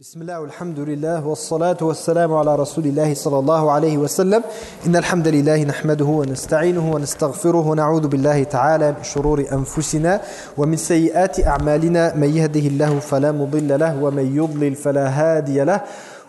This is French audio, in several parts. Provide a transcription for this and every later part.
بسم الله والحمد لله والصلاة والسلام على رسول الله صلى الله عليه وسلم إن الحمد لله نحمده ونستعينه ونستغفره ونعوذ بالله تعالى من شرور أنفسنا ومن سيئات أعمالنا من يهده الله فلا مضل له ومن يضلل فلا هادي له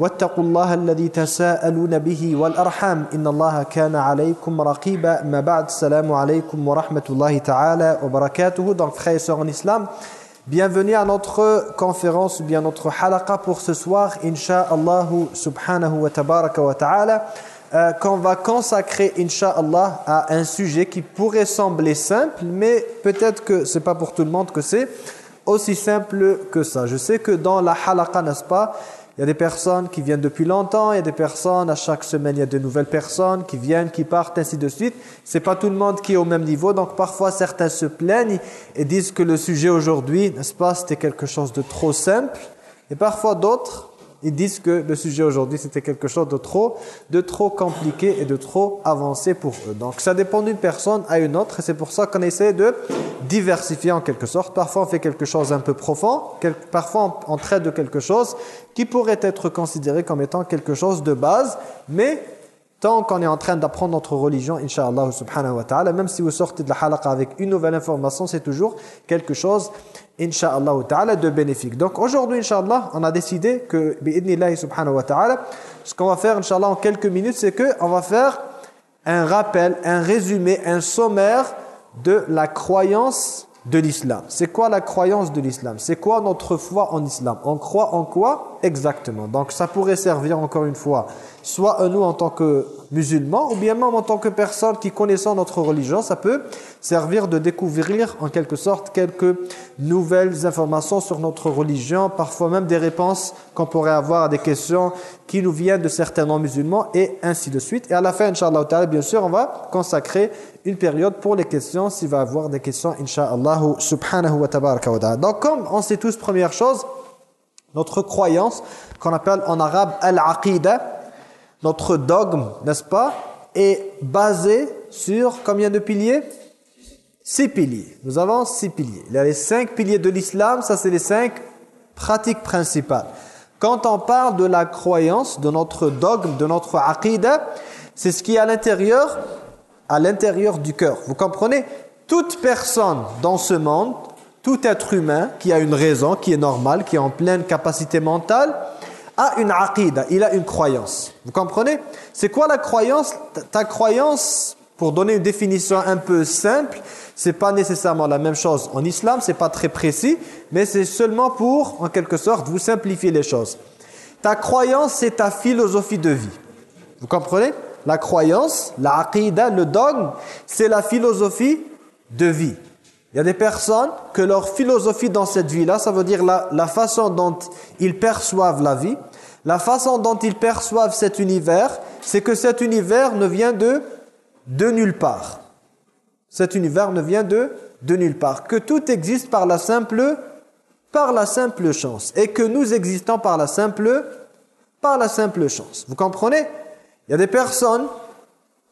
واتقوا الله الذي تساءلون به والأرحام إن الله كان عليكم رقيبا ما بعد السلام عليكم ورحمة الله تعالى وبركاته donc frères et sœurs bienvenue à notre conférence ou bien notre halaqa pour ce soir insha'Allah subhanahu wa tabaraka wa ta'ala euh, qu'on va consacrer insha'Allah à un sujet qui pourrait sembler simple mais peut-être que c'est pas pour tout le monde que c'est aussi simple que ça je sais que dans la halaqa n'est-ce pas il y a des personnes qui viennent depuis longtemps, il y a des personnes, à chaque semaine, il y a de nouvelles personnes qui viennent, qui partent, ainsi de suite. C'est pas tout le monde qui est au même niveau, donc parfois certains se plaignent et disent que le sujet aujourd'hui, n'est-ce pas, c'était quelque chose de trop simple. Et parfois d'autres ils disent que le sujet aujourd'hui c'était quelque chose de trop, de trop compliqué et de trop avancé pour eux. Donc ça dépend d'une personne à une autre et c'est pour ça qu'on essaie de diversifier en quelque sorte. Parfois on fait quelque chose un peu profond, parfois on traite de quelque chose qui pourrait être considéré comme étant quelque chose de base, mais tant qu'on est en train d'apprendre notre religion, Inch'Allah subhanahu wa ta'ala, même si vous sortez de la halaqa avec une nouvelle information, c'est toujours quelque chose, Inch'Allah ta'ala, de bénéfique. Donc aujourd'hui, Inch'Allah, on a décidé que, subhanahu wa ta'ala, ce qu'on va faire, Inch'Allah, en quelques minutes, c'est qu'on va faire un rappel, un résumé, un sommaire de la croyance de l'islam. C'est quoi la croyance de l'islam? C'est quoi notre foi en islam? On croit en quoi exactement? Donc ça pourrait servir encore une fois, soit à nous en tant que musulmans, ou bien même en tant que personne qui connaissant notre religion, ça peut servir de découvrir en quelque sorte quelques nouvelles informations sur notre religion, parfois même des réponses qu'on pourrait avoir à des questions qui nous viennent de certains non-musulmans, et ainsi de suite. Et à la fin, Inch'Allah, bien sûr, on va consacrer une période pour les questions, s'il va y avoir des questions, Inch'Allah, subhanahu wa tabaraka wa. Donc comme on sait tous, première chose, notre croyance, qu'on appelle en arabe al-aqidah, notre dogme, n'est-ce pas, est basé sur combien de piliers? Six piliers. Nous avons six piliers. Il y a les cinq piliers de l'islam, ça c'est les cinq pratiques principales. Quand on parle de la croyance, de notre dogme, de notre aqidah, c'est ce qui est à l'intérieur, à l'intérieur du cœur. Vous comprenez? Toute personne dans ce monde, tout être humain qui a une raison, qui est normale, qui est en pleine capacité mentale, a une aqidah, il a une croyance. Vous comprenez? C'est quoi la croyance? Ta croyance, pour donner une définition un peu simple, c'est pas nécessairement la même chose en islam, c'est pas très précis, mais c'est seulement pour, en quelque sorte, vous simplifier les choses. Ta croyance, c'est ta philosophie de vie. Vous comprenez? La croyance, la le dogme, c'est la philosophie de vie. Il y a des personnes que leur philosophie dans cette vie-là, ça veut dire la, la façon dont ils perçoivent la vie, la façon dont ils perçoivent cet univers, c'est que cet univers ne vient de, de nulle part. Cet univers ne vient de, de nulle part. Que tout existe par la simple, par la simple chance. Et que nous existons par la simple, par la simple chance. Vous comprenez? Il y a des personnes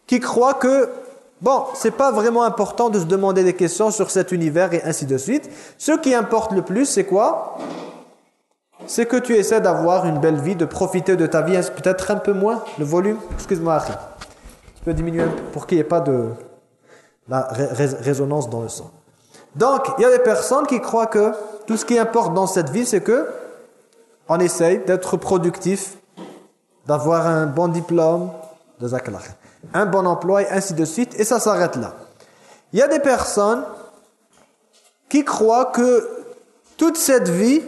qui croient que, bon, c'est pas vraiment important de se demander des questions sur cet univers et ainsi de suite. Ce qui importe le plus, c'est quoi? C'est que tu essaies d'avoir une belle vie, de profiter de ta vie, peut-être un peu moins le volume. Excuse-moi, Tu peux diminuer un peu pour qu'il n'y ait pas de la résonance dans le son. Donc, il y a des personnes qui croient que tout ce qui importe dans cette vie, c'est que on essaye d'être productif, d'avoir un bon diplôme, un bon emploi, et ainsi de suite, et ça s'arrête là. Il y a des personnes qui croient que toute cette vie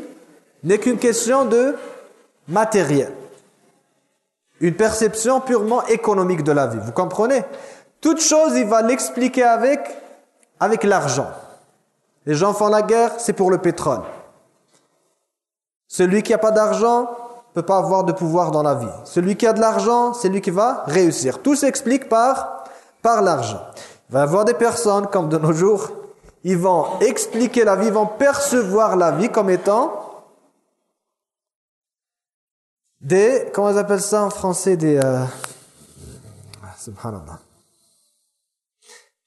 n'est qu'une question de matériel. Une perception purement économique de la vie. Vous comprenez? Toute chose, il va l'expliquer avec l'argent. Les gens font la guerre, c'est pour le pétrole. Celui qui n'a pas d'argent, peut pas avoir de pouvoir dans la vie. Celui qui a de l'argent, c'est lui qui va réussir. Tout s'explique par, par l'argent. Il va y avoir des personnes, comme de nos jours, ils vont expliquer la vie, ils vont percevoir la vie comme étant des, comment ils appellent ça en français, des... Euh, subhanallah.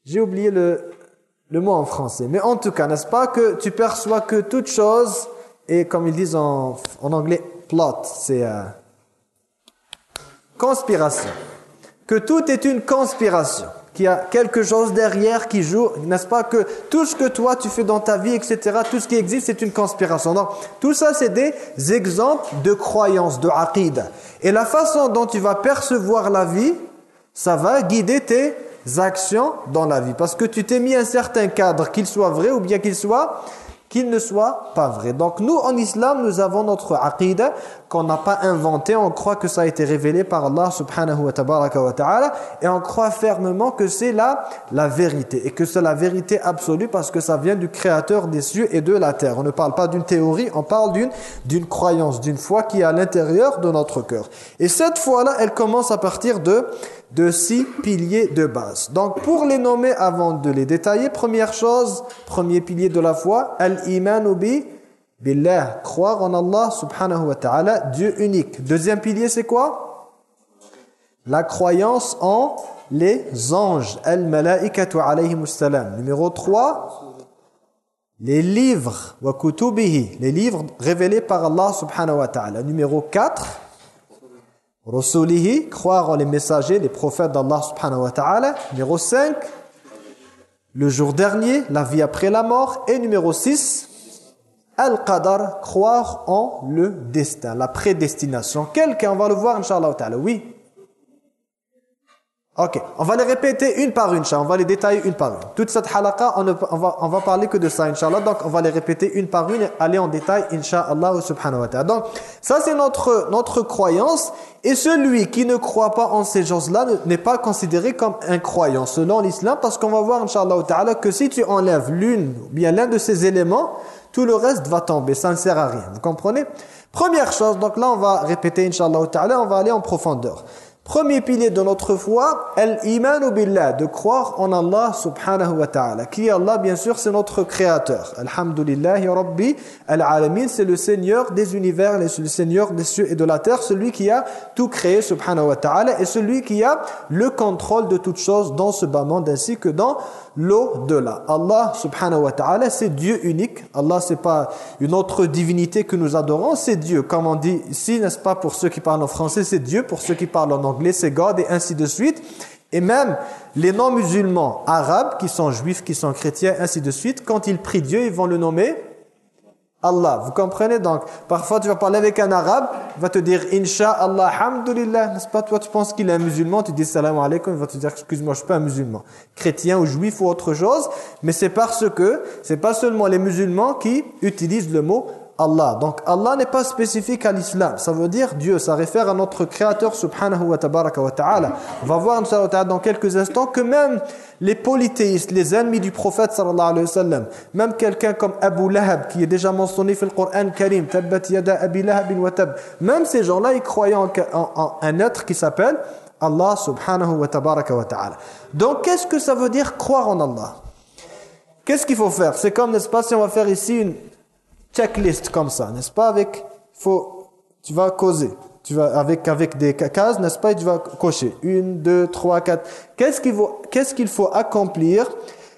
J'ai oublié le, le mot en français. Mais en tout cas, n'est-ce pas que tu perçois que toute chose, et comme ils disent en, en anglais, c'est euh, conspiration. Que tout est une conspiration. Qu'il y a quelque chose derrière qui joue, n'est-ce pas que tout ce que toi tu fais dans ta vie, etc., tout ce qui existe, c'est une conspiration. Donc, tout ça, c'est des exemples de croyances, de aqid. Et la façon dont tu vas percevoir la vie, ça va guider tes actions dans la vie. Parce que tu t'es mis un certain cadre, qu'il soit vrai ou bien qu'il soit qu'il ne soit pas vrai. Donc nous, en islam, nous avons notre aqidah qu'on n'a pas inventé. On croit que ça a été révélé par Allah subhanahu wa ta'ala et on croit fermement que c'est la, la vérité et que c'est la vérité absolue parce que ça vient du créateur des cieux et de la terre. On ne parle pas d'une théorie, on parle d'une croyance, d'une foi qui est à l'intérieur de notre cœur. Et cette foi-là, elle commence à partir de six piliers de base. Donc pour les nommer avant de les détailler, première chose, premier pilier de la foi, al-iman bi billah, croire en Allah subhanahu wa ta'ala, Dieu unique. Deuxième pilier, c'est quoi? La croyance en les anges, al-malaikatu alayhimus salam. Numéro 3, les livres, wa les livres révélés par Allah subhanahu wa ta'ala. Numéro 4, Rasulihi, croire en les messagers, les prophètes d'Allah subhanahu wa ta'ala. Numéro 5, le jour dernier, la vie après la mort. Et numéro 6, Al-Qadar, croire en le destin, la prédestination. Quelqu'un, on va le voir, Inch'Allah. Oui Ok, on va les répéter une par une, on va les détailler une par une. Toute cette halaqa, on, on, va, on va parler que de ça, Inch'Allah. Donc, on va les répéter une par une aller en détail, Inch'Allah subhanahu wa ta'ala. Donc, ça c'est notre, notre croyance. Et celui qui ne croit pas en ces choses-là n'est pas considéré comme un croyant, selon l'islam, parce qu'on va voir, Inch'Allah ta'ala, que si tu enlèves l'une, ou bien l'un de ces éléments, tout le reste va tomber, ça ne sert à rien. Vous comprenez? Première chose, donc là on va répéter, Inch'Allah ta'ala, on va aller en profondeur. Premier pilier de notre foi, al-iman billah, de croire en Allah subhanahu wa ta'ala. Qui est Allah Bien sûr, c'est notre créateur. Alhamdulillahi Rabbi al-alamin, c'est le Seigneur des univers, le Seigneur des cieux et de la terre, celui qui a tout créé subhanahu wa ta'ala et celui qui a le contrôle de toutes choses dans ce bas monde ainsi que dans l'au-delà. Allah subhanahu wa ta'ala, c'est Dieu unique. Allah, c'est pas une autre divinité que nous adorons, c'est Dieu. Comme on dit ici, n'est-ce pas, pour ceux qui parlent en français, c'est Dieu. Pour ceux qui parlent en anglais, c'est God, et ainsi de suite. Et même les non-musulmans arabes, qui sont juifs, qui sont chrétiens, ainsi de suite, quand ils prient Dieu, ils vont le nommer Allah. Vous comprenez? Donc Parfois, tu vas parler avec un arabe, il va te dire Inch'Allah, Alhamdulillah. N'est-ce pas? Toi, tu penses qu'il est un musulman, tu dis Salam alaikum, il va te dire Excuse-moi, je suis pas un musulman. Chrétien ou juif ou autre chose. Mais c'est parce que c'est pas seulement les musulmans qui utilisent le mot Allah. Donc Allah n'est pas spécifique à l'islam. Ça veut dire Dieu. Ça réfère à notre créateur subhanahu wa ta'ala. On va voir dans quelques instants que même les polythéistes, les ennemis du prophète sallallahu alayhi wa même quelqu'un comme Abu Lahab qui est déjà mentionné dans le Coran Karim, tabbat yada abi lahab wa tab. Même ces gens-là, ils croyaient en, un être qui s'appelle Allah subhanahu wa ta'ala. Donc qu'est-ce que ça veut dire croire en Allah? Qu'est-ce qu'il faut faire? C'est comme, n'est-ce pas, si on va faire ici une checklist comme ça, n'est-ce pas Avec, faut, tu vas causer. Tu vas avec avec des cases, n'est-ce pas Et tu vas cocher. Une, deux, trois, quatre. Qu'est-ce qu'il faut, qu'est-ce qu'il faut accomplir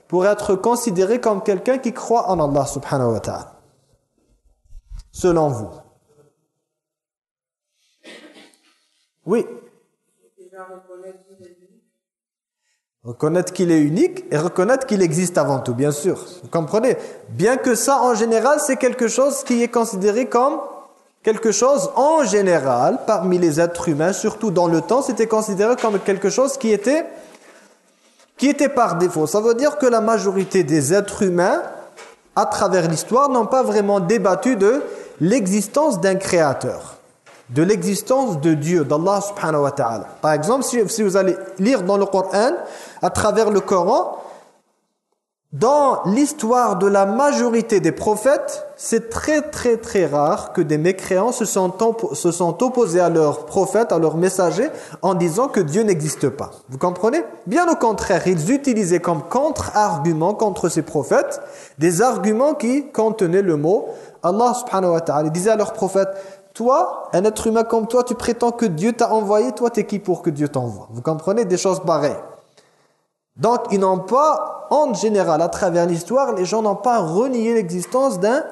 pour être considéré comme quelqu'un qui croit en Allah subhanahu wa ta'ala? Selon vous Oui. Reconnaître qu'il est unique et reconnaître qu'il existe avant tout, bien sûr. Vous comprenez? Bien que ça, en général, c'est quelque chose qui est considéré comme quelque chose, en général, parmi les êtres humains, surtout dans le temps, c'était considéré comme quelque chose qui était, qui était par défaut. Ça veut dire que la majorité des êtres humains, à travers l'histoire, n'ont pas vraiment débattu de l'existence d'un créateur de l'existence de Dieu, d'Allah subhanahu wa ta'ala. Par exemple, si, vous allez lire dans le Coran, à travers le Coran, dans l'histoire de la majorité des prophètes, c'est très très très rare que des mécréants se sont, se sont opposés à leurs prophètes, à leurs messagers, en disant que Dieu n'existe pas. Vous comprenez? Bien au contraire, ils utilisaient comme contre-argument contre ces prophètes, des arguments qui contenaient le mot Allah subhanahu wa ta'ala. Ils disaient à leurs prophètes, toi, un être humain comme toi, tu prétends que Dieu t'a envoyé, toi t'es qui pour que Dieu t'envoie? Vous comprenez? Des choses pareilles. Donc, ils n'ont pas, en général, à travers l'histoire, les gens n'ont pas renié l'existence d'un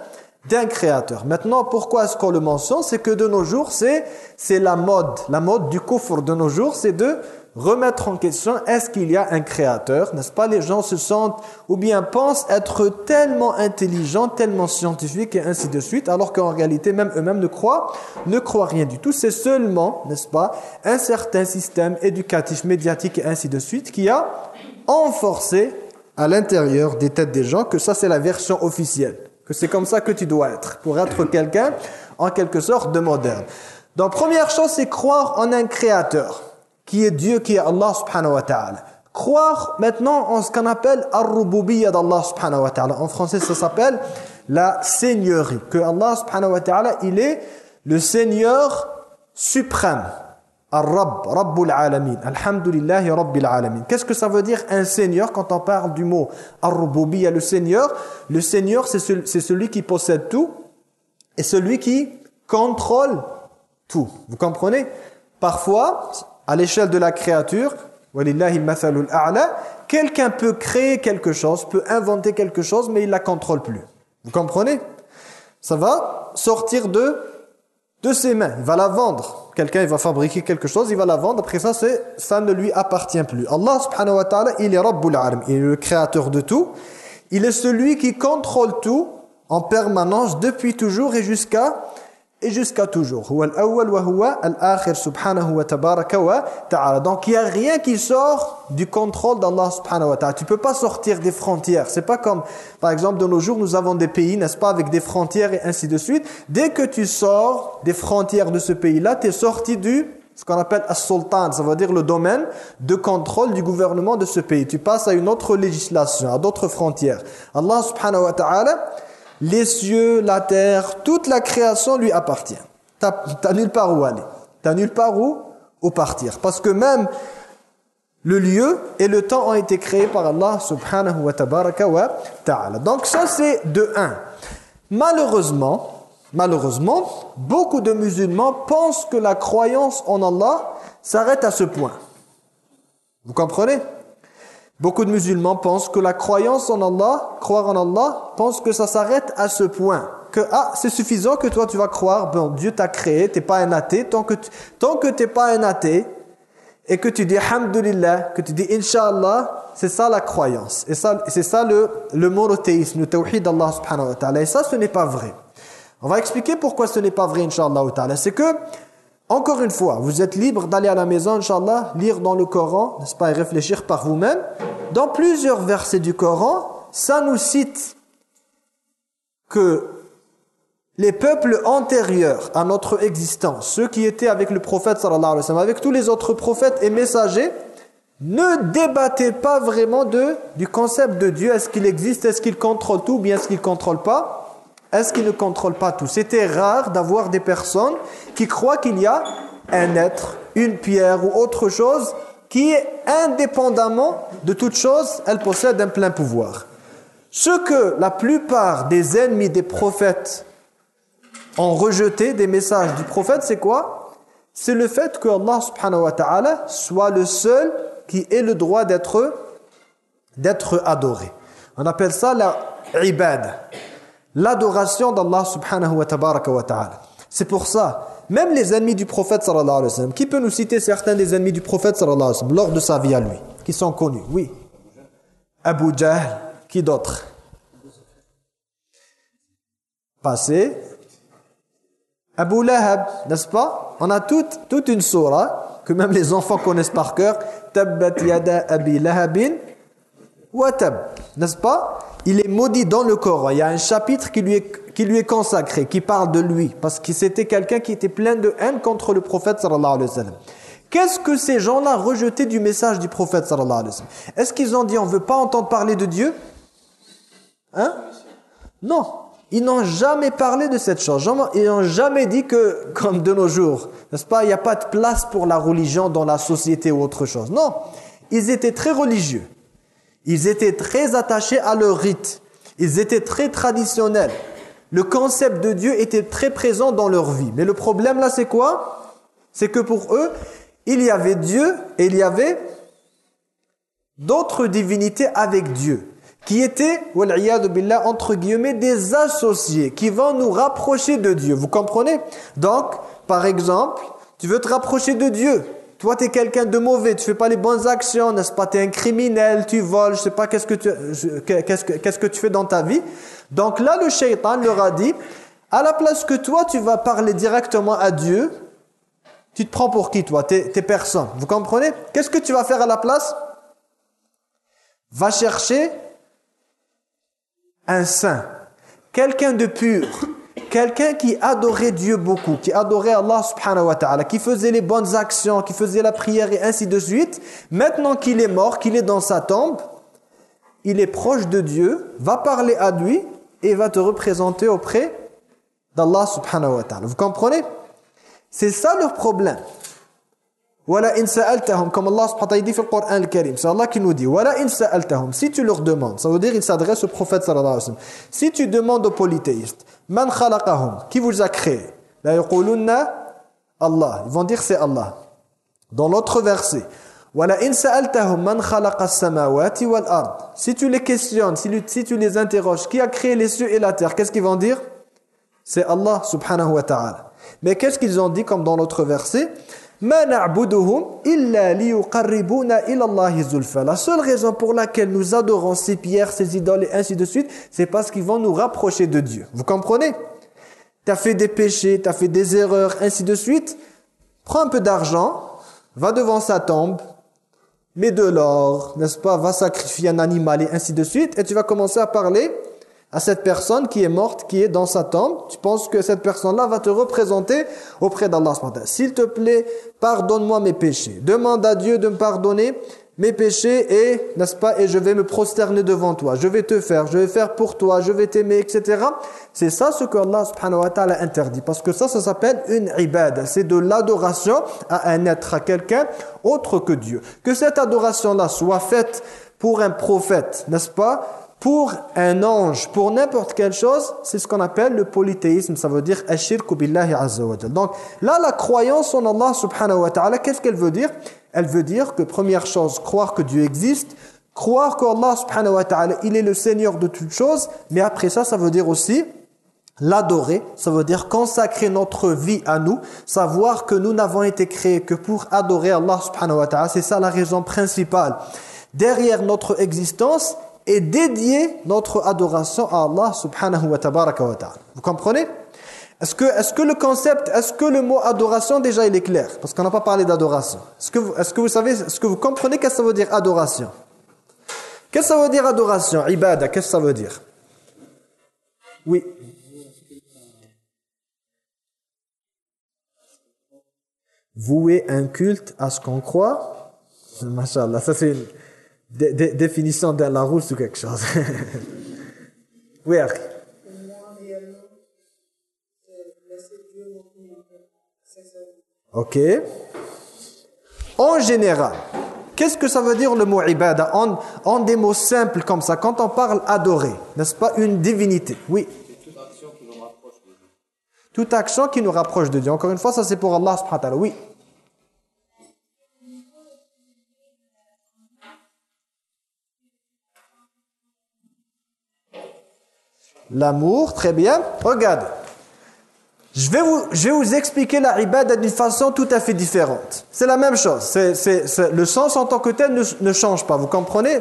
d'un créateur. Maintenant, pourquoi est-ce qu'on le mentionne? C'est que de nos jours, c'est la mode. La mode du coffre de nos jours, c'est de remettre en question est-ce qu'il y a un créateur? N'est-ce pas? Les gens se sentent ou bien pensent être tellement intelligents, tellement scientifiques et ainsi de suite, alors qu'en réalité, même eux-mêmes ne croient, ne croient rien du tout. C'est seulement, n'est-ce pas, un certain système éducatif, médiatique et ainsi de suite qui a enforcer à l'intérieur des têtes des gens que ça c'est la version officielle, que c'est comme ça que tu dois être, pour être quelqu'un en quelque sorte de moderne. Donc première chose c'est croire en un créateur, qui est Dieu, qui est Allah subhanahu wa ta'ala. Croire maintenant en ce qu'on appelle ar-rububiyya d'Allah subhanahu wa ta'ala. En français ça s'appelle la seigneurie, que Allah subhanahu wa ta'ala il est le Seigneur suprême. Ar-Rabb, Rabbul Alamin. Alhamdulillahi Rabbil Alamin. Qu'est-ce que ça veut dire un Seigneur quand on parle du mot Ar-Rububiyya, le Seigneur? Le Seigneur, c'est celui, qui possède tout et celui qui contrôle tout. Vous comprenez? Parfois, à l'échelle de la créature, quelqu'un peut créer quelque chose, peut inventer quelque chose, mais il ne la contrôle plus. Vous comprenez? Ça va sortir de de ses mains, il va la vendre. Quelqu'un va fabriquer quelque chose, il va la vendre, après ça ça ne lui appartient plus. Allah subhanahu wa ta'ala, il est Rabbul il est le créateur de tout. Il est celui qui contrôle tout en permanence depuis toujours et jusqu'à et jusqu'à toujours. Donc il n'y a rien qui sort du contrôle d'Allah subhanahu wa ta'ala. Tu peux pas sortir des frontières. C'est pas comme, par exemple, de nos jours, nous avons des pays, n'est-ce pas, avec des frontières et ainsi de suite. Dès que tu sors des frontières de ce pays-là, tu es sorti du ce qu'on appelle as-sultan, ça veut dire le domaine de contrôle du gouvernement de ce pays. Tu passes à une autre législation, à d'autres frontières. Allah subhanahu wa ta'ala, les cieux, la terre, toute la création lui appartient. Tu n'as nulle part où aller. Tu n'as nulle part où, où partir. Parce que même le lieu et le temps ont été créés par Allah subhanahu wa ta'ala. Donc ça c'est de un. Malheureusement, malheureusement, beaucoup de musulmans pensent que la croyance en Allah s'arrête à ce point. Vous comprenez? Beaucoup de musulmans pensent que la croyance en Allah, croire en Allah, pensent que ça s'arrête à ce point. Que ah, c'est suffisant que toi tu vas croire, bon, Dieu t'a créé, t'es pas un athée. Tant que tant que t'es pas un athée et que tu dis Alhamdulillah, que tu dis Inch'Allah, c'est ça la croyance. Et ça, c'est ça le, le monothéisme, le tawhid d'Allah subhanahu wa ta'ala. Et ça, ce n'est pas vrai. On va expliquer pourquoi ce n'est pas vrai, Inch'Allah ta'ala. C'est que encore une fois, vous êtes libre d'aller à la maison, Inch'Allah, lire dans le Coran, n'est-ce pas, et réfléchir par vous-même. Dans plusieurs versets du Coran, ça nous cite que les peuples antérieurs à notre existence, ceux qui étaient avec le prophète sallallahu alayhi wa sallam, avec tous les autres prophètes et messagers, ne débattaient pas vraiment de, du concept de Dieu. Est-ce qu'il existe? Est-ce qu'il contrôle tout? Ou bien est-ce qu'il ne contrôle pas? Est-ce qu'il ne contrôle pas tout? C'était rare d'avoir des personnes qui croient qu'il y a un être, une pierre ou autre chose qui, indépendamment de toute chose, elle possède un plein pouvoir. Ce que la plupart des ennemis des prophètes ont rejeté des messages du prophète, c'est quoi? C'est le fait que Allah subhanahu wa ta'ala soit le seul qui ait le droit d'être d'être adoré. On appelle ça la ibad l'adoration d'Allah subhanahu wa ta'ala. C'est pour ça, même les ennemis du prophète sallallahu alayhi wa sallam, qui peut nous citer certains des ennemis du prophète sallallahu alayhi wa sallam lors de sa vie à lui, qui sont connus Oui. Abu Jahl, qui d'autre? Passé. Abu Lahab, n'est-ce pas? On a toute, toute une surah que même les enfants connaissent par cœur. Tabbat yada abi lahabin wa tab. N'est-ce pas? Il est maudit dans le Coran. Il y a un chapitre qui lui est, qui lui est consacré, qui parle de lui. Parce que c'était quelqu'un qui était plein de haine contre le prophète sallallahu alayhi wa sallam. Qu'est-ce que ces gens-là rejetaient du message du prophète sallallahu alayhi wa sallam? Est-ce qu'ils ont dit on ne veut pas entendre parler de Dieu? Hein? Non. Ils n'ont jamais parlé de cette chose. Ils n'ont jamais dit que, comme de nos jours, n'est-ce pas, il n'y a pas de place pour la religion dans la société ou autre chose. Non. Ils étaient très religieux. Ils étaient très attachés à leur rite. Ils étaient très traditionnels. Le concept de Dieu était très présent dans leur vie. Mais le problème là, c'est quoi? C'est que pour eux, il y avait Dieu et il y avait d'autres divinités avec Dieu qui étaient, billah, entre guillemets, des associés qui vont nous rapprocher de Dieu. Vous comprenez? Donc, par exemple, tu veux te rapprocher de Dieu. Toi, tu es quelqu'un de mauvais, tu fais pas les bonnes actions, n'est-ce pas? Tu es un criminel, tu voles, je sais pas qu'est-ce que tu que tu fais dans ta vie? Donc là, le shaitan leur a dit à la place que toi, tu vas parler directement à Dieu, tu te prends pour qui toi? Tu es, personne. Vous comprenez? Qu'est-ce que tu vas faire à la place? Va chercher un saint, quelqu'un de pur, quelqu'un qui adorait Dieu beaucoup, qui adorait Allah subhanahu wa ta'ala, qui faisait les bonnes actions, qui faisait la prière et ainsi de suite. Maintenant qu'il est mort, qu'il est dans sa tombe, il est proche de Dieu, va parler à lui et va te représenter auprès d'Allah subhanahu wa ta'ala. Vous comprenez? C'est ça leur problème. Voilà in sa'altahum comme Allah subhanahu dit dans le Coran. C'est Allah qui nous dit voilà sa'altahum si tu leur demandes, ça veut dire il s'adresse au prophète. Si tu demandes aux polythéistes man khalaqahum qui vous a créé La. Ils vont dire c'est Allah. Dans l'autre verset voilà in sa'altahum man khalaqa as-samawati wal ard. Si tu les questionnes, si tu les interroges, qui a créé les cieux et la terre Qu'est-ce qu'ils vont dire? C'est Allah subhanahu wa ta'ala. Mais qu'est-ce qu'ils ont dit comme dans l'autre verset? La seule raison pour laquelle nous adorons ces pierres, ces idoles et ainsi de suite, c'est parce qu'ils vont nous rapprocher de Dieu. Vous comprenez? Tu as fait des péchés, tu as fait des erreurs, ainsi de suite. Prends un peu d'argent, va devant sa tombe, mets de l'or, n'est-ce pas? Va sacrifier un animal et ainsi de suite. Et tu vas commencer à parler à cette personne qui est morte, qui est dans sa tombe, tu penses que cette personne-là va te représenter auprès d'Allah. S'il te plaît, pardonne-moi mes péchés. Demande à Dieu de me pardonner mes péchés et, n'est-ce pas, et je vais me prosterner devant toi. Je vais te faire, je vais faire pour toi, je vais t'aimer, etc. C'est ça ce que Allah subhanahu wa ta'ala interdit. Parce que ça, ça s'appelle une ibad. C'est de l'adoration à un être, à quelqu'un autre que Dieu. Que cette adoration-là soit faite pour un prophète, n'est-ce pas pour un ange, pour n'importe quelle chose, c'est ce qu'on appelle le polythéisme, ça veut dire ashirku billahi azza Donc là, la croyance en Allah subhanahu wa ta'ala, qu'est-ce qu'elle veut dire? Elle veut dire que première chose, croire que Dieu existe, croire qu'Allah subhanahu wa ta'ala, il est le Seigneur de toutes choses, mais après ça, ça veut dire aussi l'adorer, ça veut dire consacrer notre vie à nous, savoir que nous n'avons été créés que pour adorer Allah subhanahu wa ta'ala, c'est ça la raison principale. Derrière notre existence, et dédier notre adoration à Allah subhanahu wa tabaraka ta'ala. Vous comprenez? Est-ce que, est que le concept, est-ce que le mot adoration déjà il est clair? Parce qu'on n'a pas parlé d'adoration. Est-ce que, vous, est que vous savez, est-ce que vous comprenez qu'est-ce que ça veut dire adoration? Qu'est-ce que ça veut dire adoration? Ibada, qu'est-ce que ça veut dire? Oui. Vouer un culte à ce qu'on croit? Masha'Allah, ça c'est une définition de la route ou quelque chose. oui, Ok. En général, qu'est-ce que ça veut dire le mot ibada en, en des mots simples comme ça, quand on parle adorer, n'est-ce pas une divinité? Oui. Toute action qui nous rapproche de Dieu. Toute action qui nous rapproche de Dieu. Encore une fois, ça c'est pour Allah subhanahu wa ta'ala. Oui. L'amour, très bien. Regarde. Je vais vous, je vais vous expliquer la ibada d'une façon tout à fait différente. C'est la même chose. Le sens en tant que tel ne, ne change pas, vous comprenez?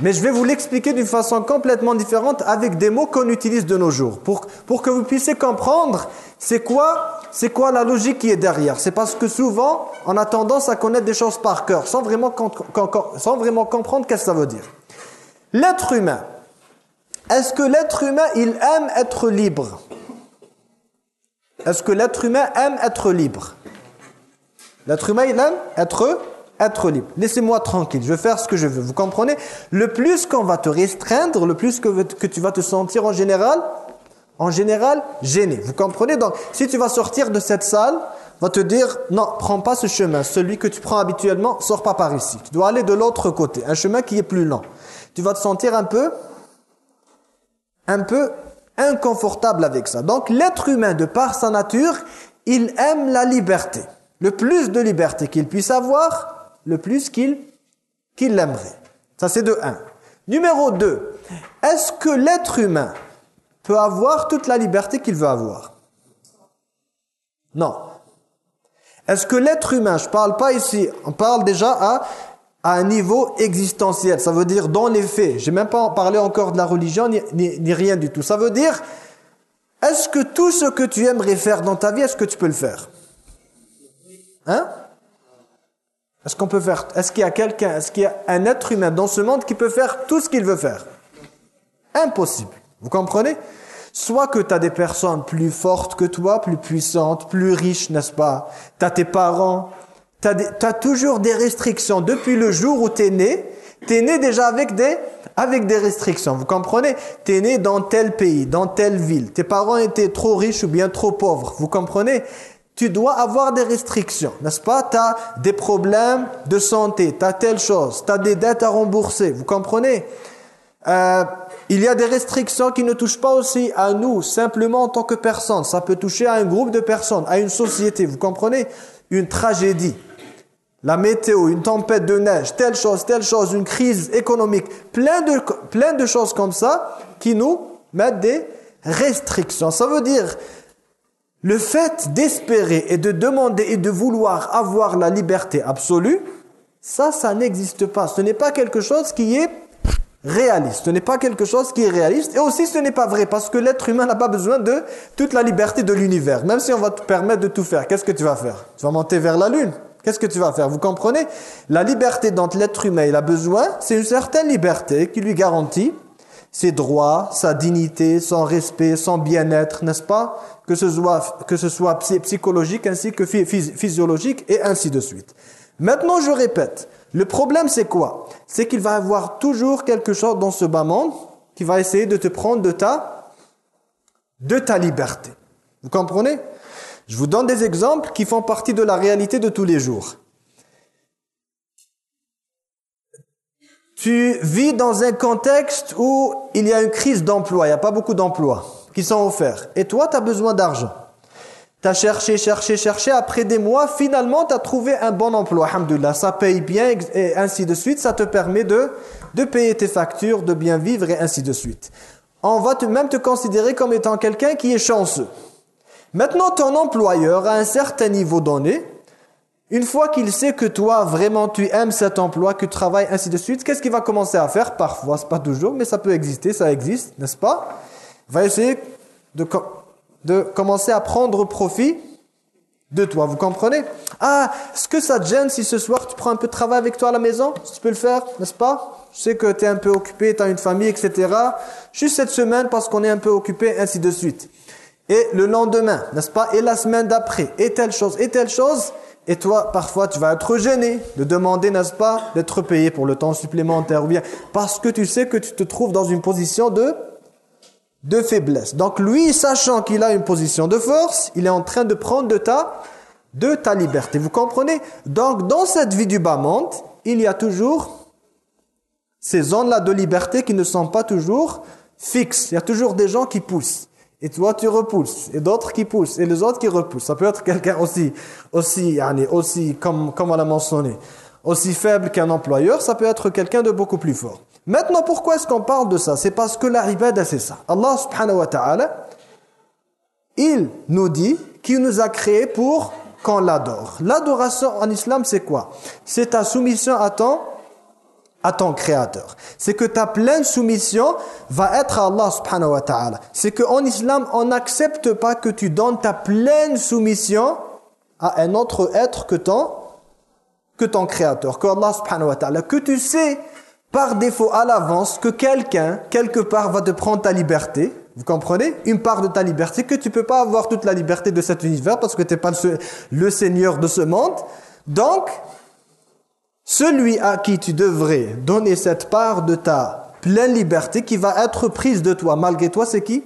Mais je vais vous l'expliquer d'une façon complètement différente avec des mots qu'on utilise de nos jours. Pour, pour que vous puissiez comprendre c'est quoi, quoi la logique qui est derrière. C'est parce que souvent, on a tendance à connaître des choses par cœur sans vraiment, sans vraiment comprendre qu'est-ce que ça veut dire. L'être humain, est-ce que l'être humain, il aime être libre? Est-ce que l'être humain aime être libre? L'être humain, il aime être être libre. Laissez-moi tranquille, je vais faire ce que je veux. Vous comprenez? Le plus qu'on va te restreindre, le plus que, que tu vas te sentir en général, en général, gêné. Vous comprenez? Donc, si tu vas sortir de cette salle, va te dire, non, prends pas ce chemin. Celui que tu prends habituellement, sors pas par ici. Tu dois aller de l'autre côté, un chemin qui est plus lent. Tu vas te sentir un peu, un peu inconfortable avec ça. Donc, l'être humain, de par sa nature, il aime la liberté. Le plus de liberté qu'il puisse avoir, le plus qu'il qu'il l'aimerait. Ça, c'est de 1. Numéro 2. Est-ce que l'être humain peut avoir toute la liberté qu'il veut avoir? Non. Est-ce que l'être humain, je ne parle pas ici, on parle déjà à, à, un niveau existentiel, ça veut dire dans les faits, je n'ai même pas parlé encore de la religion ni, rien du tout. Ça veut dire, est-ce que tout ce que tu aimerais faire dans ta vie, est-ce que tu peux le faire? Hein? Est-ce qu'on peut faire Est-ce qu'il y a quelqu'un, est-ce qu'il y a un être humain dans ce monde qui peut faire tout ce qu'il veut faire? Impossible. Vous comprenez? Soit que tu as des personnes plus fortes que toi, plus puissantes, plus riches, n'est-ce pas? Tu as tes parents, tu as, toujours des restrictions. Depuis le jour où tu es né, tu es né déjà avec des, avec des restrictions. Vous comprenez? Tu es né dans tel pays, dans telle ville. Tes parents étaient trop riches ou bien trop pauvres. Vous comprenez? Tu dois avoir des restrictions, n'est-ce pas? Tu as des problèmes de santé, tu as telle chose, tu as des dettes à rembourser, vous comprenez? Euh, Il y a des restrictions qui ne touchent pas aussi à nous, simplement en tant que personne. Ça peut toucher à un groupe de personnes, à une société, vous comprenez? Une tragédie, la météo, une tempête de neige, telle chose, telle chose, une crise économique, plein de, plein de choses comme ça qui nous mettent des restrictions. Ça veut dire le fait d'espérer et de demander et de vouloir avoir la liberté absolue, ça, ça n'existe pas. Ce n'est pas quelque chose qui est réaliste. Ce n'est pas quelque chose qui est réaliste. Et aussi, ce n'est pas vrai parce que l'être humain n'a pas besoin de toute la liberté de l'univers. Même si on va te permettre de tout faire, qu'est-ce que tu vas faire? Tu vas monter vers la lune. Qu'est-ce que tu vas faire? Vous comprenez? La liberté dont l'être humain a besoin, c'est une certaine liberté qui lui garantit ses droits, sa dignité, son respect, son bien-être, n'est-ce pas? Que ce, soit, que ce soit psychologique ainsi que physiologique et ainsi de suite. Maintenant, je répète, le problème c'est quoi? C'est qu'il va y avoir toujours quelque chose dans ce bas monde qui va essayer de te prendre de ta, de ta liberté. Vous comprenez? Je vous donne des exemples qui font partie de la réalité de tous les jours. Tu vis dans un contexte où il y a une crise d'emploi, il n'y a pas beaucoup d'emplois qui sont offerts. Et toi, tu as besoin d'argent. Tu as cherché, cherché, cherché. Après des mois, finalement, tu as trouvé un bon emploi. Alhamdulillah, ça paye bien et ainsi de suite. Ça te permet de, de payer tes factures, de bien vivre et ainsi de suite. On va te, même te considérer comme étant quelqu'un qui est chanceux. Maintenant, ton employeur, à un certain niveau donné, une fois qu'il sait que toi, vraiment, tu aimes cet emploi, que tu travailles, ainsi de suite, qu'est-ce qu'il va commencer à faire? Parfois, c'est pas toujours, mais ça peut exister, ça existe, n'est-ce pas? Il va essayer de, de commencer à prendre profit de toi, vous comprenez? Ah, est-ce que ça te gêne si ce soir tu prends un peu de travail avec toi à la maison? Si tu peux le faire, n'est-ce pas? Je sais que tu es un peu occupé, tu as une famille, etc. Juste cette semaine parce qu'on est un peu occupé, ainsi de suite. Et le lendemain, n'est-ce pas? Et la semaine d'après, et telle chose, et telle chose et toi, parfois, tu vas être gêné de demander, n'est-ce pas, d'être payé pour le temps supplémentaire ou bien parce que tu sais que tu te trouves dans une position de, de faiblesse. Donc lui, sachant qu'il a une position de force, il est en train de prendre de ta, de ta liberté. Vous comprenez? Donc dans cette vie du bas monde, il y a toujours ces zones-là de liberté qui ne sont pas toujours fixes. Il y a toujours des gens qui poussent. Et toi, tu repousses. Et d'autres qui poussent. Et les autres qui repoussent. Ça peut être quelqu'un aussi, aussi, aussi comme, comme on l'a mentionné, aussi faible qu'un employeur. Ça peut être quelqu'un de beaucoup plus fort. Maintenant, pourquoi est-ce qu'on parle de ça? C'est parce que la ibada, c'est ça. Allah subhanahu wa ta'ala, il nous dit qu'il nous a créés pour qu'on l'adore. L'adoration en islam, c'est quoi? C'est ta soumission à ton à ton créateur. C'est que ta pleine soumission va être à Allah subhanahu wa ta'ala. C'est qu'en islam, on n'accepte pas que tu donnes ta pleine soumission à un autre être que ton, que ton créateur, que Allah subhanahu wa ta'ala. Que tu sais par défaut à l'avance que quelqu'un, quelque part, va te prendre ta liberté. Vous comprenez? Une part de ta liberté, que tu peux pas avoir toute la liberté de cet univers parce que tu n'es pas le, le Seigneur de ce monde. Donc, celui à qui tu devrais donner cette part de ta pleine liberté qui va être prise de toi malgré toi, c'est qui?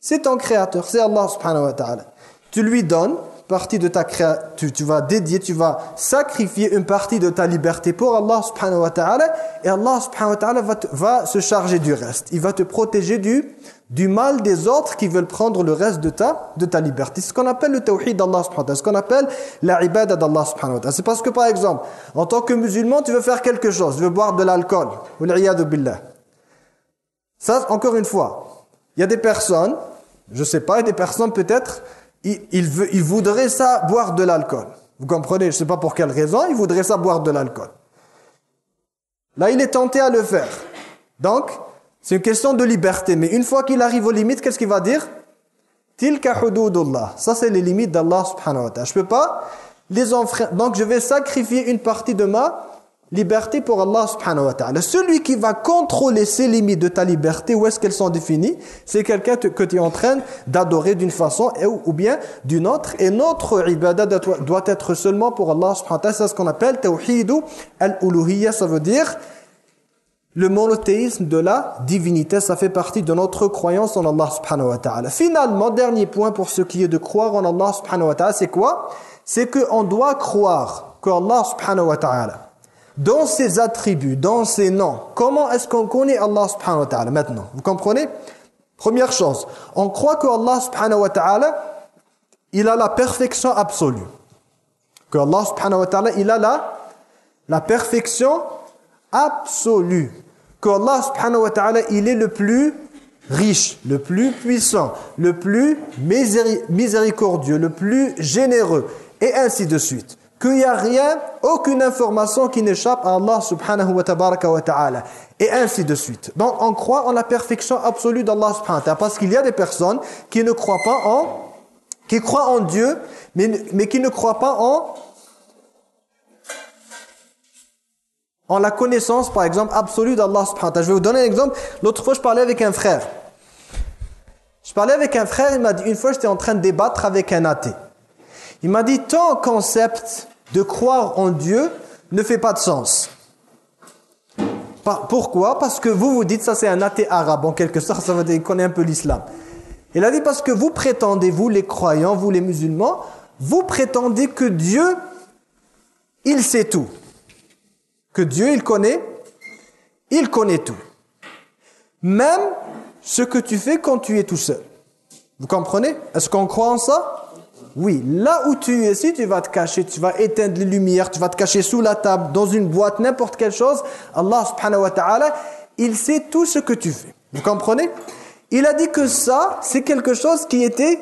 C'est ton créateur, c'est Allah subhanahu wa ta'ala. Tu lui donnes partie de ta créature, tu, vas dédier, tu vas sacrifier une partie de ta liberté pour Allah subhanahu wa ta'ala et Allah subhanahu wa ta'ala va, va, se charger du reste. Il va te protéger du, du mal des autres qui veulent prendre le reste de ta, de ta liberté. C'est ce qu'on appelle le tawhid d'Allah subhanahu wa ta'ala, ce qu'on appelle la ibada d'Allah subhanahu wa ta'ala. C'est parce que par exemple, en tant que musulman, tu veux faire quelque chose, tu veux boire de l'alcool, ou billah. Ça, encore une fois, il y a des personnes, je sais pas, il y a des personnes peut-être il, veut, il voudrait ça boire de l'alcool. Vous comprenez? Je sais pas pour quelle raison, il voudrait ça boire de l'alcool. Là, il est tenté à le faire. Donc, c'est une question de liberté. Mais une fois qu'il arrive aux limites, qu'est-ce qu'il va dire? Tilka hududullah. Ça, c'est les limites d'Allah subhanahu wa ta'ala. Je peux pas les enfreindre. Donc, je vais sacrifier une partie de ma liberté pour Allah subhanahu wa ta'ala. Celui qui va contrôler ces limites de ta liberté, où est-ce qu'elles sont définies? C'est quelqu'un que tu es en train d'adorer d'une façon ou bien d'une autre. Et notre ibadah doit être seulement pour Allah subhanahu wa ta'ala. C'est ce qu'on appelle tawhidu al-uluhiyya. Ça veut dire le monothéisme de la divinité. Ça fait partie de notre croyance en Allah subhanahu wa ta'ala. Finalement, dernier point pour ce qui est de croire en Allah subhanahu wa ta'ala, c'est quoi? C'est qu'on doit croire qu'Allah subhanahu wa ta'ala dans ses attributs, dans ses noms. Comment est-ce qu'on connaît Allah subhanahu wa ta'ala maintenant? Vous comprenez? Première chose, on croit que Allah subhanahu wa ta'ala, il a la perfection absolue. Que Allah subhanahu wa ta'ala, il a la, la perfection absolue. Que Allah subhanahu wa ta'ala, il est le plus riche, le plus puissant, le plus miséricordieux, le plus généreux, et ainsi de suite qu'il n'y a rien, aucune information qui n'échappe à Allah subhanahu wa, ta'ala. Et ainsi de suite. Donc on croit en la perfection absolue d'Allah subhanahu wa ta'ala. Parce qu'il y a des personnes qui ne croient pas en... qui croient en Dieu, mais, mais qui ne croient pas en... en la connaissance, par exemple, absolue d'Allah subhanahu. Je vais vous donner un exemple. L'autre fois, je parlais avec un frère. Je parlais avec un frère, il m'a dit, une fois, j'étais en train de débattre avec un athée. Il m'a dit, ton concept de croire en Dieu ne fait pas de sens. Pourquoi? Parce que vous vous dites, ça c'est un athée arabe, en quelque sorte, ça veut dire qu'il connaît un peu l'islam. Il a dit parce que vous prétendez, vous les croyants, vous les musulmans, vous prétendez que Dieu, il sait tout. Que Dieu, il connaît, il connaît tout. Même ce que tu fais quand tu es tout seul. Vous comprenez? Est-ce qu'on croit en ça? Oui, là où tu es, si tu vas te cacher, tu vas éteindre les lumières, tu vas te cacher sous la table, dans une boîte, n'importe quelle chose, Allah subhanahu wa ta'ala, il sait tout ce que tu fais. Vous comprenez? Il a dit que ça, c'est quelque chose qui était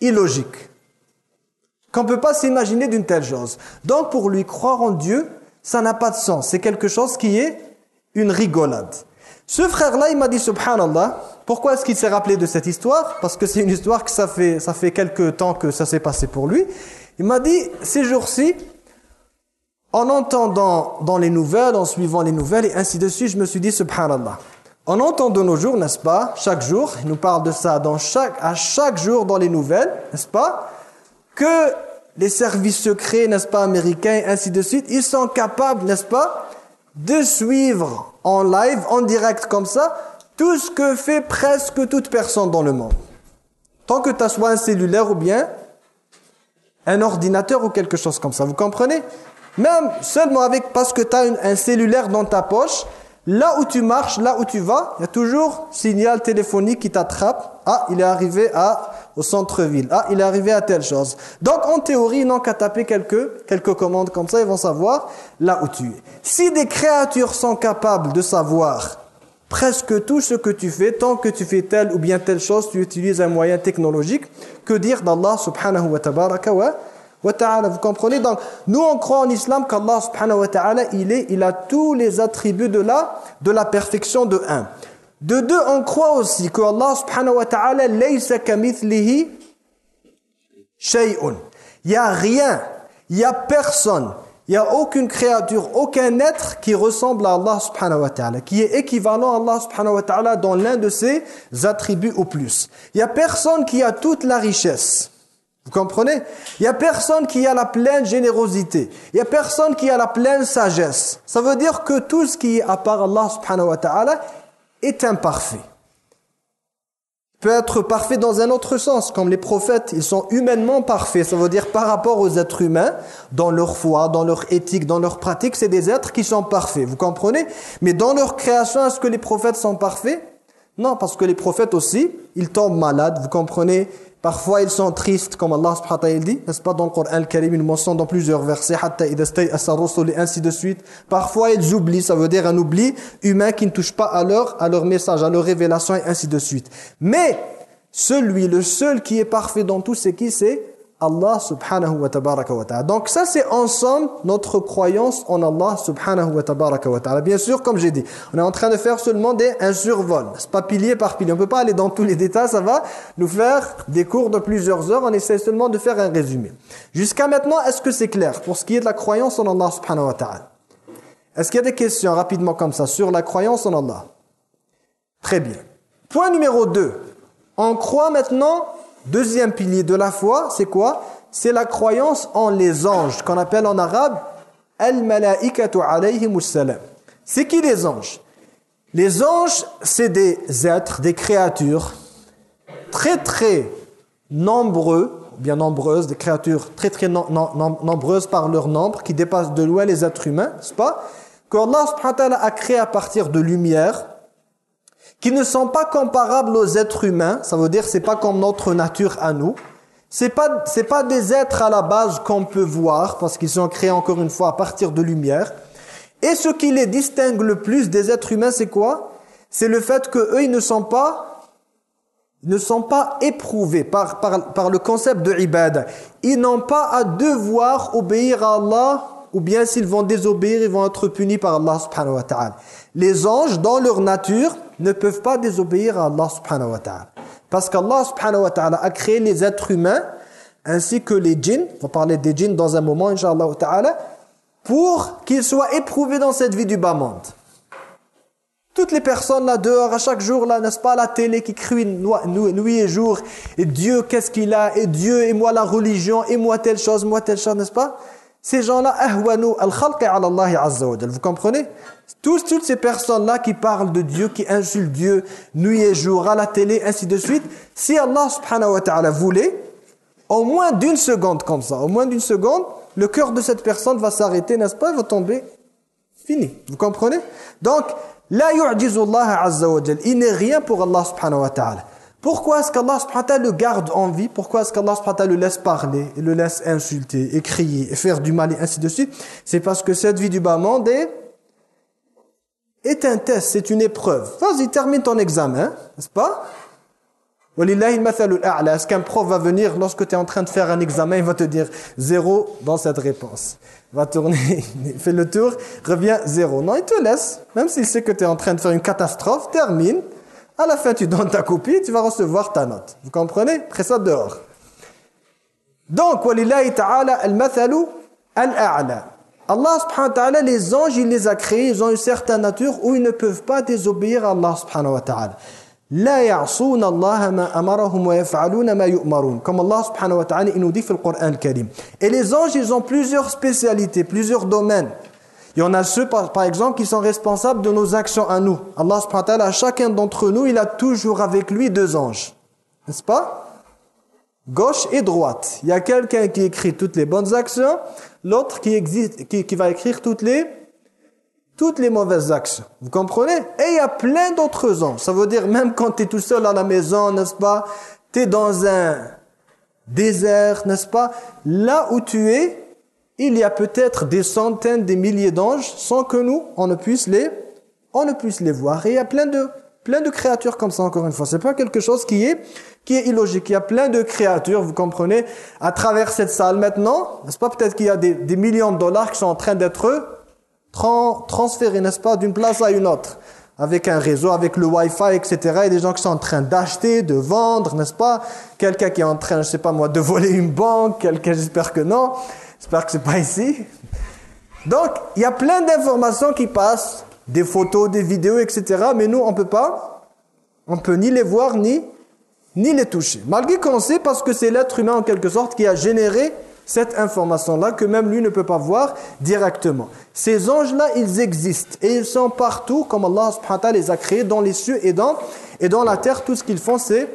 illogique. Qu'on ne peut pas s'imaginer d'une telle chose. Donc pour lui, croire en Dieu, ça n'a pas de sens. C'est quelque chose qui est une rigolade. Ce frère-là, il m'a dit, subhanallah, pourquoi est-ce qu'il s'est rappelé de cette histoire? Parce que c'est une histoire que ça fait, ça fait quelques temps que ça s'est passé pour lui. Il m'a dit, ces jours-ci, en entendant dans les nouvelles, en suivant les nouvelles et ainsi de suite, je me suis dit, subhanallah. En entendant nos jours, n'est-ce pas Chaque jour, il nous parle de ça dans chaque, à chaque jour dans les nouvelles, n'est-ce pas Que les services secrets, n'est-ce pas, américains ainsi de suite, ils sont capables, n'est-ce pas de suivre en live, en direct comme ça, tout ce que fait presque toute personne dans le monde. Tant que tu as soit un cellulaire ou bien un ordinateur ou quelque chose comme ça. Vous comprenez? Même seulement avec, parce que tu as un cellulaire dans ta poche, là où tu marches, là où tu vas, il y a toujours signal téléphonique qui t'attrape. Ah, il est arrivé à, au centre-ville. Ah, il est arrivé à telle chose. Donc, en théorie, ils n'ont qu'à taper quelques, quelques commandes comme ça, ils vont savoir là où tu es. Si des créatures sont capables de savoir presque tout ce que tu fais, tant que tu fais telle ou bien telle chose, tu utilises un moyen technologique, que dire d'Allah subhanahu wa tabaraka wa ta'ala. Vous comprenez? Donc, nous on croit en islam qu'Allah subhanahu wa ta'ala, il, est, il a tous les attributs de la, de la perfection de un. De deux, on croit aussi que Allah subhanahu wa ta'ala, laysa kamithlihi shay'un. Il n'y a rien, il n'y a personne il n'y a aucune créature, aucun être qui ressemble à Allah subhanahu wa ta'ala, qui est équivalent à Allah subhanahu wa ta'ala dans l'un de ses attributs ou plus. Il n'y a personne qui a toute la richesse, Vous comprenez? Il n'y a personne qui a la pleine générosité. Il n'y a personne qui a la pleine sagesse. Ça veut dire que tout ce qui est à part Allah subhanahu wa ta'ala est imparfait. peut être parfait dans un autre sens, comme les prophètes, ils sont humainement parfaits. Ça veut dire par rapport aux êtres humains, dans leur foi, dans leur éthique, dans leur pratique, c'est des êtres qui sont parfaits. Vous comprenez? Mais dans leur création, est-ce que les prophètes sont parfaits? Non, parce que les prophètes aussi, ils tombent malades. Vous comprenez? Parfois, ils sont tristes, comme Allah subhanahu wa ta'ala dit, n'est-ce pas, dans le Coran al-Karim, il mentionne dans plusieurs versets, et ainsi de suite. Parfois, ils oublient, ça veut dire un oubli humain qui ne touche pas à leur, à leur message, à leur révélation, et ainsi de suite. Mais, celui, le seul qui est parfait dans tout, c'est qui? C'est Allah subhanahu wa ta'ala. Donc ça c'est ensemble notre croyance en Allah subhanahu wa ta'ala. Bien sûr, comme j'ai dit, on est en train de faire seulement des, un survol. C'est pas pilier par pilier. On peut pas aller dans tous les détails, ça va nous faire des cours de plusieurs heures. On essaie seulement de faire un résumé. Jusqu'à maintenant, est-ce que c'est clair pour ce qui est de la croyance en Allah subhanahu wa ta'ala? Est-ce qu'il y a des questions rapidement comme ça sur la croyance en Allah? Très bien. Point numéro 2. On croit maintenant Deuxième pilier de la foi, c'est quoi? C'est la croyance en les anges, qu'on appelle en arabe Al-Malaikatu salam. C'est qui les anges? Les anges, c'est des êtres, des créatures très très nombreux, bien nombreuses, des créatures très très nombreuses par leur nombre, qui dépassent de loin les êtres humains, n'est-ce pas? Qu'Allah a créé à partir de lumière, qui ne sont pas comparables aux êtres humains, ça veut dire c'est pas comme notre nature à nous. C'est pas c'est pas des êtres à la base qu'on peut voir parce qu'ils sont créés encore une fois à partir de lumière. Et ce qui les distingue le plus des êtres humains, c'est quoi? C'est le fait que eux ils ne sont pas ne sont pas éprouvés par, par, par le concept de ibad. Ils n'ont pas à devoir obéir à Allah ou bien s'ils vont désobéir, ils vont être punis par Allah subhanahu wa ta'ala. Les anges, dans leur nature, ne peuvent pas désobéir à Allah subhanahu wa ta'ala. Parce qu'Allah subhanahu wa ta'ala a créé les êtres humains ainsi que les djinns, on va parler des djinns dans un moment, inshallah ta'ala, pour qu'ils soient éprouvés dans cette vie du bas monde. Toutes les personnes là dehors, à chaque jour, là, n'est-ce pas, la télé qui crie nuit et jour, et Dieu, qu'est-ce qu'il a, et Dieu, et moi la religion, et moi telle chose, moi telle chose, n'est-ce pas? Ces gens-là, ahwanu al-khalqi ala Allah azza Vous comprenez? Tous, Toutes ces personnes-là qui parlent de Dieu, qui insultent Dieu nuit et jour, à la télé, ainsi de suite. Si Allah subhanahu wa ta'ala voulait, au moins d'une seconde comme ça, au moins d'une seconde, le cœur de cette personne va s'arrêter, n'est-ce pas? Il va tomber. Fini. Vous comprenez? Donc, la yu'jizu Allah azza Il n'est rien pour Allah subhanahu wa ta'ala. Pourquoi est-ce qu'Allah le garde en vie? Pourquoi est-ce qu'Allah le laisse parler, le laisse insulter, et faire du mal, et ainsi de suite? C'est parce que cette vie du bas monde est, est un test, c'est une épreuve. Vas-y, termine ton examen, n'est-ce pas? Est-ce qu'un prof va venir, lorsque tu es en train de faire un examen, il va te dire zéro dans cette réponse. Va tourner, fais le tour, revient zéro. Non, il te laisse, même s'il sait que tu es en train de faire une catastrophe, termine, à la fin, tu donnes ta copie, tu vas recevoir ta note. Vous comprenez Après ça, dehors. Donc, walillahi ta'ala al-mathalu al-a'la. Allah subhanahu wa ta'ala, les anges, il les a créés, ils ont une certaine nature où ils ne peuvent pas désobéir à Allah subhanahu wa ta'ala. لا يعصون الله ما أمرهم ويفعلون ما يؤمرون comme Allah subhanahu wa ta'ala il nous dit dans le Coran Karim et les anges ils ont plusieurs spécialités plusieurs domaines il y en a ceux, par, exemple, qui sont responsables de nos actions à nous. Allah subhanahu wa ta'ala, chacun d'entre nous, il a toujours avec lui deux anges. N'est-ce pas? Gauche et droite. Il y a quelqu'un qui écrit toutes les bonnes actions, l'autre qui, qui va écrire toutes les, toutes les mauvaises actions. Vous comprenez? Et il y a plein d'autres anges. Ça veut dire, même quand tu es tout seul à la maison, n'est-ce pas? Tu es dans un désert, n'est-ce pas? Là où tu es, il y a peut-être des centaines, des milliers d'anges sans que nous, on ne puisse les, on ne puisse les voir. Et il y a plein de, plein de créatures comme ça, encore une fois. C'est pas quelque chose qui est, qui est illogique. Il y a plein de créatures, vous comprenez, à travers cette salle maintenant. N'est-ce pas? Peut-être qu'il y a des, des, millions de dollars qui sont en train d'être transférés, n'est-ce pas, d'une place à une autre avec un réseau, avec le Wi-Fi, etc. Il y a des gens qui sont en train d'acheter, de vendre, n'est-ce pas? Quelqu'un qui est en train, je sais pas moi, de voler une banque, quelqu'un, j'espère que non. J'espère que c'est pas ici. Donc, il y a plein d'informations qui passent, des photos, des vidéos, etc. Mais nous, on peut pas. On peut ni les voir, ni, ni les toucher. Malgré qu'on sait parce que c'est l'être humain en quelque sorte qui a généré cette information-là que même lui ne peut pas voir directement. Ces anges-là, ils existent et ils sont partout comme Allah subhanahu les a créés dans les cieux et dans, et dans la terre. Tout ce qu'ils font, c'est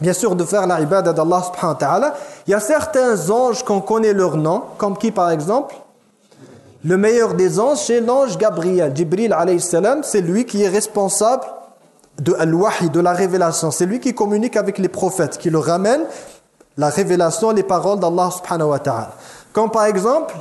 bien sûr de faire la ibada d'Allah subhanahu wa ta'ala. Il y a certains anges qu'on connaît leur nom, comme qui par exemple? Le meilleur des anges, c'est l'ange Gabriel. Jibril alayhi salam, c'est lui qui est responsable de al-wahi, de la révélation. C'est lui qui communique avec les prophètes, qui leur ramène la révélation, les paroles d'Allah subhanahu wa ta'ala. Comme par exemple,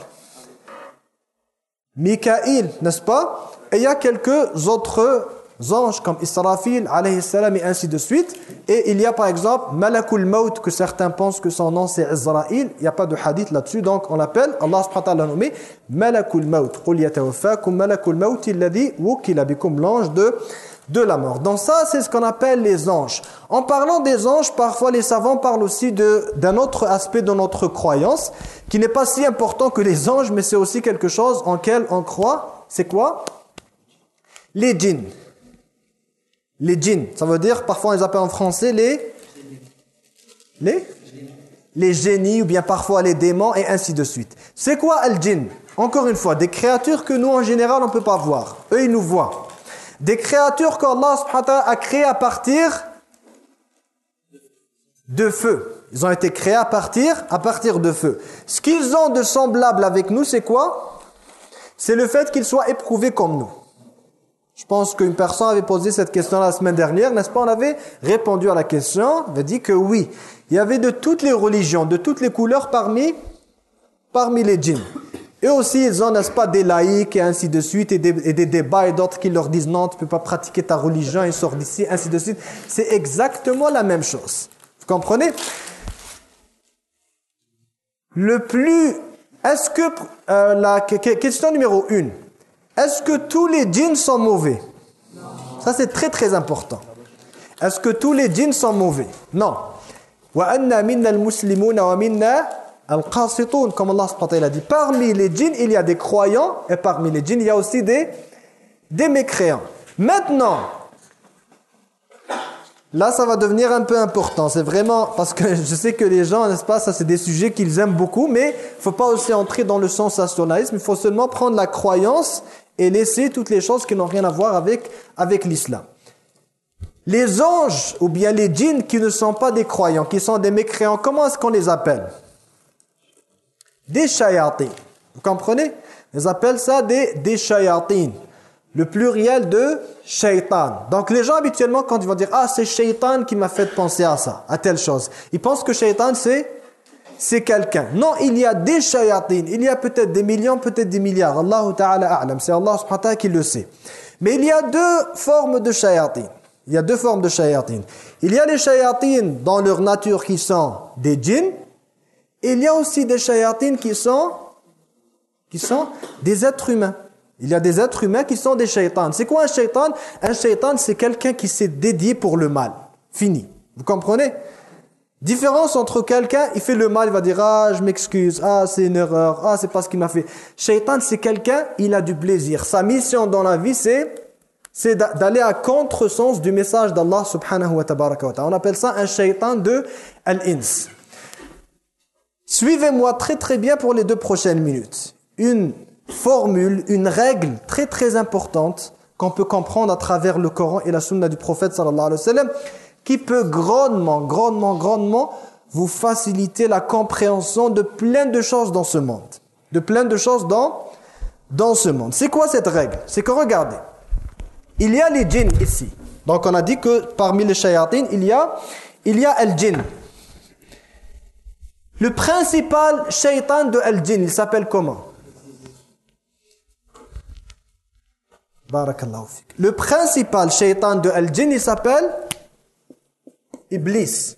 Mikaïl, n'est-ce pas? Et il y a quelques autres anges comme Israfil, alayhi salam, et ainsi de suite. Et il y a par exemple Malakul Maut, que certains pensent que son nom c'est Israël. Il n'y a pas de hadith là-dessus, donc on l'appelle, Allah subhanahu wa ta'ala l'a nommé Malakul Maut. Qul yatawaffakum Malakul Maut, alladhi wukila bikum, l'ange de de la mort. Donc ça, c'est ce qu'on appelle les anges. En parlant des anges, parfois les savants parlent aussi d'un autre aspect de notre croyance, qui n'est pas si important que les anges, mais c'est aussi quelque chose en quel on croit. C'est quoi? Les djinns. Les djinns, ça veut dire, parfois on les appelle en français les... Les Les génies, ou bien parfois les démons, et ainsi de suite. C'est quoi al-djinn Encore une fois, des créatures que nous, en général, on ne peut pas voir. Eux, ils nous voient. Des créatures qu'Allah a créées à partir de feu. Ils ont été créés à partir de feu. Ce qu'ils ont de semblable avec nous, c'est quoi? C'est le fait qu'ils soient éprouvés comme nous. Je pense qu'une personne avait posé cette question la semaine dernière, n'est-ce pas? On avait répondu à la question, on avait dit que oui. Il y avait de toutes les religions, de toutes les couleurs parmi, parmi les djinns. Eux aussi, ils ont, n'est-ce pas, des laïcs et ainsi de suite, et des, débats et d'autres qui leur disent non, tu ne peux pas pratiquer ta religion, ils sortent d'ici, ainsi de suite. C'est exactement la même chose. Vous comprenez? Le plus... Est-ce que... Euh, la question numéro une. Est-ce que tous les djinns sont mauvais? Ça, c'est très très important. Est-ce que tous les djinns sont mauvais? Non. Comme Allah dit. Parmi les djinns, il y a des croyants et parmi les djinns, il y a aussi des, des mécréants. Maintenant, là ça va devenir un peu important. C'est vraiment, parce que je sais que les gens, n'est-ce pas, ça c'est des sujets qu'ils aiment beaucoup, mais il ne faut pas aussi entrer dans le sensationnalisme. Il faut seulement prendre la croyance et laisser toutes les choses qui n'ont rien à voir avec, avec l'islam. Les anges ou bien les djinns qui ne sont pas des croyants, qui sont des mécréants, comment est-ce qu'on les appelle? Des shayatin. Vous comprenez? Ils appellent ça des, des shayatin. Le pluriel de shaitan. Donc les gens habituellement quand ils vont dire « Ah, c'est shaitan qui m'a fait penser à ça, à telle chose », ils pensent que shaitan c'est c'est quelqu'un. Non, il y a des shayatin. Il y a peut-être des millions, peut-être des milliards. Allah Ta'ala a'lam. C'est Allah subhanahu wa ta'ala qui le sait. Mais il y a deux formes de shayatin. Il y a deux formes de shayatin. Il y a les shayatin dans leur nature qui sont des djinns il y a aussi des shayatines qui sont, qui sont des êtres humains. Il y a des êtres humains qui sont des shaitans. C'est quoi un shaitan? Un shaitan, c'est quelqu'un qui s'est dédié pour le mal. Fini. Vous comprenez? Différence entre quelqu'un, il fait le mal, il va dire « Ah, je m'excuse. Ah, c'est une erreur. Ah, c'est pas ce qu'il m'a fait. » Shaitan, c'est quelqu'un, il a du plaisir. Sa mission dans la vie, c'est c'est d'aller à contresens du message d'Allah subhanahu wa ta'ala. On appelle ça un shaitan de al-ins. Suivez-moi très très bien pour les deux prochaines minutes. Une formule, une règle très très importante qu'on peut comprendre à travers le Coran et la sunna du prophète sallallahu alayhi wa sallam qui peut grandement, grandement, grandement vous faciliter la compréhension de plein de choses dans ce monde. De plein de choses dans, dans ce monde. C'est quoi cette règle? C'est que regardez, il y a les djinns ici. Donc on a dit que parmi les shayatines, il y a, il y a al-djinn. Le principal shaitan de Al-Jinn, il s'appelle comment? Le principal shaitan de Al-Jinn, il s'appelle Iblis.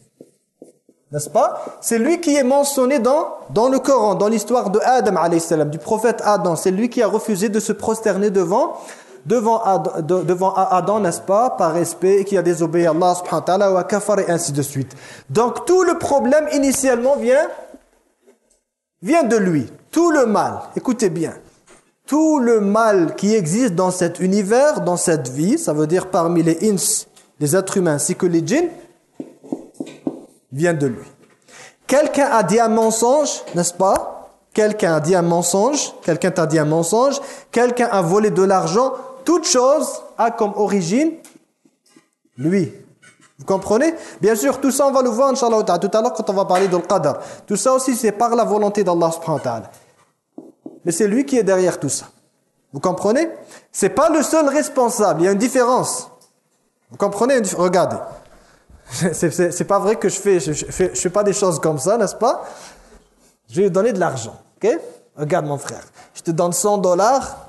N'est-ce pas? C'est lui qui est mentionné dans, le Coran, dans l'histoire de Adam, du prophète Adam. C'est lui qui a refusé de se prosterner devant Adam, n'est-ce pas, par respect, qui a désobéi à Allah subhanahu wa ta'ala, kafar et ainsi de suite. Donc tout le problème initialement vient, vient de lui. Tout le mal, écoutez bien, tout le mal qui existe dans cet univers, dans cette vie, ça veut dire parmi les ins, les êtres humains, ainsi que les djinns, vient de lui. Quelqu'un a dit un mensonge, n'est-ce pas? Quelqu'un a dit un mensonge, quelqu'un t'a dit un mensonge, quelqu'un a volé de l'argent, toute chose a comme origine lui. Vous comprenez? Bien sûr, tout ça on va le voir Inch'Allah tout à l'heure quand on va parler de l'Qadr. Tout ça aussi c'est par la volonté d'Allah subhanahu wa ta'ala. Mais c'est lui qui est derrière tout ça. Vous comprenez? C'est pas le seul responsable, il y a une différence. Vous comprenez? Regardez. C'est pas vrai que je fais, je, fais, je fais pas des choses comme ça, n'est-ce pas? Je vais lui donner de l'argent, ok? Regarde mon frère, je te donne 100 dollars,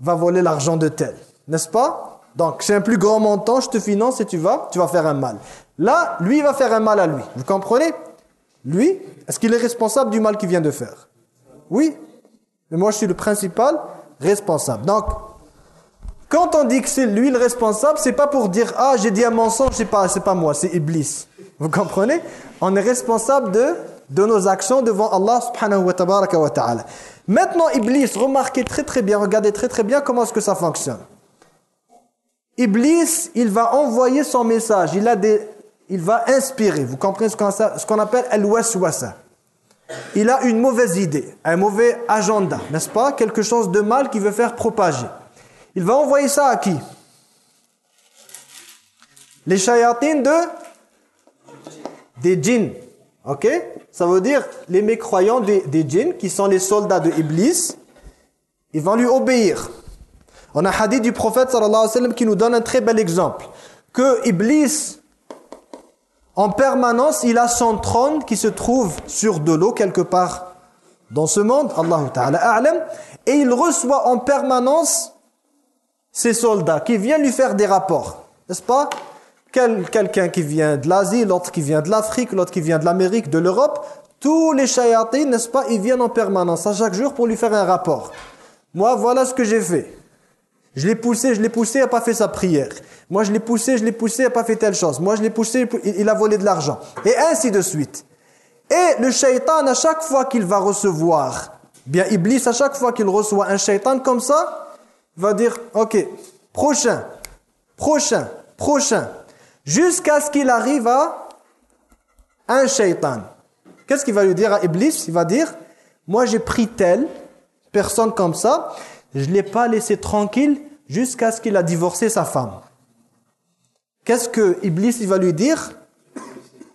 va voler l'argent de tel, n'est-ce pas? Donc c'est un plus grand montant, je te finance et tu vas, tu vas faire un mal. Là, lui il va faire un mal à lui, vous comprenez? Lui, est-ce qu'il est responsable du mal qu'il vient de faire? Oui, mais moi je suis le principal responsable. Donc, quand on dit que c'est lui le responsable, c'est pas pour dire ah j'ai dit un mensonge, c'est pas pas moi, c'est Iblis. Vous comprenez? On est responsable de de nos actions devant Allah subhanahu wa ta'ala. Maintenant Iblis, remarquez très très bien, regardez très très bien comment est-ce que ça fonctionne. Iblis, il va envoyer son message, il a des il va inspirer. Vous comprenez ce qu'on appelle al-waswasa. Il a une mauvaise idée, un mauvais agenda, n'est-ce pas? Quelque chose de mal qu'il veut faire propager. Il va envoyer ça à qui? Les shayatines de? Des djinns. Ok? Ça veut dire les mécroyants des, djinns, qui sont les soldats de Iblis, ils vont lui obéir. On a un hadith du prophète sallallahu alayhi wa sallam qui nous donne un très bel exemple. Que Iblis, en permanence, il a son trône qui se trouve sur de l'eau quelque part dans ce monde, Allahu Ta'ala et il reçoit en permanence ces soldats qui viennent lui faire des rapports, n'est-ce pas? Quelqu'un qui vient de l'Asie, l'autre qui vient de l'Afrique, l'autre qui vient de l'Amérique, de l'Europe, tous les shayatines, n'est-ce pas, ils viennent en permanence à chaque jour pour lui faire un rapport. Moi, voilà ce que j'ai fait. Je l'ai poussé, je l'ai poussé, il n'a pas fait sa prière. Moi, je l'ai poussé, je l'ai poussé, il n'a pas fait telle chose. Moi, je l'ai poussé, il a volé de l'argent. Et ainsi de suite. Et le shaitan, à chaque fois qu'il va recevoir, bien Iblis, à chaque fois qu'il reçoit un shaitan comme ça, va dire, ok, prochain, prochain, prochain, jusqu'à ce qu'il arrive à un shaitan. Qu'est-ce qu'il va lui dire à Iblis? Il va dire, moi j'ai pris telle personne comme ça, je ne l'ai pas laissé tranquille jusqu'à ce qu'il a divorcé sa femme. Qu'est-ce que Iblis va lui dire?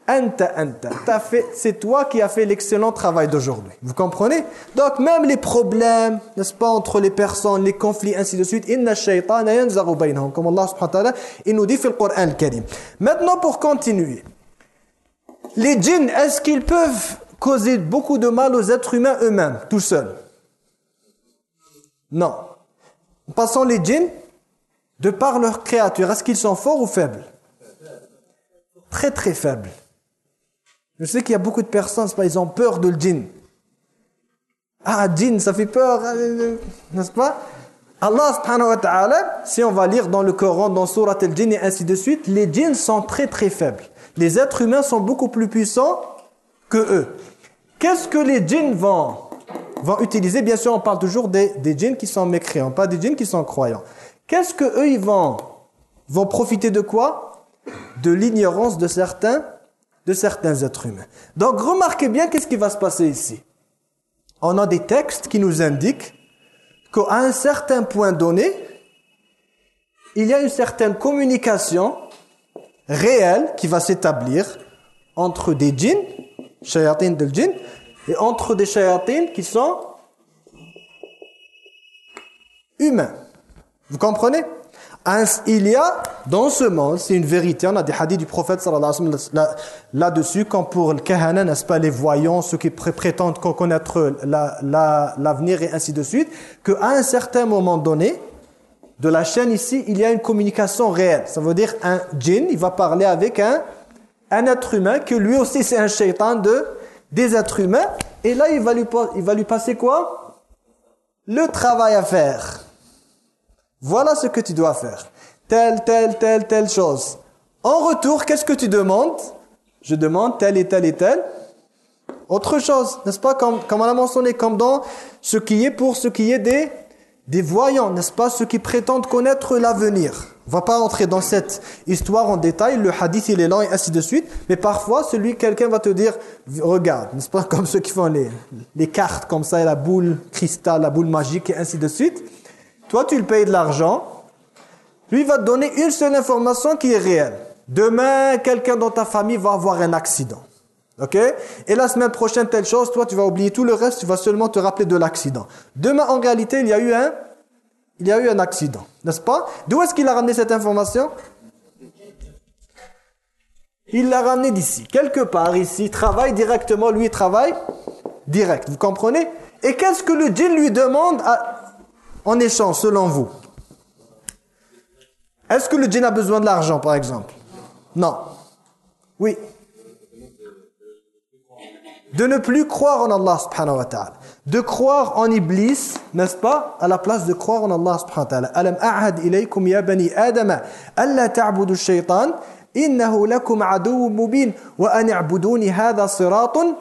Anta, anta. c'est toi qui as fait l'excellent travail d'aujourd'hui. Vous comprenez? Donc même les problèmes, n'est-ce pas, entre les personnes, les conflits, ainsi de suite, inna shaytana yanzaru. Comme Allah subhanahu wa ta'ala, il nous dit dans le al-Karim. Maintenant pour continuer. Les djinns, est-ce qu'ils peuvent causer beaucoup de mal aux êtres humains eux-mêmes, tout seuls? Non. Passons les djinns, de par leur créature, est-ce qu'ils sont forts ou faibles? Très très faibles. Je sais qu'il y a beaucoup de personnes, pas, ils ont peur de le djinn. Ah, djinn, ça fait peur, hein, n'est-ce pas? Allah subhanahu wa ta'ala, si on va lire dans le Coran, dans Surat al-Jinn et ainsi de suite, les djinns sont très très faibles. Les êtres humains sont beaucoup plus puissants que eux. Qu'est-ce que les djinns vont, vont utiliser Bien sûr, on parle toujours des, des djinns qui sont mécréants, pas des djinns qui sont croyants. Qu'est-ce que eux ils vont, vont profiter de quoi? De l'ignorance de certains de certains êtres humains. Donc remarquez bien qu'est-ce qui va se passer ici. On a des textes qui nous indiquent qu'à un certain point donné, il y a une certaine communication réelle qui va s'établir entre des djinns, shayatines de djinn, et entre des shayatines qui sont humains. Vous comprenez? Il y a dans ce monde, c'est une vérité, on a des hadiths du prophète sallallahu alayhi wa là-dessus, quand pour le kahana, n'est-ce pas, les voyants, ceux qui prétendent connaître l'avenir et ainsi de suite, qu'à un certain moment donné, de la chaîne ici, il y a une communication réelle. Ça veut dire un djinn, il va parler avec un, un être humain, que lui aussi c'est un shaitan de, des êtres humains, et là il va lui, il va lui passer quoi? Le travail à faire. Voilà ce que tu dois faire. Telle, telle, telle, telle chose. En retour, qu'est-ce que tu demandes? Je demande telle et telle et telle. Autre chose, n'est-ce pas comme, comme on a mentionné, comme dans ce qui est pour ce qui est des, des voyants, n'est-ce pas, ceux qui prétendent connaître l'avenir. On va pas entrer dans cette histoire en détail, le hadith il est lent et ainsi de suite, mais parfois celui quelqu'un va te dire regarde, n'est-ce pas comme ceux qui font les, les cartes comme ça, et la boule cristal, la boule magique et ainsi de suite. Toi tu le payes de l'argent, lui va te donner une seule information qui est réelle. Demain, quelqu'un dans ta famille va avoir un accident. OK? Et la semaine prochaine, telle chose, toi, tu vas oublier tout le reste, tu vas seulement te rappeler de l'accident. Demain, en réalité, il y a eu un, il y a eu un accident, n'est-ce pas? D'où est-ce qu'il a ramené cette information? Il l'a ramené d'ici. Quelque part ici, il travaille directement, lui, il travaille direct. Vous comprenez? Et qu'est-ce que le djinn lui demande en échange, selon vous? Est-ce que le djinn a besoin de l'argent, par exemple? Non. Oui de ne plus croire en Allah subhanahu wa ta'ala. De croire en Iblis, n'est-ce pas, à la place de croire en Allah subhanahu wa ta'ala. Alam a'had ilaykum ya bani adama alla ta'budu shaytan innahu lakum aduwwun mubin wa siratun.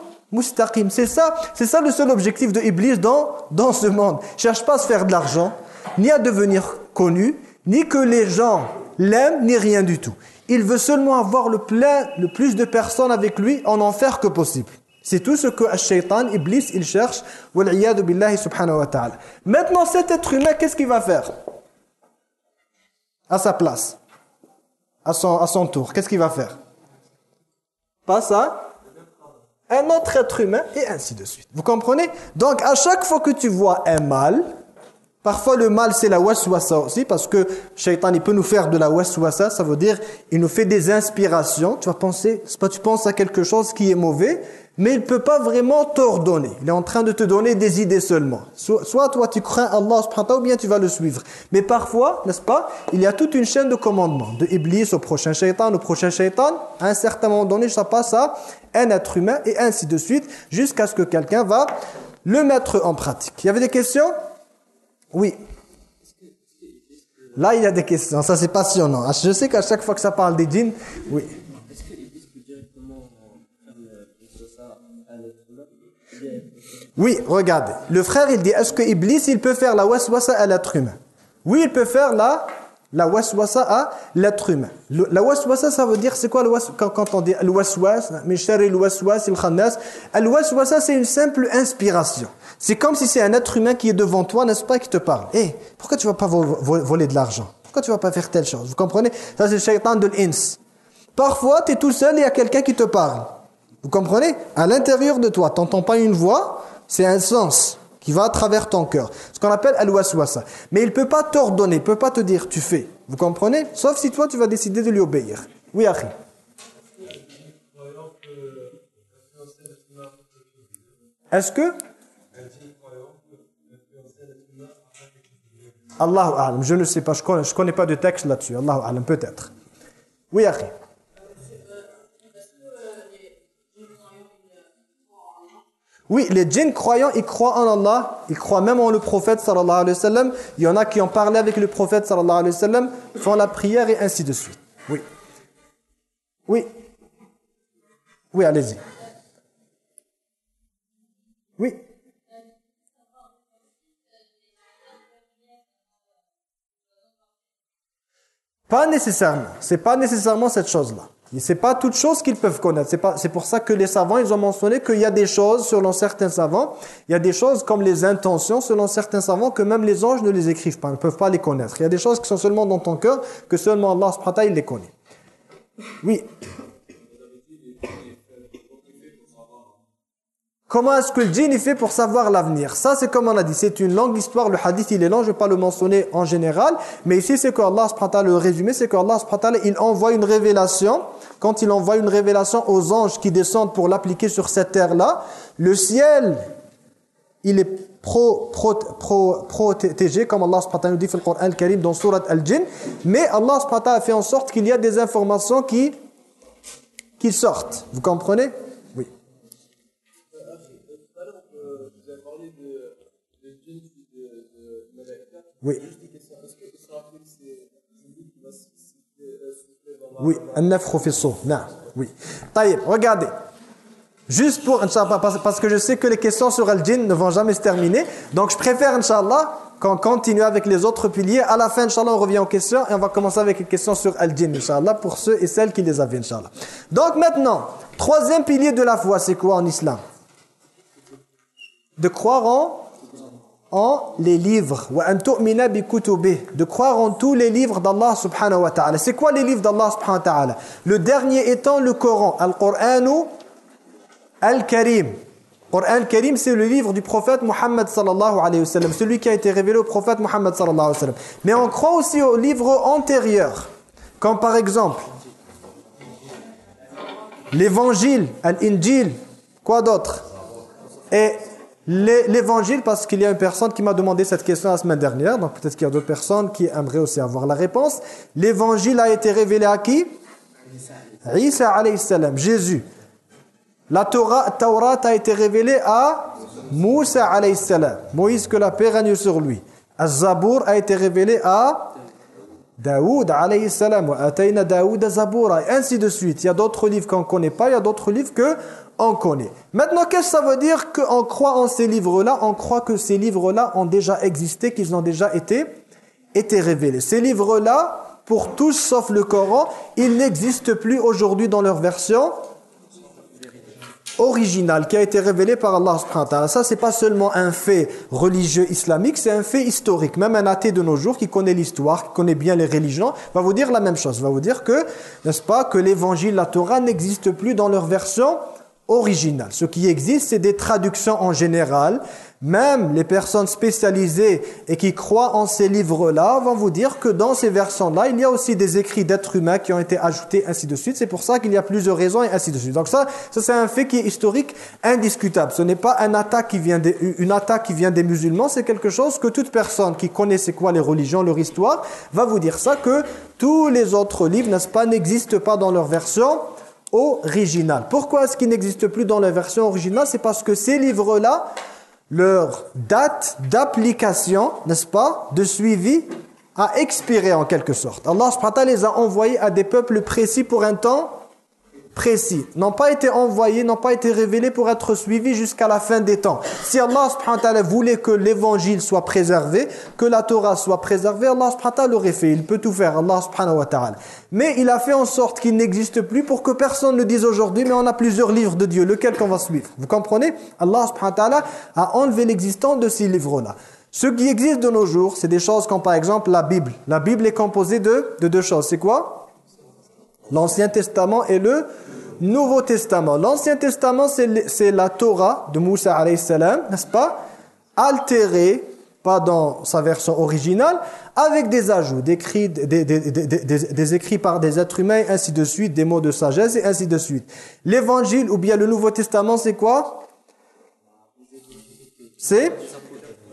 C'est ça, c'est ça le seul objectif de Iblis dans dans ce monde. cherche pas à se faire de l'argent, ni à devenir connu, ni que les gens l'aiment, ni rien du tout. Il veut seulement avoir le plein, le plus de personnes avec lui en enfer que possible. C'est tout ce que shaitan, Iblis, il cherche. Maintenant, cet être humain, qu'est-ce qu'il va faire? À sa place. À son, à son tour. Qu'est-ce qu'il va faire? Pas ça? Un autre être humain et ainsi de suite. Vous comprenez? Donc à chaque fois que tu vois un mal, parfois le mal c'est la waswasa aussi parce que shaitan il peut nous faire de la waswasa, ça veut dire il nous fait des inspirations, tu vas penser, pas tu penses à quelque chose qui est mauvais mais il ne peut pas vraiment t'ordonner. Il est en train de te donner des idées seulement. Soit, toi tu crains Allah ou bien tu vas le suivre. Mais parfois, n'est-ce pas, il y a toute une chaîne de commandements. De Iblis au prochain shaitan, au prochain shaitan. À un certain moment donné, ça passe à un être humain et ainsi de suite. Jusqu'à ce que quelqu'un va le mettre en pratique. Il y avait des questions? Oui. Là, il y a des questions. Ça, c'est passionnant. Je sais qu'à chaque fois que ça parle des djinns, oui. Oui, regardez. Le frère, il dit, est-ce que Iblis, il peut faire la waswasa à l'être humain? Oui, il peut faire la, la waswasa à l'être humain. la waswasa, ça veut dire, c'est quoi le quand, quand on dit le waswas, le waswas, il khannas, le waswasa, c'est une simple inspiration. C'est comme si c'est un être humain qui est devant toi, n'est-ce pas, qui te parle. Eh, pourquoi tu vas pas voler de l'argent? Pourquoi tu vas pas faire telle chose? Vous comprenez? Ça, c'est le shaitan de l'ins. Parfois, tu es tout seul et il y a quelqu'un qui te parle. Vous comprenez? À l'intérieur de toi, tu n'entends pas une voix, c'est un sens qui va à travers ton cœur. Ce qu'on appelle al-waswasa. Mais il ne peut pas t'ordonner, il ne peut pas te dire tu fais. Vous comprenez? Sauf si toi tu vas décider de lui obéir. Oui, Akhi. Est-ce que? Allahu A'lam, je ne sais pas, je ne connais, pas de texte là-dessus. Allahu A'lam, peut-être. Oui, Akhi. Oui, les djinns croyants, ils croient en Allah, ils croient même en le prophète sallallahu alayhi wa sallam. Il y en a qui ont parlé avec le prophète sallallahu alayhi wa sallam, font la prière et ainsi de suite. Oui. Oui. Oui, allez-y. Oui. Pas nécessairement. C'est pas nécessairement cette chose-là. Ce n'est pas toutes choses qu'ils peuvent connaître. C'est pour ça que les savants, ils ont mentionné qu'il y a des choses, selon certains savants, il y a des choses comme les intentions, selon certains savants, que même les anges ne les écrivent pas, ne peuvent pas les connaître. Il y a des choses qui sont seulement dans ton cœur, que seulement Allah il les connaît. Oui. Comment est-ce que le djinn il fait pour savoir l'avenir? Ça, c'est comme on a dit, c'est une longue histoire. Le hadith, il est long, je ne vais pas le mentionner en général. Mais ici, c'est qu'Allah, le résumé, c'est qu'Allah, il envoie une révélation. Quand il envoie une révélation aux anges qui descendent pour l'appliquer sur cette terre-là, le ciel, il est pro, pro, pro, protégé, comme Allah nous dit dans le Coran al-Karim, dans Surat al-Jinn. Mais Allah a fait en sorte qu'il y a des informations qui, qui sortent. Vous comprenez? Oui. Oui, Non, oui. Taïb, regardez. Juste pour, Inch'Allah, parce que je sais que les questions sur Al-Jinn ne vont jamais se terminer. Donc je préfère, Inch'Allah, qu'on continue avec les autres piliers. À la fin, Inch'Allah, on revient aux questions et on va commencer avec les questions sur Al-Jinn, Inch'Allah, pour ceux et celles qui les avaient, Inch'Allah. Donc maintenant, troisième pilier de la foi, c'est quoi en islam? De croire en en les livres. De croire en tous les livres d'Allah subhanahu wa ta'ala. C'est quoi les livres d'Allah subhanahu wa ta'ala? Le dernier étant le Coran. Al-Qur'anu Al-Karim. Coran Al-Karim c'est le livre du prophète Muhammad sallallahu alayhi wa celui qui a été révélé au prophète Muhammad sallallahu mais on croit aussi aux livres antérieurs comme par exemple l'évangile Al-Injil. Quoi d'autre? Et l'évangile parce qu'il y a une personne qui m'a demandé cette question la semaine dernière, donc peut-être qu'il y a d'autres personnes qui aimeraient aussi avoir la réponse. L'évangile a été révélé à qui? Isa alayhi salam, Jésus. La Torah, a été révélée à Moussa alayhi salam, Moïse que la paix règne sur lui. Az-Zabour a été révélé à Daoud alayhi salam, atayna Daoud Zaboura, et ainsi de suite. Il y a d'autres livres qu'on ne connaît pas, il y a d'autres livres que on connaît. Maintenant, qu'est-ce que ça veut dire qu'on croit en ces livres-là? On croit que ces livres-là ont déjà existé, qu'ils ont déjà été, été révélés. Ces livres-là, pour tous sauf le Coran, ils n'existent plus aujourd'hui dans leur version originale qui a été révélée par Allah subhanahu wa ta'ala. Ça, c'est pas seulement un fait religieux islamique, c'est un fait historique. Même un athée de nos jours qui connaît l'histoire, qui connaît bien les religions, va vous dire la même chose. Va vous dire que, n'est-ce pas, que l'évangile, la Torah n'existe plus dans leur version original. Ce qui existe, c'est des traductions en général. Même les personnes spécialisées et qui croient en ces livres-là vont vous dire que dans ces versants-là, il y a aussi des écrits d'êtres humains qui ont été ajoutés, ainsi de suite. C'est pour ça qu'il y a plusieurs raisons et ainsi de suite. Donc ça, ça c'est un fait qui est historique, indiscutable. Ce n'est pas une attaque qui vient des musulmans, c'est quelque chose que toute personne qui connaît c'est quoi les religions, leur histoire, va vous dire ça, que tous les autres livres, n'est-ce pas, n'existent pas dans leur version original. Pourquoi est-ce qu'il n'existe plus dans la version originale? C'est parce que ces livres-là, leur date d'application, n'est-ce pas, de suivi, a expiré en quelque sorte. Allah les a envoyés à des peuples précis pour un temps précis, n'ont pas été envoyés, n'ont pas été révélés pour être suivis jusqu'à la fin des temps. Si Allah voulait que l'évangile soit préservé, que la Torah soit préservée, Allah l'aurait fait. Il peut tout faire, Allah subhanahu wa ta'ala. Mais il a fait en sorte qu'il n'existe plus pour que personne ne dise aujourd'hui, mais on a plusieurs livres de Dieu, lequel qu'on va suivre? Vous comprenez? Allah subhanahu wa ta'ala a enlevé l'existence de ces livres-là. Ce qui existe de nos jours, c'est des choses comme par exemple la Bible. La Bible est composée de, de deux choses. C'est quoi? L'Ancien Testament et le Nouveau Testament. L'Ancien Testament, c'est la Torah de Moussa n'est-ce pas Altérée, pas dans sa version originale, avec des ajouts, des écrits, des, des, écrits par des êtres humains, ainsi de suite, des mots de sagesse, et ainsi de suite. L'Évangile, ou bien le Nouveau Testament, c'est quoi? C'est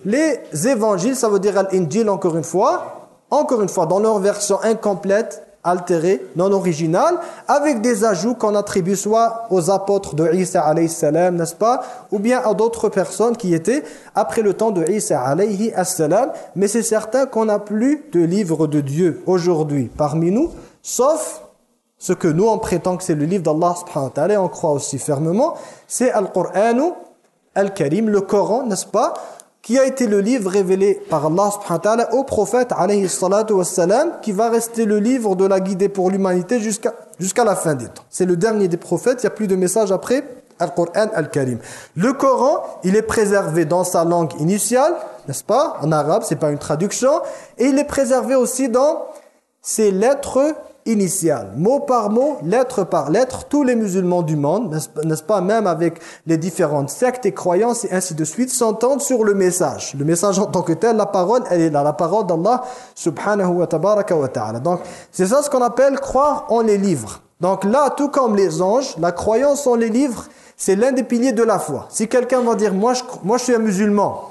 les évangiles, ça veut dire l'Injil encore une fois, encore une fois, dans leur version incomplète, altéré, non original, avec des ajouts qu'on attribue soit aux apôtres de Isa alayhi salam, n'est-ce pas, ou bien à d'autres personnes qui étaient après le temps de Isa alayhi salam, mais c'est certain qu'on n'a plus de livre de Dieu aujourd'hui parmi nous, sauf ce que nous on prétend que c'est le livre d'Allah subhanahu wa ta'ala, on croit aussi fermement, c'est Al-Qur'an Al-Karim, le Coran, n'est-ce pas qui a été le livre révélé par Allah subhanahu wa au prophète alayhi salatu wassalam, qui va rester le livre de la guidée pour l'humanité jusqu'à jusqu'à la fin des temps. C'est le dernier des prophètes, il n'y a plus de message après Al-Qur'an Al-Karim. Le Coran, il est préservé dans sa langue initiale, n'est-ce pas? En arabe, c'est pas une traduction. Et il est préservé aussi dans ses lettres initiale. Mot par mot, lettre par lettre, tous les musulmans du monde, n'est-ce pas, même avec les différentes sectes et croyances et ainsi de suite, s'entendent sur le message. Le message en tant que tel, la parole, elle est là, la parole d'Allah subhanahu wa wa ta'ala. Donc, c'est ça ce qu'on appelle croire en les livres. Donc là, tout comme les anges, la croyance en les livres, c'est l'un des piliers de la foi. Si quelqu'un va dire, moi je, moi je suis un musulman,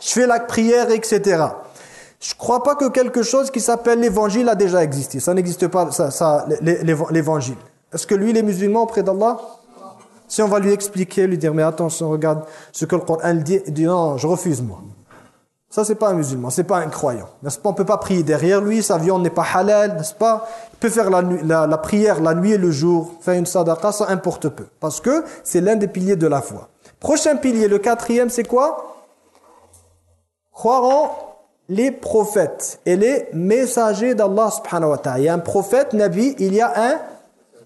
je fais la prière, etc., je ne crois pas que quelque chose qui s'appelle l'évangile a déjà existé. Ça n'existe pas, ça, l'évangile. Est-ce que lui, il est musulman auprès d'Allah? Si on va lui expliquer, lui dire, mais attention, regarde ce que le Coran dit, il dit, non, je refuse moi. Ça, c'est pas un musulman, c'est pas un croyant. N'est-ce pas? On peut pas prier derrière lui, sa viande n'est pas halal, n'est-ce pas? Il peut faire la, prière la nuit et le jour, faire une sadaqa, ça importe peu. Parce que c'est l'un des piliers de la foi. Prochain pilier, le quatrième, c'est quoi? Croire en les prophètes et les messagers d'Allah subhanahu wa ta'ala. Il y a un prophète, Nabi, il y a un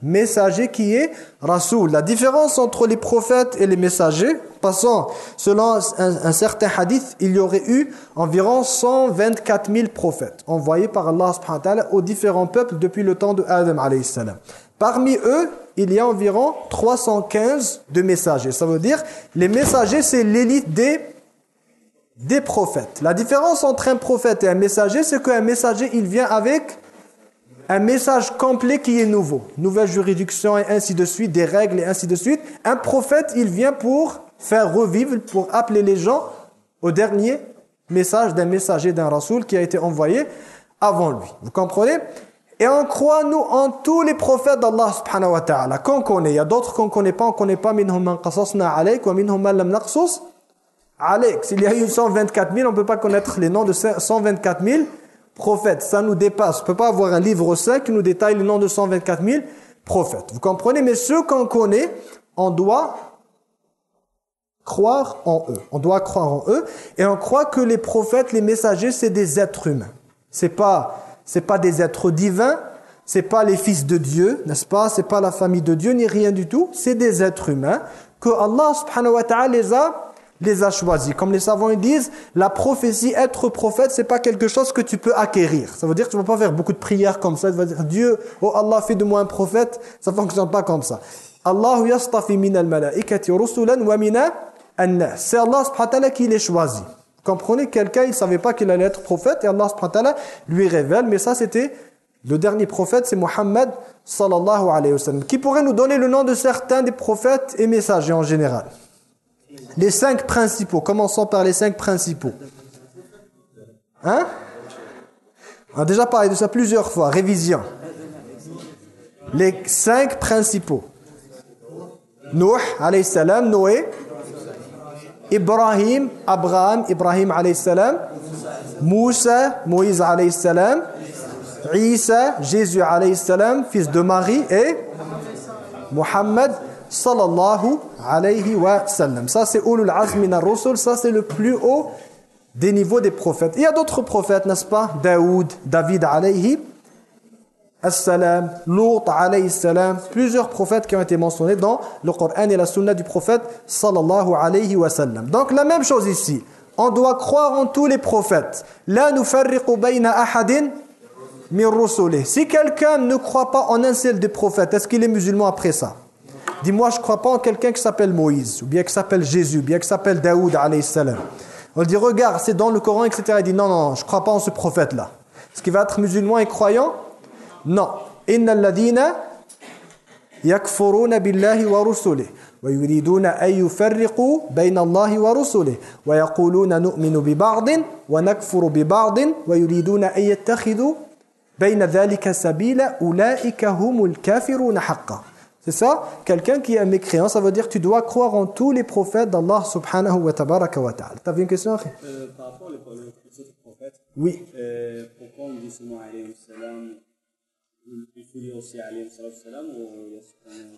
messager qui est Rasoul. La différence entre les prophètes et les messagers, passant selon un, certain hadith, il y aurait eu environ 124 000 prophètes envoyés par Allah subhanahu wa ta'ala aux différents peuples depuis le temps de Adam alayhi salam. Parmi eux, il y a environ 315 de messagers. Ça veut dire, les messagers, c'est l'élite des, des prophètes. La différence entre un prophète et un messager, c'est qu'un messager, il vient avec un message complet qui est nouveau. Nouvelle juridiction et ainsi de suite, des règles et ainsi de suite. Un prophète, il vient pour faire revivre, pour appeler les gens au dernier message d'un messager, d'un rasoul qui a été envoyé avant lui. Vous comprenez? Et on croit, nous, en tous les prophètes d'Allah subhanahu wa ta'ala, qu'on connaît. Il y a d'autres qu'on ne connaît pas, on ne connaît pas. Minhum man qasasna wa minhum man lam alayk. S'il y a eu 124 000, on ne peut pas connaître les noms de 124 000 prophètes. Ça nous dépasse. On ne peut pas avoir un livre saint qui nous détaille le nom de 124 000 prophètes. Vous comprenez? Mais ceux qu'on connaît, on doit croire en eux. On doit croire en eux. Et on croit que les prophètes, les messagers, c'est des êtres humains. C'est pas, c'est pas des êtres divins. C'est pas les fils de Dieu, n'est-ce pas? C'est pas la famille de Dieu, ni rien du tout. C'est des êtres humains que Allah subhanahu wa ta'ala les a les a choisis. Comme les savants disent, la prophétie, être prophète, c'est pas quelque chose que tu peux acquérir. Ça veut dire que tu vas pas faire beaucoup de prières comme ça. Tu vas dire, Dieu, oh Allah, fais de moi un prophète. Ça fonctionne pas comme ça. Allah yastafi min al-malaikati rusulan wa mina C'est Allah subhanahu qui les choisit. Comprenez, quelqu'un, il savait pas qu'il allait être prophète et Allah subhanahu lui révèle. Mais ça, c'était le dernier prophète, c'est Muhammad sallallahu alayhi wa sallam. Qui pourrait nous donner le nom de certains des prophètes et messagers en général les cinq principaux. Commençons par les cinq principaux. Hein? On a déjà parlé de ça plusieurs fois. Révision. Les cinq principaux. Nuh, alayhi salam, Noé. Ibrahim, Abraham, Ibrahim, alayhi salam. Moussa, Moïse, alayhi. Isa, Jésus, alayhi fils de Marie. Et Muhammad, sallallahu alayhi wa sallam. Ça c'est ulul azm min ar-rusul, ça c'est le plus haut des niveaux des prophètes. Il y a d'autres prophètes, n'est-ce pas? Daoud, David alayhi salam, Lut alayhi salam, plusieurs prophètes qui ont été mentionnés dans le Coran et la sunna du prophète sallallahu alayhi wa sallam. Donc la même chose ici. On doit croire en tous les prophètes. La nufarriqu bayna ahadin. Si quelqu'un ne croit pas en un seul des prophètes, est-ce qu'il est musulman après ça? Dis-moi, je ne crois pas en quelqu'un qui s'appelle Moïse, ou bien qui s'appelle Jésus, ou bien qui s'appelle Daoud, alayhi salam. On dit, regarde, c'est dans le Coran, etc. Il dit, non, non, je ne crois pas en ce prophète-là. Est-ce qu'il va être musulman et croyant Non. Inna alladhina yakfuruna billahi wa rusulih. ويريدون أن يفرقوا بين الله ورسله ويقولون نؤمن ببعض ونكفر ببعض ويريدون أن يتخذوا بين ذلك سبيلا أولئك هم الكافرون حقا c'est ça? Quelqu'un qui est un mécréant, ça veut dire que tu dois croire en tous les prophètes d'Allah subhanahu wa tabaraka wa ta'ala. T'avais une question euh, Par rapport aux prophètes, oui. Euh, pourquoi on dit seulement alayhi salam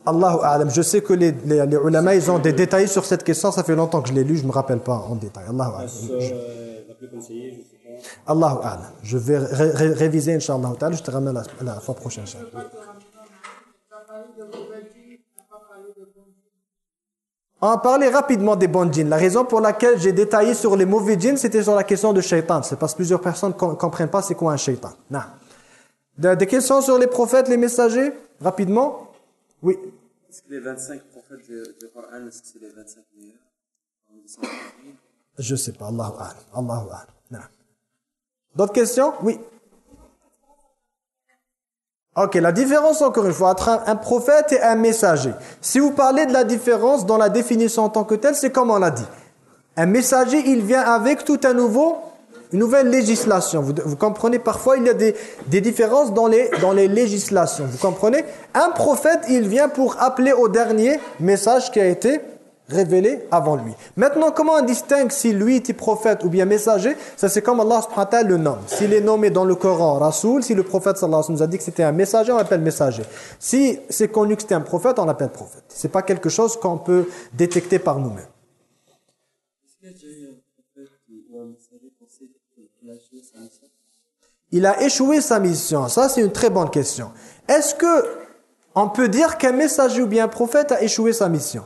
Allahu a'lam. Je sais que les, les, les ulama, ils ont des détails sur cette question. Ça fait longtemps que je l'ai lu, je ne me rappelle pas en détail. Allahu a'lam. Euh. Allahu a'lam. Je vais ré ré réviser, Inch'Allah. Je te ramène la, la fois prochaine. On a parlé rapidement des bons djinns. La raison pour laquelle j'ai détaillé sur les mauvais djinns, c'était sur la question de shaitan. C'est parce que plusieurs personnes ne comprennent pas c'est quoi un shaitan. Non. Des questions sur les prophètes, les messagers? Rapidement Oui. Est-ce que les 25 prophètes du Coran, est-ce que c'est les 25 meilleurs? Je sais pas. Allahu Allahu Non. D'autres questions? Oui. Ok, la différence encore une fois entre un, prophète et un messager. Si vous parlez de la différence dans la définition en tant que telle, c'est comme on l'a dit. Un messager, il vient avec tout un nouveau, une nouvelle législation. Vous, comprenez, parfois il y a des, des différences dans les, dans les législations. Vous comprenez? Un prophète, il vient pour appeler au dernier message qui a été révélé avant lui. Maintenant, comment on distingue si lui était prophète ou bien messager? Ça, c'est comme Allah subhanahu wa ta'ala le nomme. S'il est nommé dans le Coran, Rasoul, si le prophète sallallahu alayhi wa nous a dit que c'était un messager, on l'appelle messager. Si c'est connu que c'était un prophète, on l'appelle prophète. C'est pas quelque chose qu'on peut détecter par nous-mêmes. Il a échoué sa mission. Ça, c'est une très bonne question. Est-ce que on peut dire qu'un messager ou bien un prophète a échoué sa mission?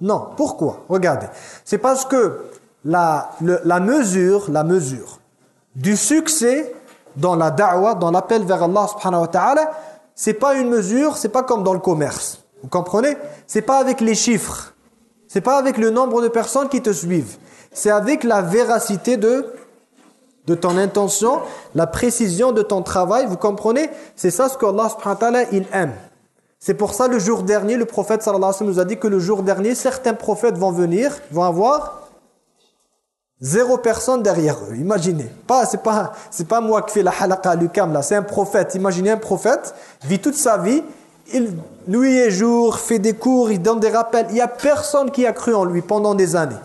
Non. Pourquoi? Regardez. C'est parce que la, la mesure, la mesure du succès dans la da'wah, dans l'appel vers Allah subhanahu wa ta'ala, c'est pas une mesure, c'est pas comme dans le commerce. Vous comprenez? C'est pas avec les chiffres. C'est pas avec le nombre de personnes qui te suivent. C'est avec la véracité de de ton intention, la précision de ton travail, vous comprenez? C'est ça ce qu'Allah subhanahu wa ta'ala, il aime. C'est pour ça le jour dernier, le prophète sallallahu alayhi wa sallam nous a dit que le jour dernier, certains prophètes vont venir, vont avoir zéro personne derrière eux. Imaginez. Pas, c'est pas, c'est pas moi qui fais la halaqa l'ukam là, c'est un prophète. Imaginez un prophète, vit toute sa vie, il, nuit et jour, fait des cours, il donne des rappels. Il n'y a personne qui a cru en lui pendant des années.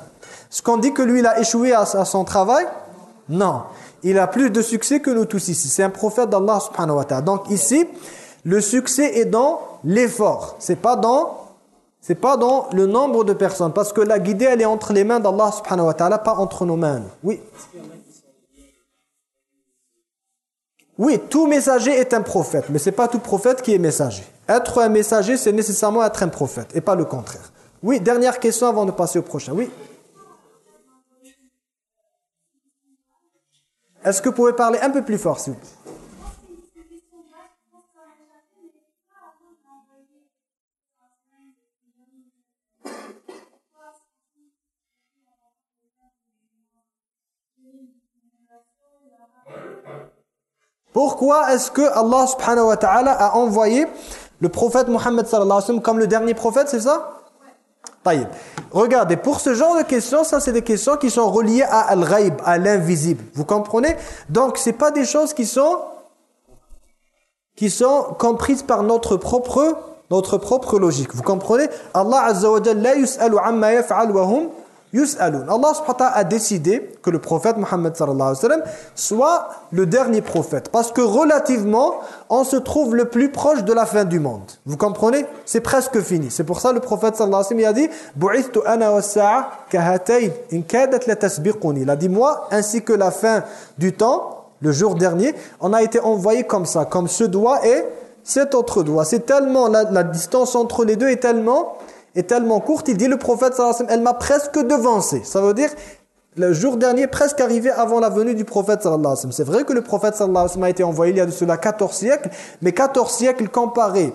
Ce qu'on dit que lui, il a échoué à son travail, non. Il a plus de succès que nous tous ici. C'est un prophète d'Allah subhanahu wa ta'ala. Donc ici, le succès est dans l'effort. C'est pas dans c'est pas dans le nombre de personnes parce que la guidée elle est entre les mains d'Allah subhanahu wa ta'ala pas entre nos mains. Oui. Oui, tout messager est un prophète, mais c'est pas tout prophète qui est messager. Être un messager, c'est nécessairement être un prophète et pas le contraire. Oui, dernière question avant de passer au prochain. Oui. Est-ce que vous pouvez parler un peu plus fort, s'il vous plaît? Pourquoi est-ce que Allah subhanahu wa ta'ala a envoyé le prophète Mohammed sallallahu alayhi wa sallam comme le dernier prophète, c'est ça? Regardez, pour ce genre de questions, ça c'est des questions qui sont reliées à al-ghaib, à l'invisible. Vous comprenez? Donc, c'est pas des choses qui sont qui sont comprises par notre propre notre propre logique. Vous comprenez? Allah azza wa jalla yus'alu amma yaf'al wa hum yus'alun. Allah subhanahu a décidé que le prophète Muhammad sallallahu soit le dernier prophète parce que relativement on se trouve le plus proche de la fin du monde. Vous comprenez? C'est presque fini. C'est pour ça le prophète a dit. Il a dit moi ainsi que la fin du temps, le jour dernier, on a été envoyé comme ça, comme ce doigt et cet autre doigt. C'est tellement la distance entre les deux est tellement est tellement courte, il dit le prophète elle m'a presque devancé. Ça veut dire le jour dernier presque arrivé avant la venue du prophète sallallahu alayhi wa. C'est vrai que le prophète sallallahu alayhi wa sallam a été envoyé il y a de cela 14 siècles, mais 14 siècles comparé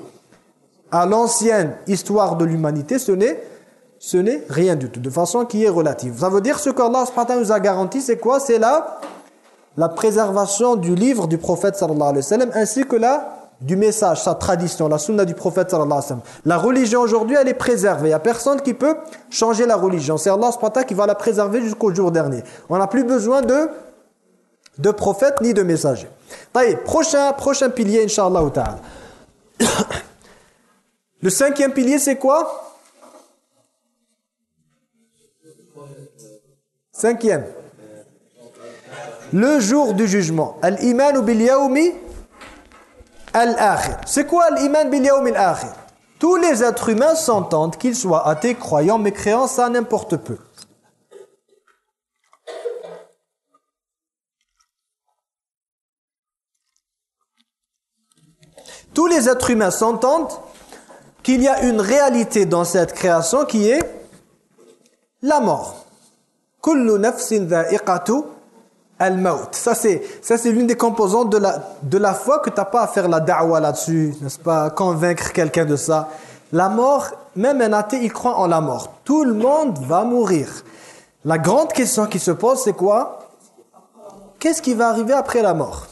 à l'ancienne histoire de l'humanité, ce n'est ce n'est rien du tout, de façon qui est relative. Ça veut dire ce qu'Allah nous a garanti, c'est quoi? C'est la, la préservation du livre du prophète sallallahu alayhi wa sallam, ainsi que la du message, sa tradition, la sunna du prophète. La religion aujourd'hui, elle est préservée. Il n'y a personne qui peut changer la religion. C'est Allah qui va la préserver jusqu'au jour dernier. On n'a plus besoin de, de prophètes ni de messagers. prochain, prochain pilier, Inch'Allah ta'ala. Le cinquième pilier, c'est quoi? Cinquième. Le jour du jugement. Al-iman bil yawmi al-akhir. C'est quoi l'iman bil yawm al-akhir Tous les êtres humains s'entendent, qu'ils soient athées, croyants, mécréants, ça n'importe peu. Tous les êtres humains s'entendent qu'il y a une réalité dans cette création qui est la mort. Nafsin Al-maut. Ça, c'est l'une des composantes de la, de la foi que tu n'as pas à faire la da'wa là-dessus, n'est-ce pas? Convaincre quelqu'un de ça. La mort, même un athée, il croit en la mort. Tout le monde va mourir. La grande question qui se pose, c'est quoi? Qu'est-ce qui va arriver après la mort?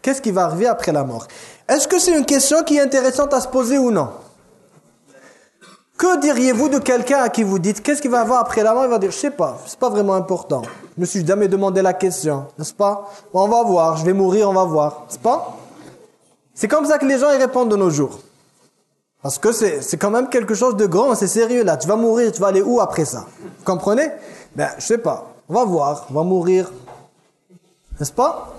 Qu'est-ce qui va arriver après la mort? Est-ce que c'est une question qui est intéressante à se poser ou non? Que diriez-vous de quelqu'un à qui vous dites qu'est-ce qu'il va avoir après la mort? Il va dire, je sais pas, c'est pas vraiment important. Je me suis jamais demandé la question, n'est-ce pas? On va voir, je vais mourir, on va voir, n'est-ce pas? C'est comme ça que les gens y répondent de nos jours. Parce que c'est quand même quelque chose de grand, c'est sérieux là. Tu vas mourir, tu vas aller où après ça? Vous comprenez? Ben, je sais pas. On va voir, on va mourir. N'est-ce pas?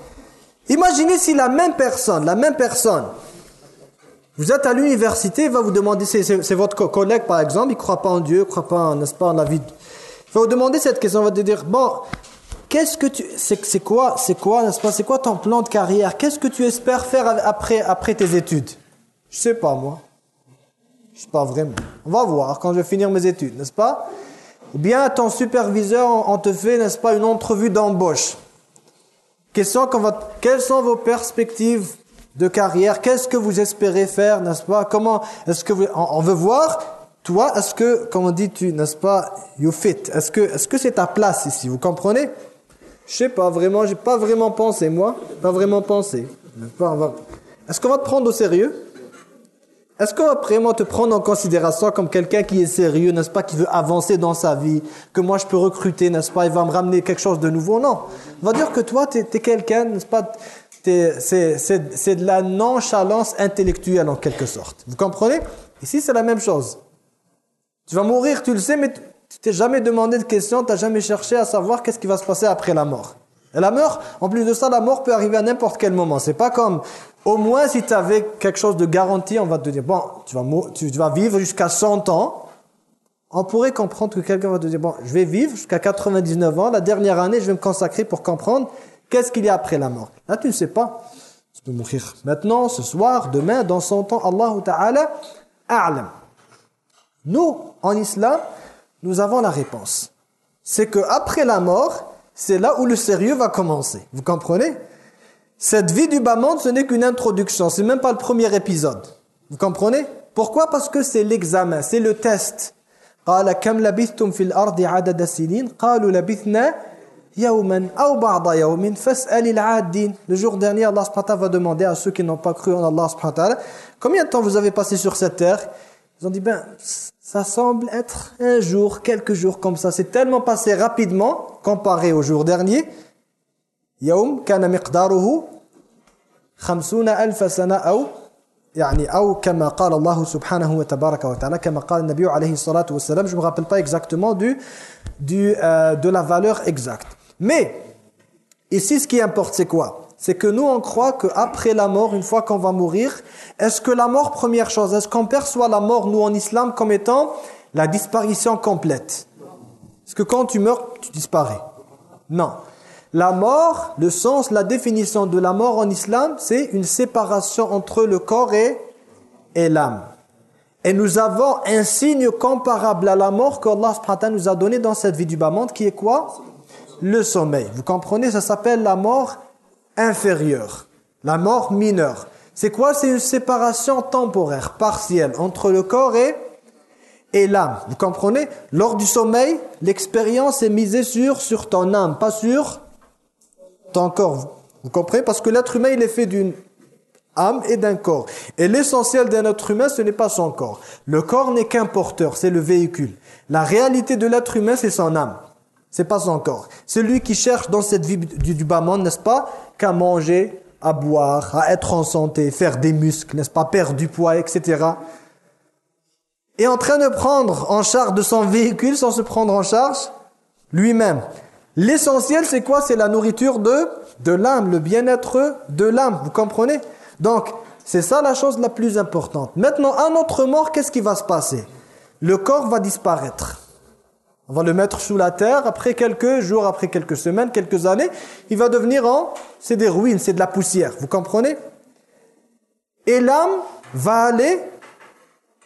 Imaginez si la même personne, la même personne, vous êtes à l'université, il va vous demander, c'est votre collègue par exemple, il ne croit pas en Dieu, il croit pas, n'est-ce pas, en la vie. Il va vous demander cette question, il va te dire, bon, qu'est-ce que tu c'est quoi c'est quoi n'est-ce pas c'est quoi ton plan de carrière? Qu'est-ce que tu espères faire après après tes études? Je sais pas moi. Je sais pas vraiment. On va voir quand je vais finir mes études, n'est-ce pas? Ou bien ton superviseur on te fait n'est-ce pas une entrevue d'embauche. Quelles sont vos perspectives de carrière. Qu'est-ce que vous espérez faire, n'est-ce pas? Comment est-ce que vous on, veut voir toi, est-ce que comme on dit tu n'est-ce pas you fit? Est-ce que est-ce que c'est ta place ici? Vous comprenez? Je sais pas vraiment, j'ai pas vraiment pensé moi, pas vraiment pensé. Est-ce qu'on va te prendre au sérieux? Est-ce qu'on va vraiment te prendre en considération comme quelqu'un qui est sérieux, n'est-ce pas, qui veut avancer dans sa vie, que moi je peux recruter, n'est-ce pas, il va me ramener quelque chose de nouveau. Non. On va dire que toi, tu es, quelqu'un, n'est-ce pas, c'est de la nonchalance intellectuelle en quelque sorte. Vous comprenez? Ici, c'est la même chose. Tu vas mourir, tu le sais, mais tu t'es jamais demandé de questions, tu n'as jamais cherché à savoir qu'est-ce qui va se passer après la mort. Et la mort, en plus de ça, la mort peut arriver à n'importe quel moment. C'est pas comme au moins, si tu avais quelque chose de garanti, on va te dire, bon, tu vas, tu vas vivre jusqu'à 100 ans. On pourrait comprendre que quelqu'un va te dire, bon, je vais vivre jusqu'à 99 ans, la dernière année, je vais me consacrer pour comprendre qu'est-ce qu'il y a après la mort? Là, tu ne sais pas. Tu peux mourir maintenant, ce soir, demain, dans 100 ans. Allah Ta'ala, a'lam. Nous, en islam, nous avons la réponse. C'est que après la mort, c'est là où le sérieux va commencer. Vous comprenez? Cette vie du bas-monde, ce n'est qu'une introduction. C'est même pas le premier épisode. Vous comprenez? Pourquoi? Parce que c'est l'examen, c'est le test. Le jour dernier, Allah va demander à ceux qui n'ont pas cru en Allah combien de temps vous avez passé sur cette terre Ils ont dit, ben, ça semble être un jour, quelques jours comme ça. C'est tellement passé rapidement comparé au jour dernier. يوم كان مقداره خمسون ألف سنة أو يعني أو كما قال الله سبحانه وتبارك وتعالى كما قال النبي عليه الصلاة والسلام je me rappelle pas exactement du, du, euh, de la valeur exacte mais ici ce qui importe c'est quoi? C'est que nous on croit qu'après la mort une fois qu'on va mourir est-ce que la mort première chose est-ce qu'on perçoit la mort nous en islam comme étant la disparition complète? Est-ce que quand tu meurs tu disparais. Non. La mort, le sens, la définition de la mort en islam, c'est une séparation entre le corps et, l'âme. Et nous avons un signe comparable à la mort qu'Allah nous a donné dans cette vie du bas monde, qui est quoi? Le sommeil. Vous comprenez Ça s'appelle la mort inférieure, la mort mineure. C'est quoi? C'est une séparation temporaire, partielle, entre le corps et, et l'âme. Vous comprenez? Lors du sommeil, l'expérience est misée sur, sur ton âme, pas sur ton corps. Vous comprenez? Parce que l'être humain, il est fait d'une âme et d'un corps. Et l'essentiel d'un être humain, ce n'est pas son corps. Le corps n'est qu'un porteur, c'est le véhicule. La réalité de l'être humain, c'est son âme. C'est pas son corps. C'est lui qui cherche dans cette vie du, bas monde, n'est-ce pas Qu'à manger, à boire, à être en santé, faire des muscles, n'est-ce pas Perdre du poids, etc. Et en train de prendre en charge de son véhicule sans se prendre en charge lui-même. L'essentiel, c'est quoi? C'est la nourriture de, de l'âme, le bien-être de l'âme. Vous comprenez? Donc, c'est ça la chose la plus importante. Maintenant, à notre mort, qu'est-ce qui va se passer? Le corps va disparaître. On va le mettre sous la terre. Après quelques jours, après quelques semaines, quelques années, il va devenir en... C'est des ruines, c'est de la poussière. Vous comprenez? Et l'âme va aller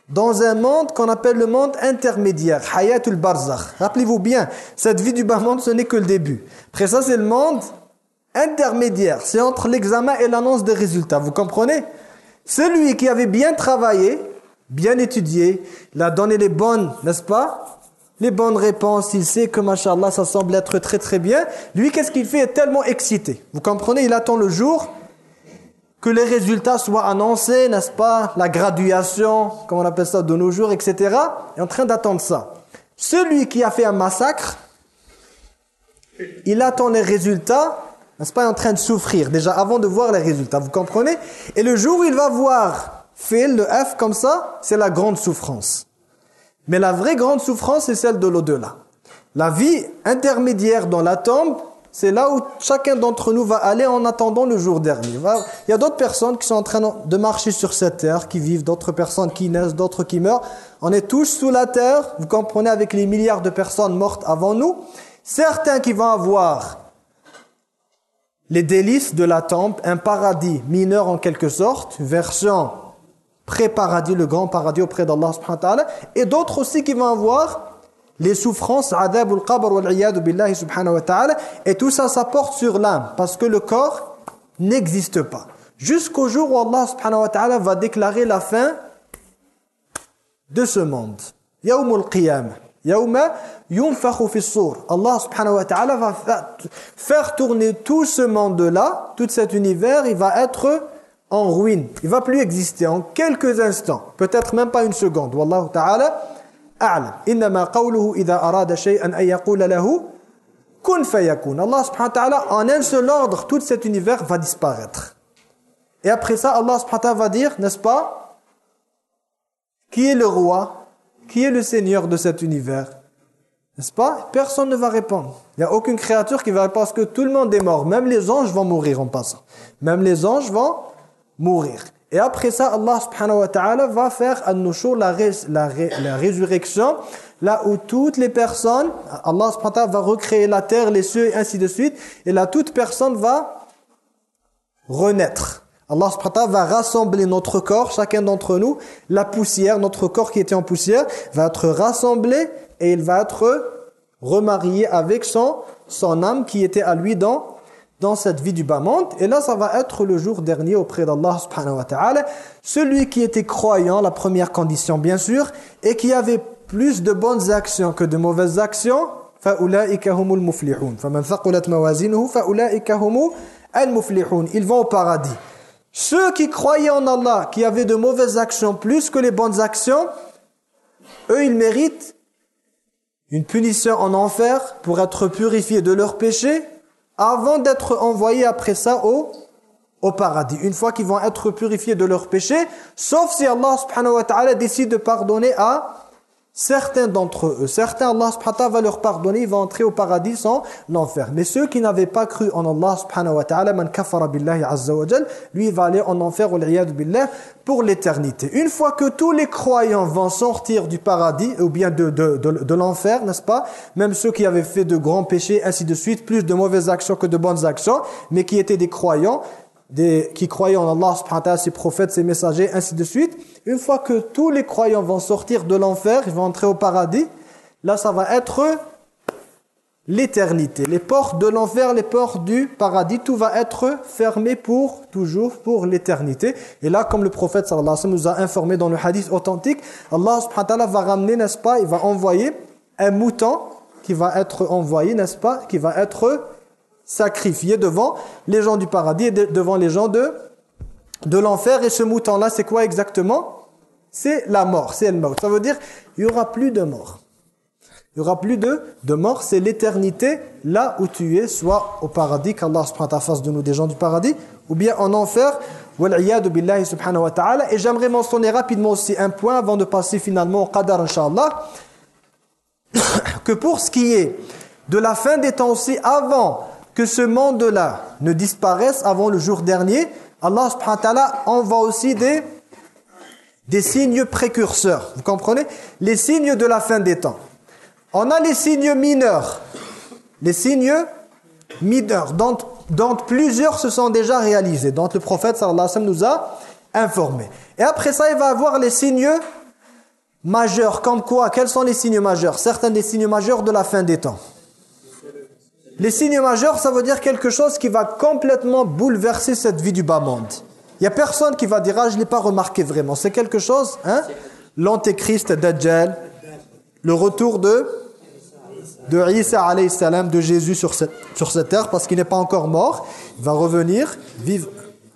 dans un monde qu'on appelle le monde intermédiaire, Hayatul Barzakh. Rappelez-vous bien, cette vie du bas monde, ce n'est que le début. Après ça, c'est le monde intermédiaire. C'est entre l'examen et l'annonce des résultats. Vous comprenez? Celui qui avait bien travaillé, bien étudié, il a donné les bonnes, n'est-ce pas? Les bonnes réponses, il sait que, machallah, ça semble être très très bien. Lui, qu'est-ce qu'il fait? Il est tellement excité. Vous comprenez? Il attend le jour que les résultats soient annoncés, n'est-ce pas? La graduation, comme on appelle ça de nos jours, etc. est en train d'attendre ça. Celui qui a fait un massacre, il attend les résultats, n'est-ce pas, est en train de souffrir, déjà avant de voir les résultats, vous comprenez? Et le jour où il va voir fait le F comme ça, c'est la grande souffrance. Mais la vraie grande souffrance, c'est celle de l'au-delà. La vie intermédiaire dans la tombe, c'est là où chacun d'entre nous va aller en attendant le jour dernier. Il y a d'autres personnes qui sont en train de marcher sur cette terre, qui vivent, d'autres personnes qui naissent, d'autres qui meurent. On est tous sous la terre, vous comprenez, avec les milliards de personnes mortes avant nous. Certains qui vont avoir les délices de la tombe, un paradis mineur en quelque sorte, version pré-paradis, le grand paradis auprès d'Allah subhanahu wa ta'ala, et d'autres aussi qui vont avoir les souffrances, subhanahu wa ta'ala, et tout ça, ça porte sur l'âme, parce que le corps n'existe pas. Jusqu'au jour où Allah subhanahu wa ta'ala va déclarer la fin de ce monde. Yawmul qiyamah. Yawma yunfakhu fi sur. Allah subhanahu wa ta'ala va faire tourner tout ce monde-là, tout cet univers, il va être en ruine. Il va plus exister en quelques instants. Peut-être même pas une seconde. Wallahu ta'ala a'lam. Innama qawluhu idha arada shay'an an lahu kun fayakun. Allah subhanahu wa en un seul ordre, tout cet univers va disparaître. Et après ça, Allah subhanahu wa va dire, n'est-ce pas Qui est le roi qui est le Seigneur de cet univers? N'est-ce pas? Personne ne va répondre. Il n'y a aucune créature qui va répondre parce que tout le monde est mort. Même les anges vont mourir en passant. Même les anges vont mourir. Et après ça, Allah subhanahu wa ta'ala va faire à la, la, la résurrection, là où toutes les personnes, Allah subhanahu wa ta'ala va recréer la terre, les cieux et ainsi de suite. Et là, toute personne va renaître. Allah subhanahu va rassembler notre corps, chacun d'entre nous, la poussière, notre corps qui était en poussière, va être rassemblé et il va être remarié avec son, son âme qui était à lui dans, dans cette vie du bas monde. Et là, ça va être le jour dernier auprès d'Allah subhanahu wa ta'ala. Celui qui était croyant, la première condition bien sûr, et qui avait plus de bonnes actions que de mauvaises actions, فَأُولَٰئِكَ هُمُ الْمُفْلِحُونَ فَمَنْ ثَقُلَتْ مَوَازِنُهُ فَأُولَٰئِكَ هُمُ الْمُفْلِحُونَ Ils vont au paradis. Ceux qui croyaient en Allah, qui avaient de mauvaises actions plus que les bonnes actions, eux, ils méritent une punition en enfer pour être purifiés de leurs péchés avant d'être envoyés après ça au, paradis. Une fois qu'ils vont être purifiés de leurs péchés, sauf si Allah subhanahu wa ta'ala décide de pardonner à Certains d'entre eux, certains, Allah subhanahu va leur pardonner, ils vont entrer au paradis sans l'enfer. Mais ceux qui n'avaient pas cru en Allah subhanahu wa ta'ala, man kafara billahi azza lui il va aller en enfer, billah, pour l'éternité. Une fois que tous les croyants vont sortir du paradis, ou bien de, de, de, de l'enfer, n'est-ce pas Même ceux qui avaient fait de grands péchés, ainsi de suite, plus de mauvaises actions que de bonnes actions, mais qui étaient des croyants, des, qui croyaient en Allah subhanahu wa ta'ala, ses prophètes, ses messagers, ainsi de suite, une fois que tous les croyants vont sortir de l'enfer, ils vont entrer au paradis, là ça va être l'éternité. Les portes de l'enfer, les portes du paradis, tout va être fermé pour toujours, pour l'éternité. Et là, comme le prophète sallallahu alayhi wa sallam nous a informé dans le hadith authentique, Allah subhanahu wa ta'ala va ramener, n'est-ce pas, il va envoyer un mouton qui va être envoyé, n'est-ce pas, qui va être sacrifié devant les gens du paradis et devant les gens de, de l'enfer. Et ce mouton-là, c'est quoi exactement? C'est la mort, c'est le mort. Ça veut dire il n'y aura plus de mort. Il n'y aura plus de, de mort, c'est l'éternité là où tu es, soit au paradis, qu'Allah subhanahu face de nous des gens du paradis, ou bien en enfer, billahi subhanahu wa ta'ala. Et j'aimerais mentionner rapidement aussi un point avant de passer finalement au qadar, inshallah, que pour ce qui est de la fin des temps aussi, avant que ce monde-là ne disparaisse avant le jour dernier, Allah subhanahu wa ta'ala envoie aussi des, signes précurseurs. Vous comprenez? Les signes de la fin des temps. On a les signes mineurs. Les signes mineurs, dont, plusieurs se sont déjà réalisés, dont le prophète nous a informés. Et après ça, il va avoir les signes majeurs. Comme quoi? Quels sont les signes majeurs? Certains des signes majeurs de la fin des temps. Les signes majeurs, ça veut dire quelque chose qui va complètement bouleverser cette vie du bas monde. Il n'y a personne qui va dire « Ah, je ne l'ai pas remarqué vraiment ». C'est quelque chose, hein? L'antéchrist, Dajjal, le retour de de Isa alayhi salam, de Jésus sur cette, sur cette terre, parce qu'il n'est pas encore mort. Il va revenir, vivre.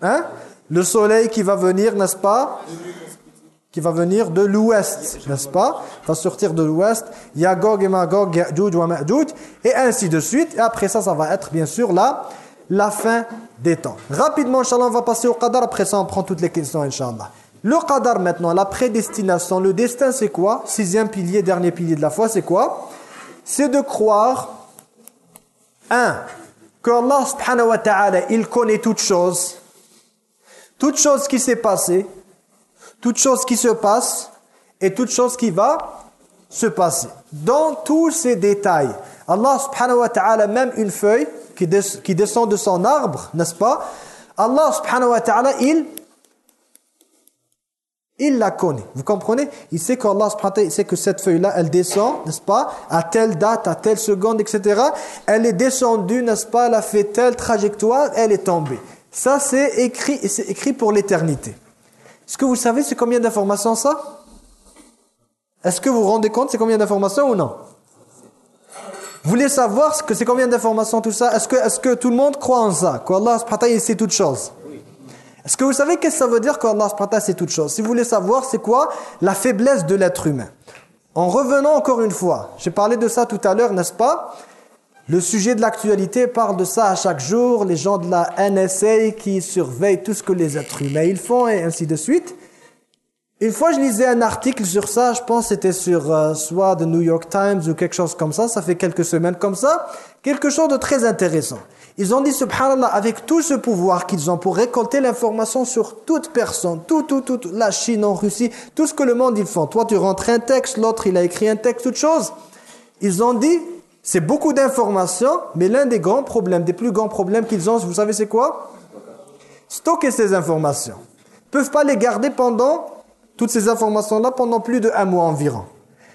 Hein? Le soleil qui va venir, n'est-ce pas? Qui va venir de l'ouest, n'est-ce pas? Va sortir de l'ouest, Yagog et Magog, Ya'juj wa et ainsi de suite. Et après ça, ça va être bien sûr là, la fin des temps. Rapidement, Inch'Allah, on va passer au Qadar. Après ça, on prend toutes les questions, Inch'Allah. Le Qadar maintenant, la prédestination, le destin, c'est quoi? Sixième pilier, dernier pilier de la foi, c'est quoi? C'est de croire, un, que Allah subhanahu wa ta'ala, il connaît toutes choses, toutes choses qui s'est passées, toute chose qui se passe et toute chose qui va se passer. Dans tous ces détails, Allah subhanahu wa ta'ala, même une feuille, qui, qui descend de son arbre, n'est-ce pas? Allah subhanahu wa ta'ala, il il la connaît. Vous comprenez? Il sait qu'Allah il sait que cette feuille-là, elle descend, n'est-ce pas? À telle date, à telle seconde, etc. Elle est descendue, n'est-ce pas? Elle a fait telle trajectoire, elle est tombée. Ça, c'est écrit, écrit pour l'éternité. Est-ce que vous savez c'est combien d'informations ça? Est-ce que vous vous rendez compte c'est combien d'informations ou non? Vous voulez savoir que c'est combien d'informations tout ça? Est-ce que, est que tout le monde croit en ça? Qu'Allah sait toutes choses. Est-ce que vous savez qu'est-ce que ça veut dire qu'Allah c'est toute chose Si vous voulez savoir, c'est quoi? La faiblesse de l'être humain. En revenant encore une fois, j'ai parlé de ça tout à l'heure, n'est-ce pas? Le sujet de l'actualité parle de ça à chaque jour, les gens de la NSA qui surveillent tout ce que les êtres humains ils font et ainsi de suite. Une fois, je lisais un article sur ça, je pense c'était sur euh, soit The New York Times ou quelque chose comme ça, ça fait quelques semaines comme ça, quelque chose de très intéressant. Ils ont dit, subhanallah, avec tout ce pouvoir qu'ils ont pour récolter l'information sur toute personne, tout, tout, tout, la Chine, en Russie, tout ce que le monde ils font. Toi, tu rentres un texte, l'autre, il a écrit un texte, toute chose. Ils ont dit, c'est beaucoup d'informations, mais l'un des grands problèmes, des plus grands problèmes qu'ils ont, vous savez c'est quoi? Stocker ces informations. Ils peuvent pas les garder pendant, toutes ces informations-là, pendant plus de un mois environ.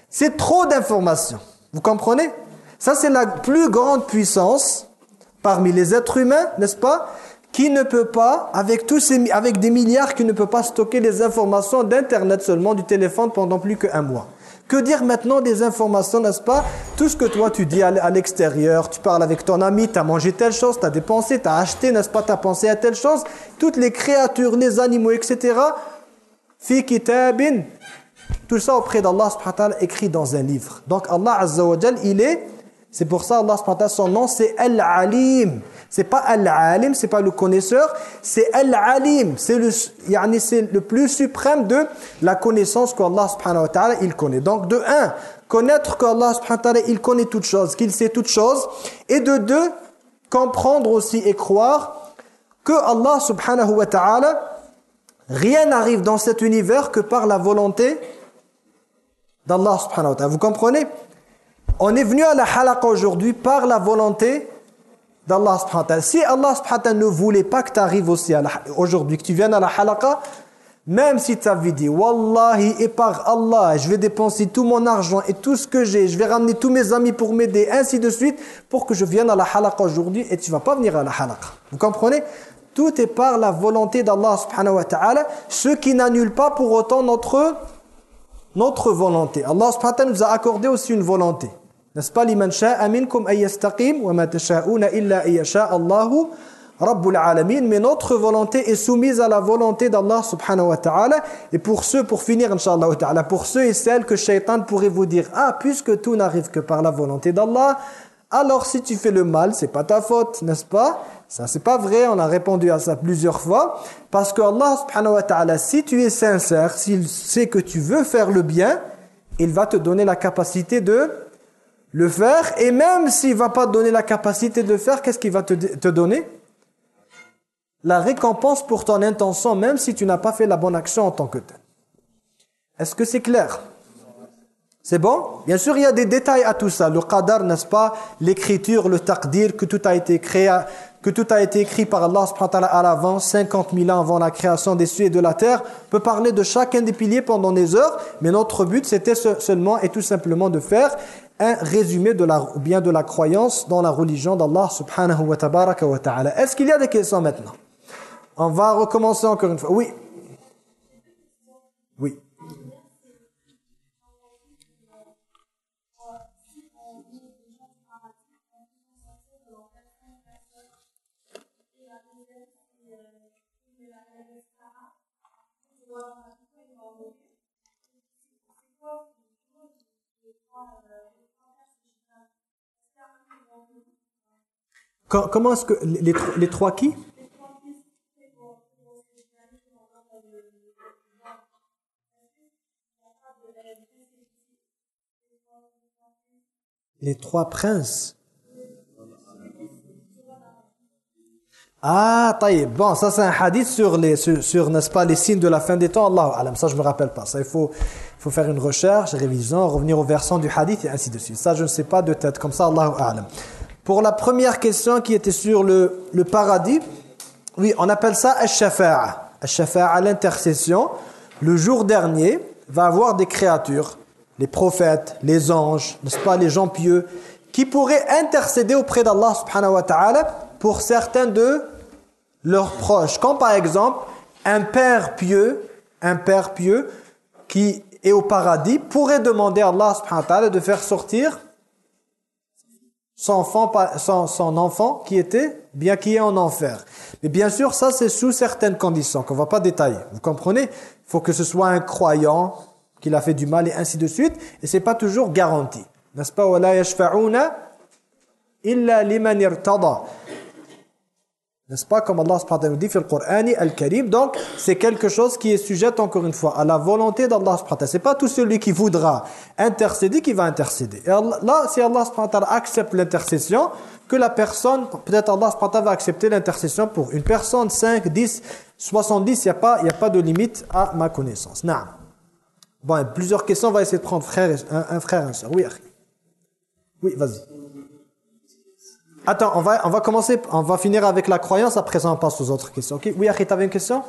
C'est trop d'informations. Vous comprenez? Ça, c'est la plus grande puissance parmi les êtres humains, n'est-ce pas Qui ne peut pas, avec, tous ces, avec des milliards, qui ne peut pas stocker les informations d'Internet seulement, du téléphone pendant plus qu'un mois. Que dire maintenant des informations, n'est-ce pas? Tout ce que toi tu dis à l'extérieur, tu parles avec ton ami, tu as mangé telle chose, tu as dépensé, tu as acheté, n'est-ce pas? Tu as pensé à telle chose. Toutes les créatures, les animaux, etc. Fi kitabin. Tout ça auprès d'Allah écrit dans un livre. Donc Allah Azza il est c'est pour ça Allah son nom c'est Al-Alim. C'est pas Al-Alim, c'est pas le connaisseur, c'est Al-Alim. C'est le c'est le plus suprême de la connaissance qu'Allah subhanahu wa ta'ala il connaît. Donc de un, connaître qu'Allah subhanahu wa ta'ala il connaît toutes choses, qu'il sait toutes choses et de deux, comprendre aussi et croire que Allah subhanahu wa ta'ala rien n'arrive dans cet univers que par la volonté d'Allah subhanahu wa ta'ala. Vous comprenez? On est venu à la halaqa aujourd'hui par la volonté d'Allah subhanahu Si Allah subhanahu ne voulait pas que tu arrives aussi aujourd'hui, que tu viennes à la halaqa, même si tu avais dit, Wallahi, et par Allah, je vais dépenser tout mon argent et tout ce que j'ai, je vais ramener tous mes amis pour m'aider, ainsi de suite, pour que je vienne à la halaqa aujourd'hui, et tu vas pas venir à la halaqa. Vous comprenez? Tout est par la volonté d'Allah subhanahu wa ta'ala, ce qui n'annule pas pour autant notre, notre volonté. Allah subhanahu wa ta'ala nous a accordé aussi une volonté. N'est-ce pas liman sha'a minkum ay yastaqim wa ma tasha'una illa ay yasha Allahu Rabbul Alamin. Mais notre volonté est soumise à la volonté d'Allah subhanahu wa ta'ala. Et pour ceux pour finir inshallah ta'ala pour ceux et celles que shaitan pourrait vous dire ah puisque tout n'arrive que par la volonté d'Allah alors si tu fais le mal c'est pas ta faute n'est-ce pas? Ça c'est pas vrai on a répondu à ça plusieurs fois. Parce que Allah subhanahu wa ta'ala si tu es sincère s'il sait que tu veux faire le bien il va te donner la capacité de le faire. Et même s'il va pas te donner la capacité de faire, qu'est-ce qu'il va te, te donner? La récompense pour ton intention, même si tu n'as pas fait la bonne action en tant que tel. Est-ce que c'est clair? C'est bon? Bien sûr, il y a des détails à tout ça. Le qadar, n'est-ce pas? L'écriture, le taqdir, que tout a été créé, que tout a été écrit par Allah à l'avance, 50 000 ans avant la création des cieux et de la terre. On peut parler de chacun des piliers pendant des heures, mais notre but, c'était seulement et tout simplement de faire un résumé de la, croyance dans la religion d'Allah subhanahu wa ta'ala. Est-ce qu'il y a des questions maintenant? On va recommencer encore une fois. Oui. Comment est-ce que les, trois qui? Les trois princes. Ah, taïe. Bon, ça c'est un hadith sur, les, sur, n'est-ce pas, les signes de la fin des temps. Allah alam, ça je me rappelle pas. Ça, il faut, faut faire une recherche, révision, revenir au versant du hadith et ainsi de suite. Ça, je ne sais pas de tête. Comme ça, Allah alam. Pour la première question qui était sur le, le paradis, oui, on appelle ça al-shafa'a. Al-shafa'a, l'intercession. Le jour dernier, va avoir des créatures, les prophètes, les anges, n'est-ce pas, les gens pieux, qui pourraient intercéder auprès d'Allah subhanahu wa ta'ala pour certains de leurs proches. Comme par exemple, un père pieux, un père pieux qui est au paradis pourrait demander à Allah subhanahu wa ta'ala de faire sortir son enfant, son, enfant qui était, bien qui est en enfer. Mais bien sûr, ça c'est sous certaines conditions qu'on va pas détailler. Vous comprenez? Il faut que ce soit un croyant qu'il a fait du mal et ainsi de suite. Et c'est pas toujours garanti. N'est-ce pas? Illa liman n'est-ce pas comme Allah subhanahu nous dit dans le Coran Al-Karim Donc, c'est quelque chose qui est sujet, encore une fois, à la volonté d'Allah subhanahu C'est pas tout celui qui voudra intercéder qui va intercéder. Et là, si Allah subhanahu accepte l'intercession, que la personne, peut-être Allah subhanahu va accepter l'intercession pour une personne, 5, 10, 70, il n'y a, pas, y a pas de limite à ma connaissance. Non. Bon, plusieurs questions, on va essayer de prendre frère un, frère et un soeur. Oui, Oui, vas-y. Attends, on va, on va commencer, on va finir avec la croyance, après ça on passe aux autres questions. Ok Oui, Achid, tu avais une question?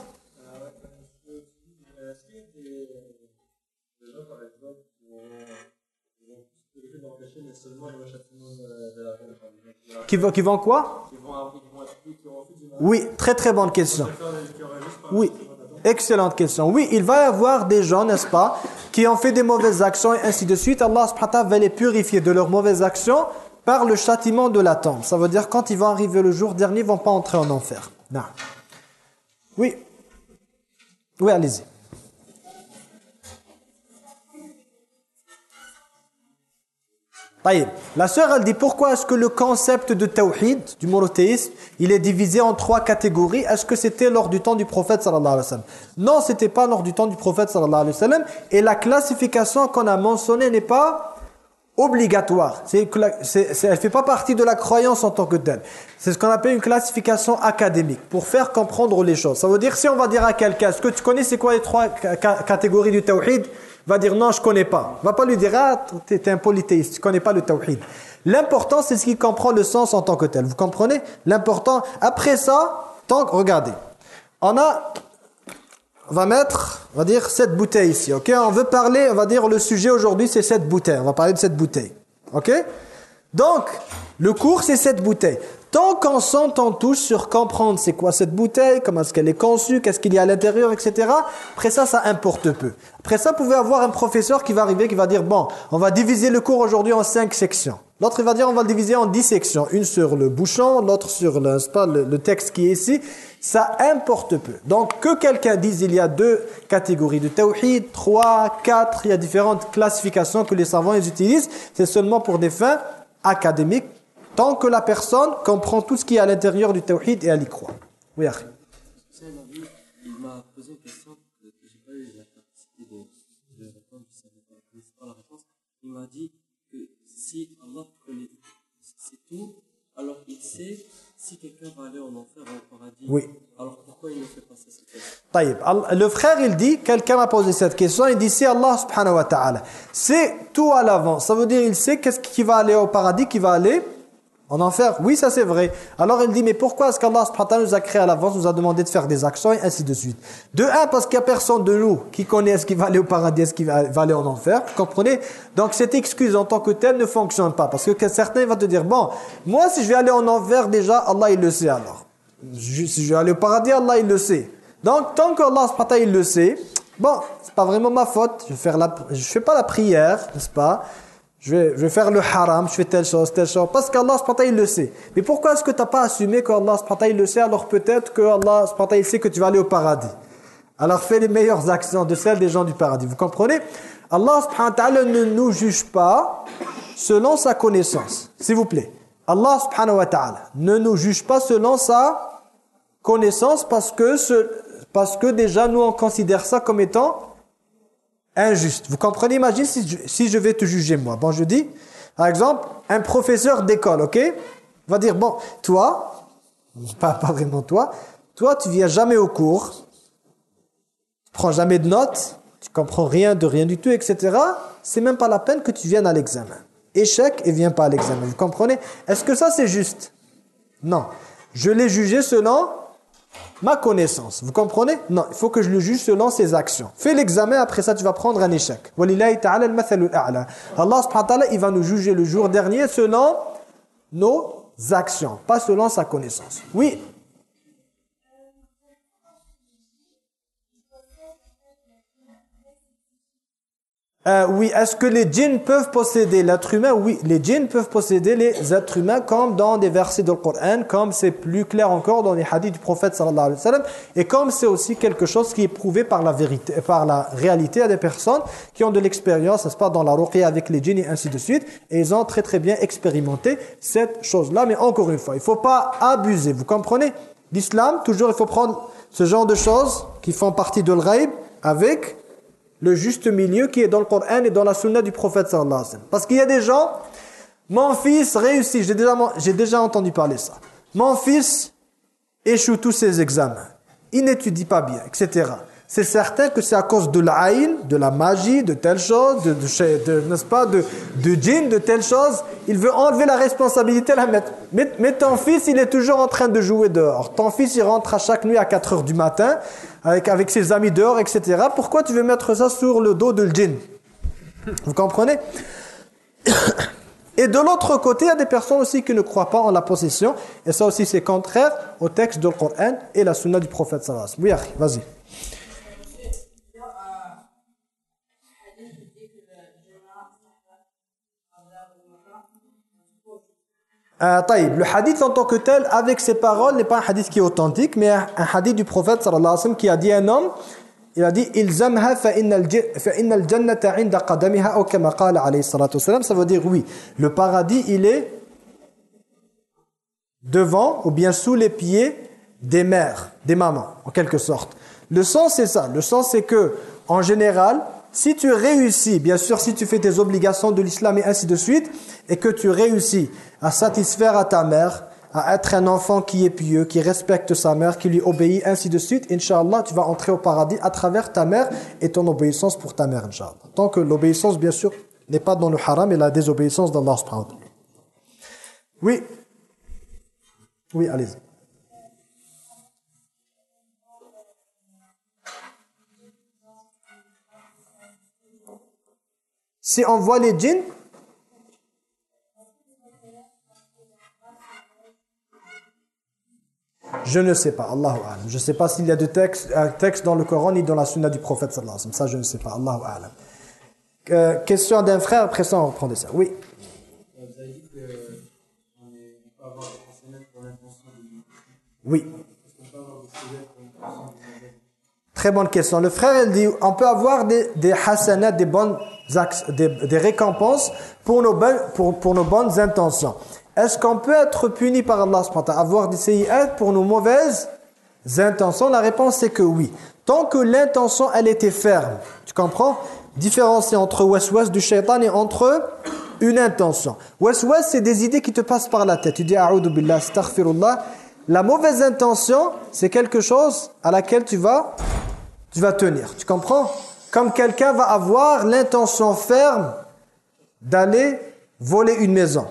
Qui vont, qui vont quoi? Oui, très très bonne question. Oui, excellente question. Oui, il va y avoir des gens, n'est-ce pas, qui ont fait des mauvaises actions et ainsi de suite. Allah va les purifier de leurs mauvaises actions par le châtiment de la tombe. Ça veut dire quand ils vont arriver le jour dernier, ils ne vont pas entrer en enfer. Non. Oui. Oui, allez-y. La sœur, elle dit pourquoi est-ce que le concept de tawhid, du monothéisme, il est divisé en trois catégories? Est-ce que c'était lors du temps du prophète sallallahu alayhi wa sallam? Non, c'était pas lors du temps du prophète sallallahu alayhi wa sallam. Et la classification qu'on a mentionnée n'est pas obligatoire. C'est, elle ne fait pas partie de la croyance en tant que telle. C'est ce qu'on appelle une classification académique, pour faire comprendre les choses. Ça veut dire, si on va dire à quelqu'un, est-ce que tu connais c'est quoi les trois catégories du tawhid? Va dire, non, je connais pas. Va pas lui dire, ah, tu es un polythéiste, tu connais pas le tawhid. L'important, c'est ce qui comprend le sens en tant que tel. Vous comprenez? L'important, après ça, tant regardez, on a on va mettre, on va dire, cette bouteille ici, ok? On veut parler, on va dire, le sujet aujourd'hui, c'est cette bouteille. On va parler de cette bouteille, ok? Donc, le cours, c'est cette bouteille. Tant qu'on s'entend tous sur comprendre c'est quoi cette bouteille, comment est-ce qu'elle est conçue, qu'est-ce qu'il y a à l'intérieur, etc. Après ça, ça importe peu. Après ça, vous pouvez avoir un professeur qui va arriver, qui va dire, bon, on va diviser le cours aujourd'hui en cinq sections. L'autre, il va dire, on va le diviser en dix sections. Une sur le bouchon, l'autre sur le, le, texte qui est ici. Ça importe peu. Donc, que quelqu'un dise, il y a deux catégories de tawhid, trois, quatre, il y a différentes classifications que les savants utilisent. C'est seulement pour des fins académiques, tant que la personne comprend tout ce qui est à l'intérieur du tawhid et elle y croit. Oui, Akhi. Il m'a dit que si Allah connaît c'est tout, alors il sait si quelqu'un va aller en enfer ou au paradis. Oui. Alors pourquoi il ne fait pas ça cette Le frère, il dit, quelqu'un m'a posé cette question, il dit, c'est Allah. C'est tout à l'avant. Ça veut dire, il sait qu'est-ce qui va aller au paradis, qui va aller en enfer Oui, ça c'est vrai. Alors il dit, mais pourquoi est-ce qu'Allah nous a créé à l'avance, nous a demandé de faire des actions et ainsi de suite? De un, parce qu'il n'y a personne de nous qui connaît ce qui va aller au paradis, ce qui va aller en enfer. Vous comprenez? Donc cette excuse en tant que telle ne fonctionne pas. Parce que certains vont te dire, bon, moi si je vais aller en enfer, déjà, Allah il le sait alors. si je vais aller au paradis, Allah il le sait. Donc tant qu'Allah il le sait, bon, c'est pas vraiment ma faute. Je ne fais pas la prière, n'est-ce pas? Je vais, faire le haram, je fais telle chose, telle chose. Parce qu'Allah il le sait. Mais pourquoi est-ce que tu n'as pas assumé qu'Allah il le sait alors peut-être que Allah il sait que tu vas aller au paradis? Alors fais les meilleures actions de celles des gens du paradis. Vous comprenez? Allah ne nous juge pas selon sa connaissance. S'il vous plaît. Allah ne nous juge pas selon sa connaissance parce que, ce, parce que déjà nous on considère ça comme étant injuste. Vous comprenez? Imagine si je, vais te juger moi. Bon, je dis, par exemple, un professeur d'école, ok? Va dire, bon, toi, pas, pas vraiment toi, toi, tu viens jamais au cours, tu prends jamais de notes, tu comprends rien de rien du tout, etc. C'est même pas la peine que tu viennes à l'examen. échec et vient pas à l'examen. Vous comprenez? Est-ce que ça c'est juste? Non. Je l'ai jugé selon ma connaissance. Vous comprenez? Non, il faut que je le juge selon ses actions. Fais l'examen, après ça tu vas prendre un échec. Allah il va nous juger le jour dernier selon nos actions, pas selon sa connaissance. Oui Euh, oui, est-ce que les djinns peuvent posséder l'être humain? Oui, les djinns peuvent posséder les êtres humains comme dans des versets du Coran, comme c'est plus clair encore dans les hadiths du prophète sallallahu alayhi wa sallam, et comme c'est aussi quelque chose qui est prouvé par la vérité, par la réalité à des personnes qui ont de l'expérience, n'est-ce pas, dans la ruqya avec les djinns et ainsi de suite, et ils ont très très bien expérimenté cette chose-là, mais encore une fois, il ne faut pas abuser, vous comprenez? L'islam, toujours il faut prendre ce genre de choses qui font partie de l'ghaib avec le juste milieu qui est dans le Coran et dans la sunna du prophète sallallahu. Parce qu'il y a des gens, mon fils réussit, j'ai déjà, déjà entendu parler ça. Mon fils échoue tous ses examens, il n'étudie pas bien, etc c'est certain que c'est à cause de l'aïn, de la magie, de telle chose, de, de, n'est-ce pas, de, de djinn, de telle chose. Il veut enlever la responsabilité, la mettre. Mais, ton fils, il est toujours en train de jouer dehors. Ton fils, il rentre à chaque nuit à 4 heures du matin, avec, avec ses amis dehors, etc. Pourquoi tu veux mettre ça sur le dos de djinn? Vous comprenez? Et de l'autre côté, il y a des personnes aussi qui ne croient pas en la possession. Et ça aussi, c'est contraire au texte du Coran et la sunna du prophète. Oui, vas-y. Euh, le hadith en tant que tel, avec ses paroles, n'est pas un hadith qui est authentique, mais un, hadith du prophète sallallahu alayhi wa sallam qui a dit à un homme, il a dit « Ilzamha fa innal jannata inda qadamiha » ou kama qala alayhi salatu ça veut dire oui, le paradis il est devant ou bien sous les pieds des mères, des mamans, en quelque sorte. Le sens c'est ça, le sens c'est que, en général, si tu réussis, bien sûr si tu fais tes obligations de l'islam et ainsi de suite, et que tu réussis à satisfaire à ta mère, à être un enfant qui est pieux, qui respecte sa mère, qui lui obéit, ainsi de suite, Inch'Allah, tu vas entrer au paradis à travers ta mère et ton obéissance pour ta mère, Inch'Allah. Tant que l'obéissance, bien sûr, n'est pas dans le haram et la désobéissance d'Allah subhanahu Oui. Oui, allez-y. Si on voit les djinns, Je ne sais pas, Allahu A'lam. Je ne sais pas s'il y a de texte, un texte dans le Coran ni dans la sunna du prophète sallallahu alayhi wa. Ça, je ne sais pas, Allahu A'lam. Euh, question d'un frère, après ça on reprend des ça. Oui. Oui. Très bonne question. Le frère, il dit, on peut avoir des, des hasanats, des bonnes des, récompenses pour nos, bonnes intentions. Est-ce qu'on peut être puni par Allah avoir des sayyat pour nos mauvaises intentions? La réponse c'est que oui. Tant que l'intention elle était ferme, tu comprends? Différencier entre waswas du shaitan et entre une intention. Waswas c'est des idées qui te passent par la tête. Tu dis a'udhu billah, astaghfirullah. La mauvaise intention, c'est quelque chose à laquelle tu vas tu vas tenir. Tu comprends? Comme quelqu'un va avoir l'intention ferme d'aller voler une maison.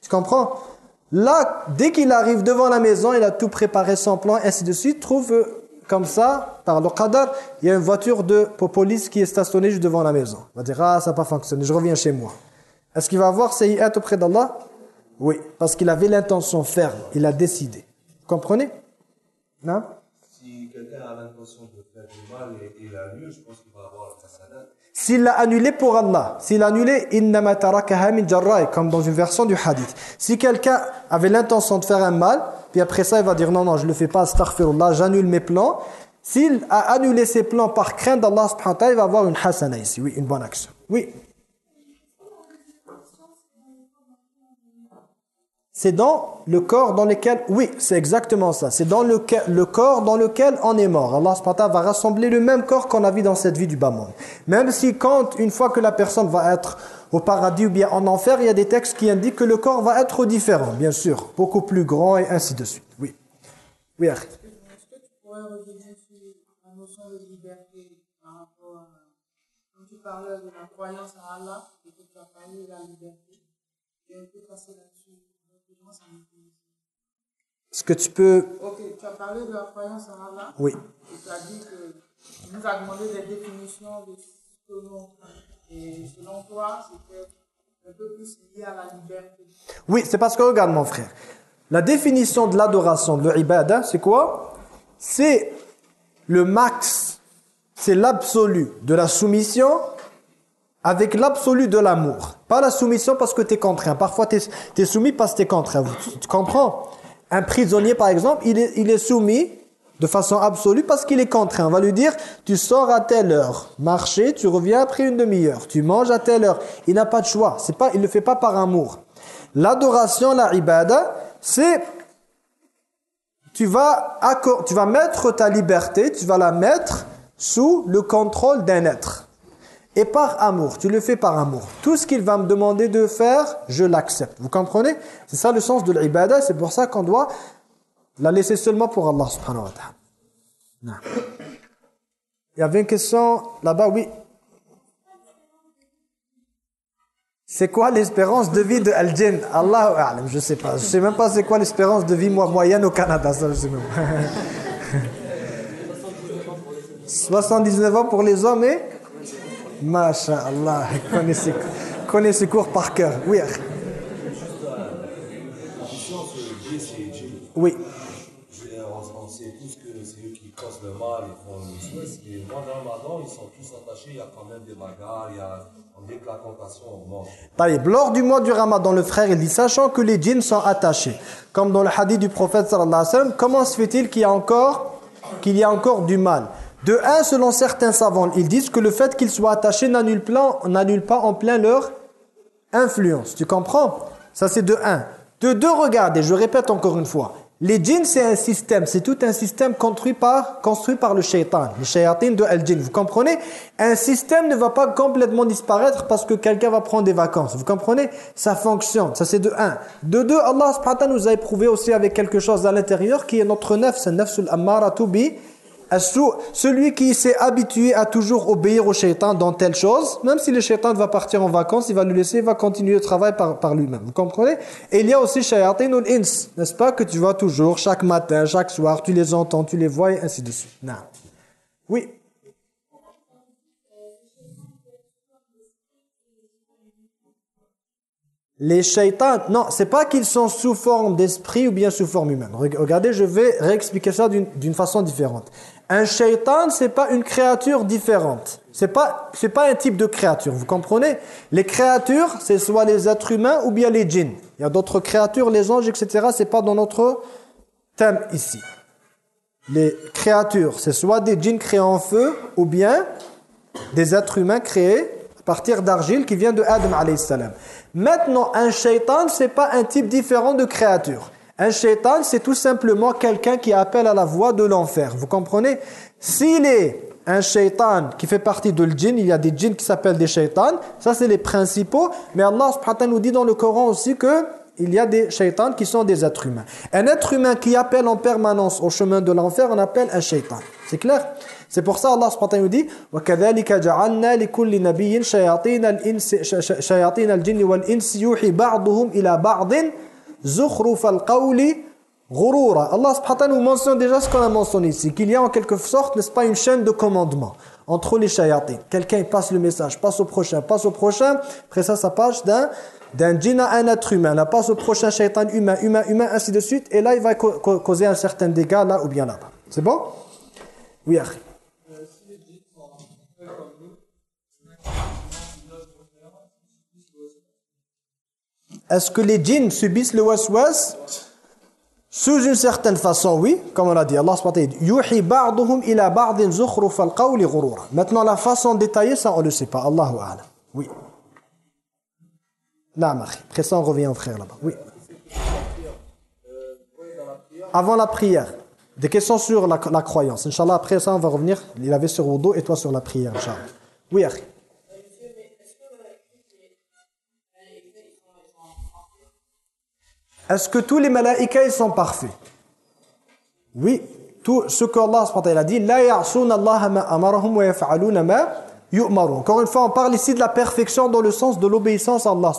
Tu comprends? Là, dès qu'il arrive devant la maison, il a tout préparé son plan, ainsi de suite, trouve euh, comme ça, par le qadar, il y a une voiture de police qui est stationnée juste devant la maison. Il va dire, ah, ça n'a pas fonctionné, je reviens chez moi. Est-ce qu'il va avoir sayyat auprès d'Allah? Oui, parce qu'il avait l'intention ferme, il a décidé. Comprenez? Non? Si quelqu'un a l'intention de s'il l'a annulé pour Allah, s'il l'a annulé min comme dans une version du hadith. Si quelqu'un avait l'intention de faire un mal, puis après ça il va dire non non, je le fais pas astaghfirullah, j'annule mes plans. S'il a annulé ses plans par crainte d'Allah il va avoir une hasana ici, oui, une bonne action. Oui. C'est dans le corps dans lequel, oui, c'est exactement ça. C'est dans le, corps dans lequel on est mort. Allah va rassembler le même corps qu'on a vu dans cette vie du bas monde. Même si quand, une fois que la personne va être au paradis ou bien en enfer, il y a des textes qui indiquent que le corps va être différent, bien sûr. Beaucoup plus grand et ainsi de suite. Oui. Oui, Est-ce de la croyance à Allah et que tu as la liberté, tu passé là-dessus. Est-ce que tu peux... Ok, tu as parlé de la croyance à Allah Oui. et tu as dit que tu nous as demandé des définitions de ce que l'on Et selon toi, c'était un peu plus lié à la liberté. Oui, c'est parce que, regarde mon frère, la définition de l'adoration, de l'ibada, c'est quoi? C'est le max, c'est l'absolu de la soumission avec l'absolu de l'amour. Pas la soumission parce que tu es contraint. Parfois, tu es, soumis parce que tu es contraint. Tu, comprends? Un prisonnier, par exemple, il est, il est soumis de façon absolue parce qu'il est contraint. On va lui dire, tu sors à telle heure, marcher, tu reviens après une demi-heure, tu manges à telle heure. Il n'a pas de choix. C'est pas, il ne le fait pas par amour. L'adoration, la ibada, c'est tu vas, tu vas mettre ta liberté, tu vas la mettre sous le contrôle d'un être. Et par amour, tu le fais par amour. Tout ce qu'il va me demander de faire, je l'accepte. Vous comprenez? C'est ça le sens de l'ibada, c'est pour ça qu'on doit la laisser seulement pour Allah subhanahu wa ta'ala. Il y avait une question là-bas, oui. C'est quoi l'espérance de vie de Al-Jinn Allah je sais pas. Je sais même pas c'est quoi l'espérance de vie moyenne au Canada, ça je sais même. 79 ans pour les hommes et Masha'Allah, connaissez, connaissez cours par cœur. Oui. Oui. On sait tous que c'est eux qui causent le mal, ils font le stress. Et moi, dans Ramadan, ils sont tous attachés, il y a quand même des bagarres, il y a lors du mois du Ramadan, le frère il dit sachant que les djinns sont attachés, comme dans le hadith du prophète sallallahu alayhi wa sallam, comment se fait-il qu'il y a qu'il y a encore du mal? De un, selon certains savants, ils disent que le fait qu'ils soient attachés n'annule pas en plein leur influence. Tu comprends? Ça c'est de un. De deux, regardez, je répète encore une fois. Les djinns, c'est un système, c'est tout un système construit par, construit par le shaitan, le shayatin de al-djinn. Vous comprenez? Un système ne va pas complètement disparaître parce que quelqu'un va prendre des vacances. Vous comprenez? Ça fonctionne, ça c'est de un. De deux, Allah subhanahu nous a éprouvé aussi avec quelque chose à l'intérieur qui est notre nefs, c'est nefsul ammaratu bi celui qui s'est habitué à toujours obéir au shaitan dans telle chose, même si le shaitan va partir en vacances, il va le laisser, il va continuer le travail par, lui-même. Vous comprenez? Et il y a aussi shayatin ul ins, n'est-ce pas Que tu vois toujours, chaque matin, chaque soir, tu les entends, tu les vois et ainsi de suite. Non. Oui Les shaitans, non, c'est pas qu'ils sont sous forme d'esprit ou bien sous forme humaine. Regardez, je vais réexpliquer ça d'une façon différente. Un shaitan, c'est pas une créature différente. C'est pas pas un type de créature, vous comprenez? Les créatures, c'est soit les êtres humains ou bien les djinns. Il y a d'autres créatures, les anges, etc. C'est pas dans notre thème ici. Les créatures, c'est soit des djinns créés en feu ou bien des êtres humains créés à partir d'argile qui vient de Adam alayhi salam. Maintenant, un shaitan, c'est pas un type différent de créature. Un shaitan, c'est tout simplement quelqu'un qui appelle à la voie de l'enfer. Vous comprenez S'il est un shaitan qui fait partie de l'djinn, il y a des djinns qui s'appellent des shaitans, ça c'est les principaux, mais Allah subhanahu nous dit dans le Coran aussi que il y a des shaitans qui sont des êtres humains. Un être humain qui appelle en permanence au chemin de l'enfer, on appelle un shaitan. C'est clair C'est pour ça Allah subhanahu nous dit وَكَذَلِكَ جَعَلْنَا لِكُلِّ نَبِيٍّ شَيَاطِينَ الْجِنِّ وَالْإِنسِ يُوحِي بَعْضُهُمْ إِلَى بَعْضٍ زُخْرُفَ الْقَوْلِ غُرُورًا Allah subhanahu nous mentionne déjà ce qu'on a mentionné ici, qu'il y a en quelque sorte, n'est-ce pas, une chaîne de commandement entre les shayatins. Quelqu'un passe le message, passe au prochain, passe au prochain, après ça, ça passe d'un d'un djinn à un être humain. Là passe au prochain shaitan humain, humain, humain, ainsi de suite. Et là, il va causer un certain dégât là ou bien là-bas. C'est bon Oui, Akhi. Est-ce que les djinns subissent le waswas? Sous une certaine façon, oui, comme on l'a dit. Allah Yuhi ba'duhum. Maintenant, la façon détaillée, ça, on ne le sait pas. Allahu a'lam. Oui. Après ça, on revient au frère là-bas. Oui. Avant la prière. Des questions sur la, la, croyance. Inch'Allah, après ça, on va revenir. Il avait sur Wudu et toi sur la prière, Inch'Allah. Oui, Akhi. Est-ce que tous les malaïkas ils sont parfaits Oui, tout ce que Allah a dit, la. Encore une fois, on parle ici de la perfection dans le sens de l'obéissance à Allah.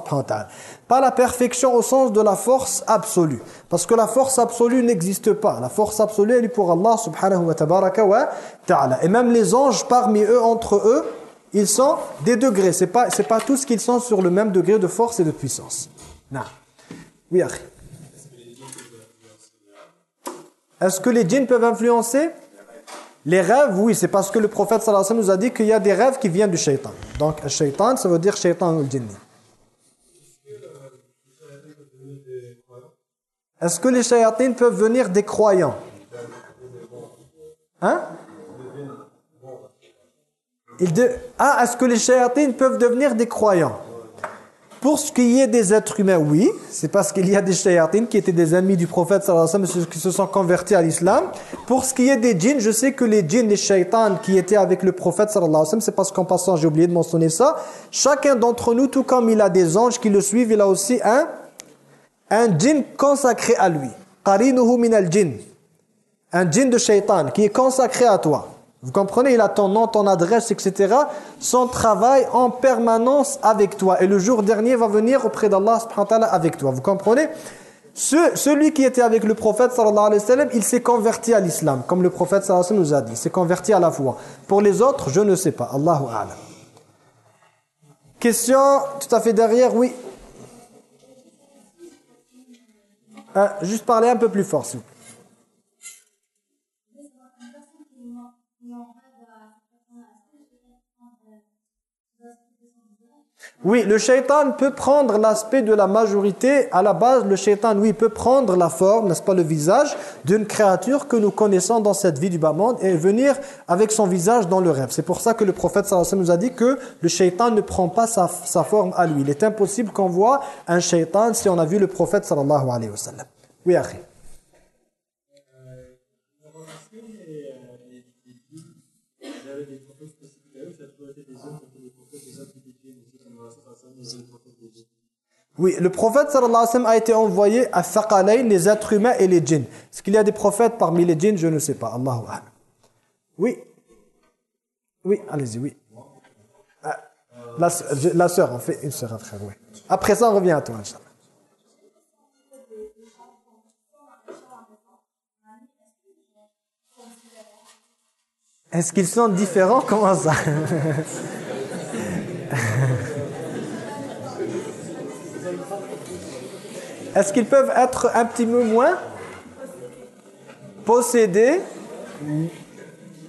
Pas la perfection au sens de la force absolue. Parce que la force absolue n'existe pas. La force absolue, elle est pour Allah subhanahu wa ta'ala. Et même les anges parmi eux, entre eux, ils sont des degrés. Ce n'est pas, pas tous qu'ils sont sur le même degré de force et de puissance. Non. Oui. Est-ce que les djinns peuvent influencer? Les rêves, oui, c'est parce que le prophète sallallahu alayhi wa nous a dit qu'il y a des rêves qui viennent du shaitan. Donc, shaitan, ça veut dire shaitan ou djinn. Est-ce que les shayatines peuvent venir des croyants? Hein? Ah, est-ce que les shayatines peuvent devenir des croyants? Pour ce qui est des êtres humains, oui. C'est parce qu'il y a des shayatines qui étaient des ennemis du prophète sallallahu alayhi wa sallam qui se sont convertis à l'islam. Pour ce qui est des djinns, je sais que les djinns, les shaitans qui étaient avec le prophète sallallahu alayhi wa sallam, c'est parce qu'en passant, j'ai oublié de mentionner ça, chacun d'entre nous, tout comme il a des anges qui le suivent, il a aussi un, un djinn consacré à lui. Qarinuhu min al-djinn. Un djinn de shaitan qui est consacré à toi. Vous comprenez Il a ton nom, ton adresse, etc. Son travail en permanence avec toi. Et le jour dernier va venir auprès d'Allah avec toi. Vous comprenez? Celui qui était avec le prophète il s'est converti à l'islam. Comme le prophète nous a dit. Il s'est converti à la foi. Pour les autres, je ne sais pas. Allahu a'lam. Question tout à fait derrière, oui. Hein, juste parler un peu plus fort, s'il vous plaît. Oui, le shaitan peut prendre l'aspect de la majorité. À la base, le shaitan, oui, peut prendre la forme, n'est-ce pas, le visage d'une créature que nous connaissons dans cette vie du bas monde et venir avec son visage dans le rêve. C'est pour ça que le prophète sallallahu nous a dit que le shaitan ne prend pas sa, forme à lui. Il est impossible qu'on voit un shaitan si on a vu le prophète sallallahu alayhi wa sallam. Oui, Akhi. Oui, le prophète sallallahu alayhi wa sallam a été envoyé à Thaqalayn, les êtres humains et les djinns. Est-ce qu'il y a des prophètes parmi les djinns? Je ne sais pas. Allahu. Oui. Oui, allez-y, oui. Ah, la, la sœur, on fait une sœur, frère, oui. Après ça, on revient à toi, Inch'Allah. Est-ce qu'ils sont différents? Comment ça? Est-ce qu'ils peuvent être un petit peu moins possédés?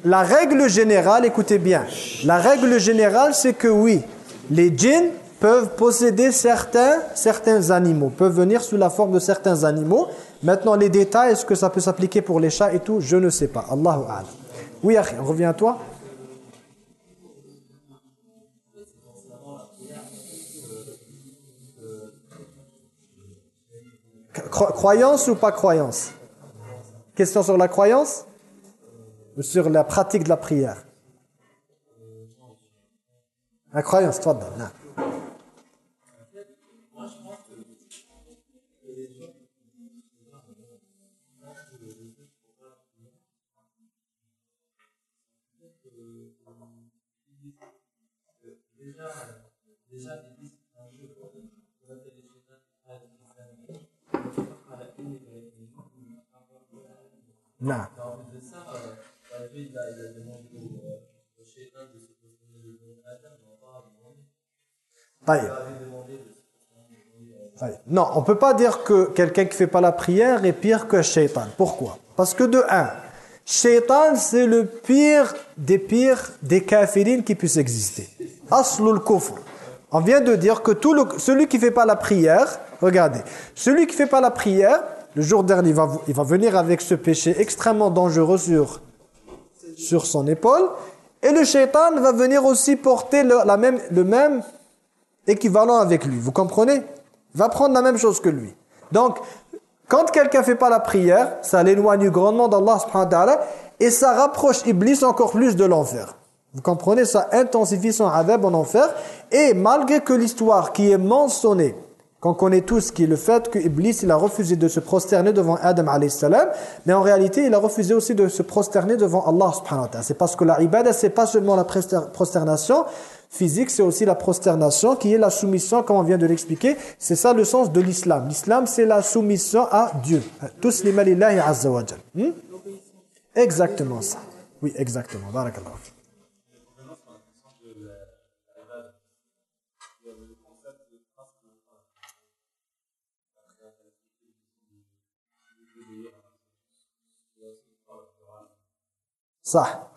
La règle générale, écoutez bien, la règle générale c'est que oui, les djinns peuvent posséder certains, certains animaux, peuvent venir sous la forme de certains animaux. Maintenant, les détails, est-ce que ça peut s'appliquer pour les chats et tout? Je ne sais pas. Allahu. Oui, on revient à toi. Croyance ou pas croyance? Question sur la croyance Ou sur la pratique de la prière? La croyance, toi, non. Non. Non, on ne peut pas dire que quelqu'un qui ne fait pas la prière est pire que Shaitan. Pourquoi? Parce que de un, Shaitan c'est le pire des pires des kafirines qui puissent exister. Aslul kufr. On vient de dire que tout celui qui ne fait pas la prière, regardez, celui qui ne fait pas la prière, le jour dernier, il va, venir avec ce péché extrêmement dangereux sur, sur son épaule. Et le shaitan va venir aussi porter le, même, le même équivalent avec lui. Vous comprenez? Il va prendre la même chose que lui. Donc, quand quelqu'un fait pas la prière, ça l'éloigne grandement d'Allah et ça rapproche Iblis encore plus de l'enfer. Vous comprenez? Ça intensifie son adab en enfer. Et malgré que l'histoire qui est mentionnée qu'on connaît tous, qui est le fait que Iblis il a refusé de se prosterner devant Adam salam, mais en réalité il a refusé aussi de se prosterner devant Allah subhanahu wa ta'ala. C'est parce que la ibada c'est pas seulement la prosternation physique, c'est aussi la prosternation qui est la soumission comme on vient de l'expliquer. C'est ça le sens de l'islam. L'islam c'est la soumission à Dieu. Tous les malillahi azza wa hmm? Exactement ça. Oui, exactement. Barakallahu. صح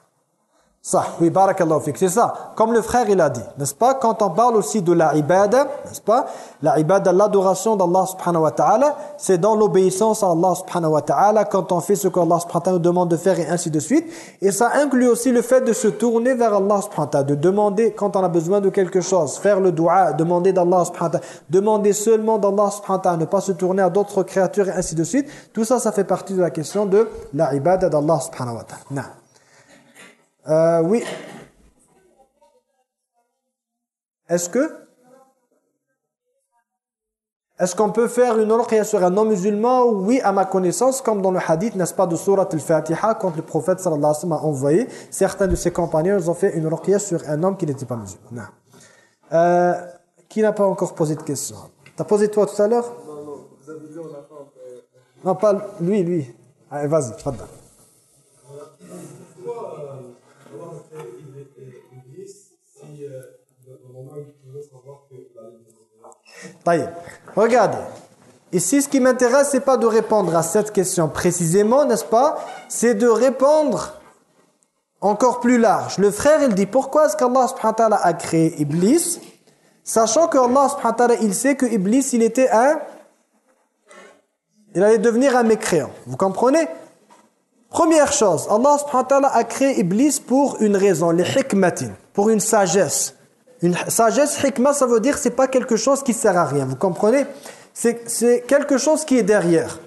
Ça, oui, barakallahu fik, c'est ça. Comme le frère il a dit, n'est-ce pas? Quand on parle aussi de la ibada, n'est-ce pas? La ibada, l'adoration d'Allah subhanahu wa ta'ala, c'est dans l'obéissance à Allah subhanahu wa ta'ala, quand on fait ce qu'Allah subhanahu wa ta'ala nous demande de faire et ainsi de suite. Et ça inclut aussi le fait de se tourner vers Allah subhanahu wa ta'ala, de demander quand on a besoin de quelque chose, faire le dua, demander d'Allah subhanahu wa ta'ala, demander seulement d'Allah subhanahu wa ta'ala, ne pas se tourner à d'autres créatures et ainsi de suite. Tout ça, ça fait partie de la question de la ibada d'Allah subhanahu wa ta'ala. Euh, oui. Est-ce que Est-ce qu'on peut faire une ruqya sur un non-musulman? Oui, à ma connaissance, comme dans le hadith, n'est-ce pas, de Surat al-Fatiha, quand le prophète sallallahu alayhi wa sallam a envoyé, certains de ses compagnons, ils ont fait une ruqya sur un homme qui n'était pas musulman. Euh, qui n'a pas encore posé de question T'as posé toi tout à l'heure? Non, non, vous avez dit on a pas... Non, pas lui, lui. Allez, vas-y, fadda. Regardez. Ici, ce qui m'intéresse, c'est pas de répondre à cette question précisément, n'est-ce pas? C'est de répondre encore plus large. Le frère, il dit, pourquoi est-ce qu'Allah a créé Iblis? Sachant que Allah il sait que Iblis, il était un... Il allait devenir un mécréant. Vous comprenez? Première chose, Allah a créé Iblis pour une raison, les hikmatin, pour une sagesse. Une sagesse, hikmah, ça veut dire c'est pas quelque chose qui sert à rien. Vous comprenez? C'est quelque chose qui est derrière.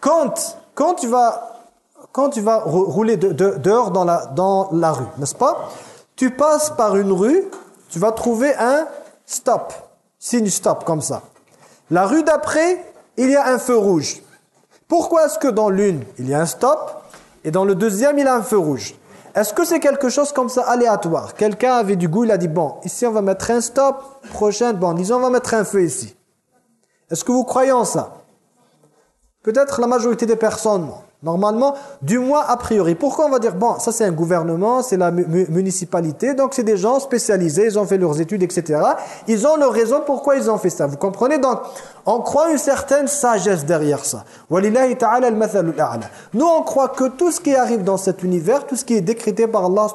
Quand, quand, tu, vas, quand tu vas rouler dehors dans la, dans la rue, n'est-ce pas? Tu passes par une rue, tu vas trouver un stop, signe stop comme ça. La rue d'après, il y a un feu rouge. Pourquoi est-ce que dans l'une, il y a un stop et dans le deuxième, il y a un feu rouge? Est-ce que c'est quelque chose comme ça aléatoire? Quelqu'un avait du goût, il a dit, bon, ici on va mettre un stop, prochaine, bon, disons on va mettre un feu ici. Est-ce que vous croyez en ça? Peut-être la majorité des personnes. Normalement, du moins a priori. Pourquoi on va dire, bon, ça c'est un gouvernement, c'est la municipalité, donc c'est des gens spécialisés, ils ont fait leurs études, etc. Ils ont leur raison pourquoi ils ont fait ça. Vous comprenez? Donc, on croit une certaine sagesse derrière ça. Nous, on croit que tout ce qui arrive dans cet univers, tout ce qui est décrété par Allah,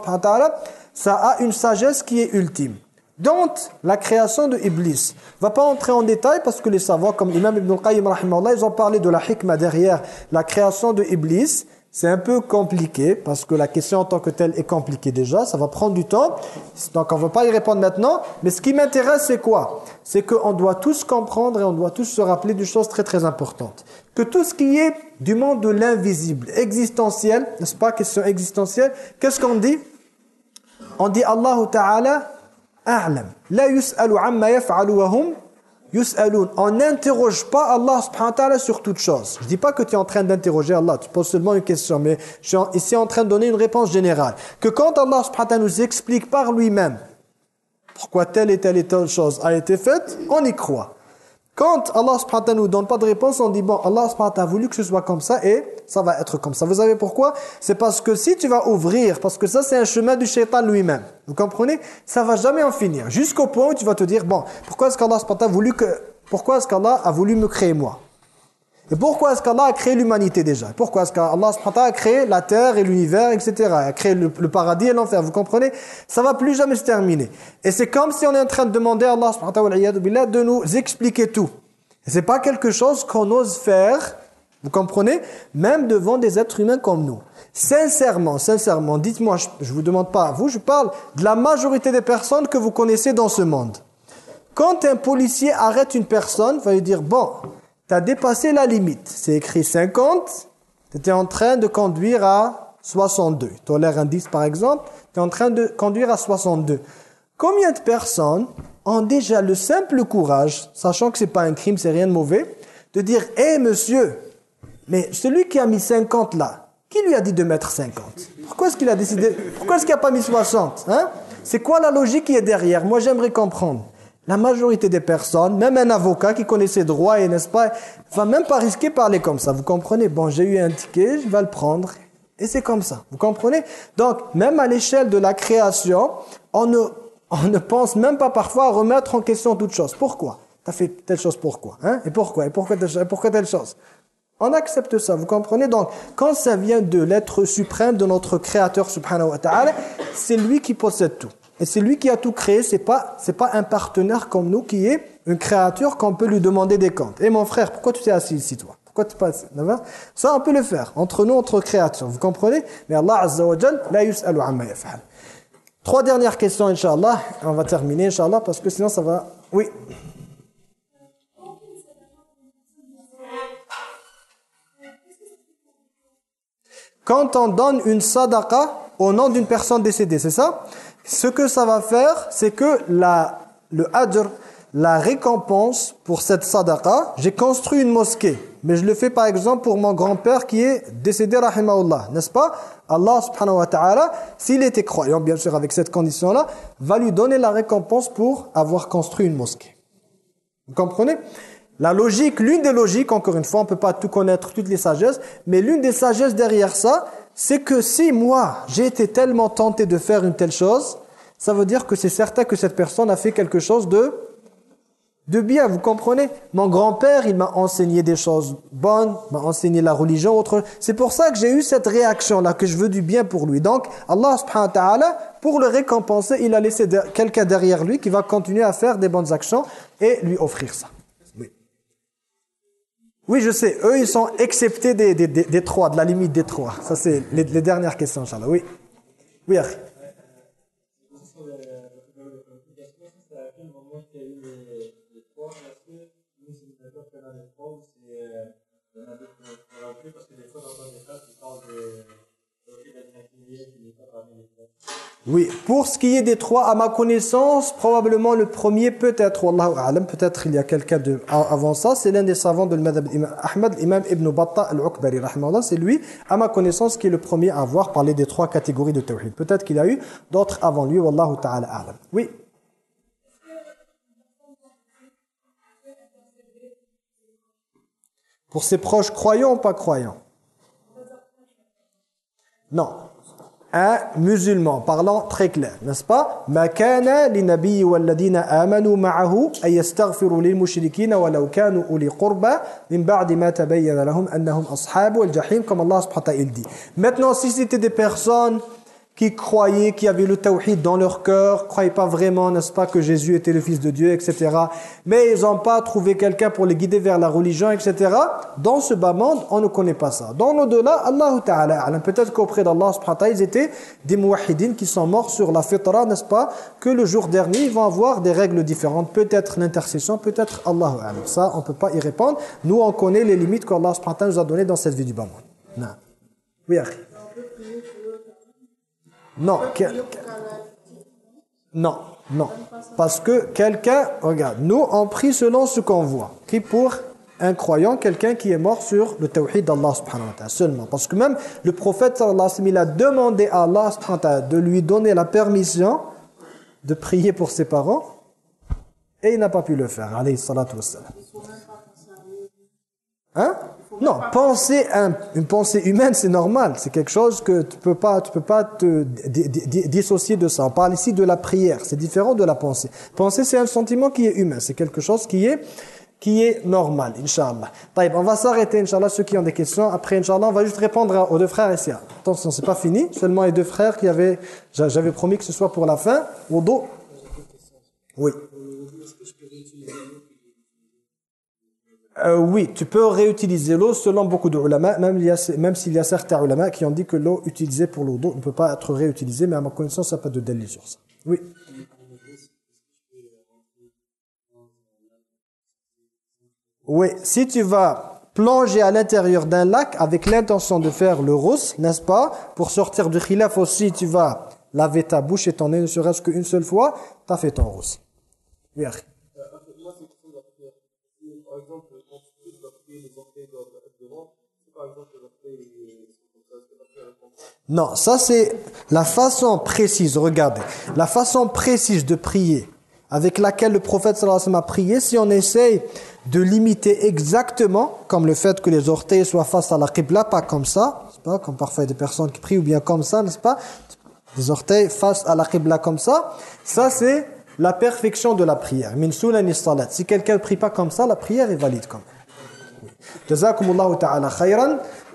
ça a une sagesse qui est ultime. Donc, la création de Iblis. va pas entrer en détail parce que les savants comme Imam Ibn al-Qayyim, ils ont parlé de la hikmah derrière la création de Iblis. C'est un peu compliqué parce que la question en tant que telle est compliquée déjà. Ça va prendre du temps. Donc, on ne va pas y répondre maintenant. Mais ce qui m'intéresse, c'est quoi? C'est qu'on doit tous comprendre et on doit tous se rappeler d'une chose très très importante. Que tout ce qui est du monde de l'invisible, existentiel, n'est-ce pas, question existentielle, qu'est-ce qu'on dit? On dit Allah Ta'ala hum. On n'interroge pas Allah sur toute chose. Je dis pas que tu es en train d'interroger Allah, tu poses seulement une question, mais je suis ici en train de donner une réponse générale. Que quand Allah subhanahu wa ta'ala nous explique par lui-même pourquoi telle et telle et telle chose a été faite, on y croit. Quand Allah subhanahu nous donne pas de réponse, on dit bon, Allah subhanahu a voulu que ce soit comme ça et ça va être comme ça. Vous savez pourquoi? C'est parce que si tu vas ouvrir, parce que ça c'est un chemin du shaitan lui-même. Vous comprenez? Ça va jamais en finir. Jusqu'au point où tu vas te dire bon, pourquoi est-ce qu'Allah subhanahu a voulu que pourquoi est-ce qu'Allah a voulu me créer moi? Et pourquoi est-ce qu'Allah a créé l'humanité déjà? Pourquoi est-ce qu'Allah a créé la terre et l'univers, etc. a créé le, paradis et l'enfer, vous comprenez? Ça va plus jamais se terminer. Et c'est comme si on est en train de demander à Allah de nous expliquer tout. Et c'est pas quelque chose qu'on ose faire, vous comprenez? Même devant des êtres humains comme nous. Sincèrement, sincèrement, dites-moi, je ne vous demande pas à vous, je parle de la majorité des personnes que vous connaissez dans ce monde. Quand un policier arrête une personne, va lui dire, bon, tu as dépassé la limite. C'est écrit 50, tu étais en train de conduire à 62. Tolère 10 par exemple, tu es en train de conduire à 62. Combien de personnes ont déjà le simple courage, sachant que c'est pas un crime, c'est rien de mauvais, de dire « Hé monsieur, mais celui qui a mis 50 là, qui lui a dit de mettre 50 Pourquoi est-ce qu'il a décidé? Pourquoi est-ce qu'il n'a pas mis 60 hein? C'est quoi la logique qui est derrière? Moi j'aimerais comprendre. La majorité des personnes, même un avocat qui connaît ses droits et n'est-ce pas, va même pas risquer parler comme ça. Vous comprenez Bon, j'ai eu un ticket, je vais le prendre. Et c'est comme ça. Vous comprenez Donc, même à l'échelle de la création, on ne, on ne pense même pas parfois à remettre en question toute chose. Pourquoi? Tu as fait telle chose pourquoi hein? Et pourquoi? Et pourquoi telle, pourquoi telle chose? On accepte ça, vous comprenez Donc, quand ça vient de l'être suprême, de notre Créateur subhanahu wa ta'ala, c'est lui qui possède tout. Et c'est lui qui a tout créé, c'est pas pas un partenaire comme nous qui est une créature qu'on peut lui demander des comptes. Et mon frère, pourquoi tu t'es assis ici toi? Pourquoi tu passes Ça on peut le faire entre nous entre créatures, vous comprenez? Mais Allah azza wa jalla la yus'alu amma yaf'al. Trois dernières questions inchallah, on va terminer inchallah parce que sinon ça va Oui. Quand on donne une sadaqa au nom d'une personne décédée, c'est ça? Ce que ça va faire, c'est que la, le adr, la récompense pour cette sadaqa, j'ai construit une mosquée. Mais je le fais par exemple pour mon grand-père qui est décédé, rahimahullah, n'est-ce pas? Allah subhanahu wa ta'ala, s'il était croyant, bien sûr avec cette condition-là, va lui donner la récompense pour avoir construit une mosquée. Vous comprenez? La logique, l'une des logiques, encore une fois, on ne peut pas tout connaître, toutes les sagesses, mais l'une des sagesses derrière ça, c'est que si moi, j'ai été tellement tenté de faire une telle chose, ça veut dire que c'est certain que cette personne a fait quelque chose de, de bien, vous comprenez? Mon grand-père, il m'a enseigné des choses bonnes, m'a enseigné la religion, autre. C'est pour ça que j'ai eu cette réaction-là, que je veux du bien pour lui. Donc, Allah subhanahu wa ta'ala, pour le récompenser, il a laissé quelqu'un derrière lui qui va continuer à faire des bonnes actions et lui offrir ça. Oui, je sais. Eux, ils sont exceptés des, des, des, trois, de la limite des trois. Ça, c'est les, dernières questions, Inch'Allah. Oui. Oui. Oui, pour ce qui est des trois, à ma connaissance, probablement le premier peut-être, Wallahu peut-être il y a quelqu'un avant ça, c'est l'un des savants de l'imam Ahmad, l'imam Ibn Battah al-Uqbari, c'est lui, à ma connaissance, qui est le premier à avoir parlé des trois catégories de tawhid. Peut-être qu'il y a eu d'autres avant lui, Wallahu ta'ala a'lam. Oui Pour ses proches croyants ou pas croyants? Non un musulman, parlant très clair, n'est-ce pas? Ma kana li nabiyyi wal ladina amanu ma'ahu ay yastaghfiru lil mushrikeen walau kanu uli qurba min ba'di ma tabayyana lahum annahum ashabu al jahim comme Allah subhanahu wa ta'ala dit. Maintenant si c'était des personnes qui croyaient, qui avaient le tawhid dans leur cœur, croyaient pas vraiment, n'est-ce pas, que Jésus était le Fils de Dieu, etc. Mais ils n'ont pas trouvé quelqu'un pour les guider vers la religion, etc. Dans ce bas monde, on ne connaît pas ça. Dans l'au-delà, Allah Ta'ala, peut-être qu'auprès d'Allah, ils étaient des muwahidines qui sont morts sur la fitra, n'est-ce pas, que le jour dernier, ils vont avoir des règles différentes. Peut-être l'intercession, peut-être Allah. Ça, on ne peut pas y répondre. Nous, on connaît les limites qu'Allah nous a données dans cette vie du bas monde. Non. Oui, non. Non, non. Parce que quelqu'un, regarde, nous on prie selon ce qu'on voit. Qui pour un croyant, quelqu'un qui est mort sur le tawhid d'Allah subhanahu wa ta'ala seulement. Parce que même le prophète sallallahu il a demandé à Allah subhanahu wa ta'ala de lui donner la permission de prier pour ses parents et il n'a pas pu le faire, alayhi salatu wassalam. Hein? Non, penser une pensée humaine, c'est normal. C'est quelque chose que tu peux pas, tu peux pas te dissocier de ça. On parle ici de la prière. C'est différent de la pensée. Penser, c'est un sentiment qui est humain. C'est quelque chose qui est qui est normal, Inch'Allah. On va s'arrêter, Inch'Allah, ceux qui ont des questions. Après, Inch'Allah, on va juste répondre aux deux frères ici. Attention, c'est pas fini. Seulement les deux frères qui avaient... J'avais promis que ce soit pour la fin. dos. Oui. Euh, oui, tu peux réutiliser l'eau selon beaucoup de ulama, même, s'il y a certains ulama qui ont dit que l'eau utilisée pour l'eau d'eau ne peut pas être réutilisée, mais à ma connaissance, ça n'a pas de délit sur ça. Oui. Oui, si tu vas plonger à l'intérieur d'un lac avec l'intention de faire le rousse, n'est-ce pas? Pour sortir du khilaf aussi, tu vas laver ta bouche et ton nez ne serait-ce qu'une seule fois, tu as fait ton rousse. Oui, Non, ça c'est la façon précise, regardez, la façon précise de prier avec laquelle le prophète sallallahu alayhi wa sallam a prié, si on essaye de l'imiter exactement, comme le fait que les orteils soient face à la qibla, pas comme ça, pas comme parfois il y a des personnes qui prient, ou bien comme ça, n'est-ce pas Les orteils face à la qibla comme ça, ça c'est la perfection de la prière. Min salat. Si quelqu'un ne prie pas comme ça, la prière est valide comme. Jazakumullahu ta'ala khayran.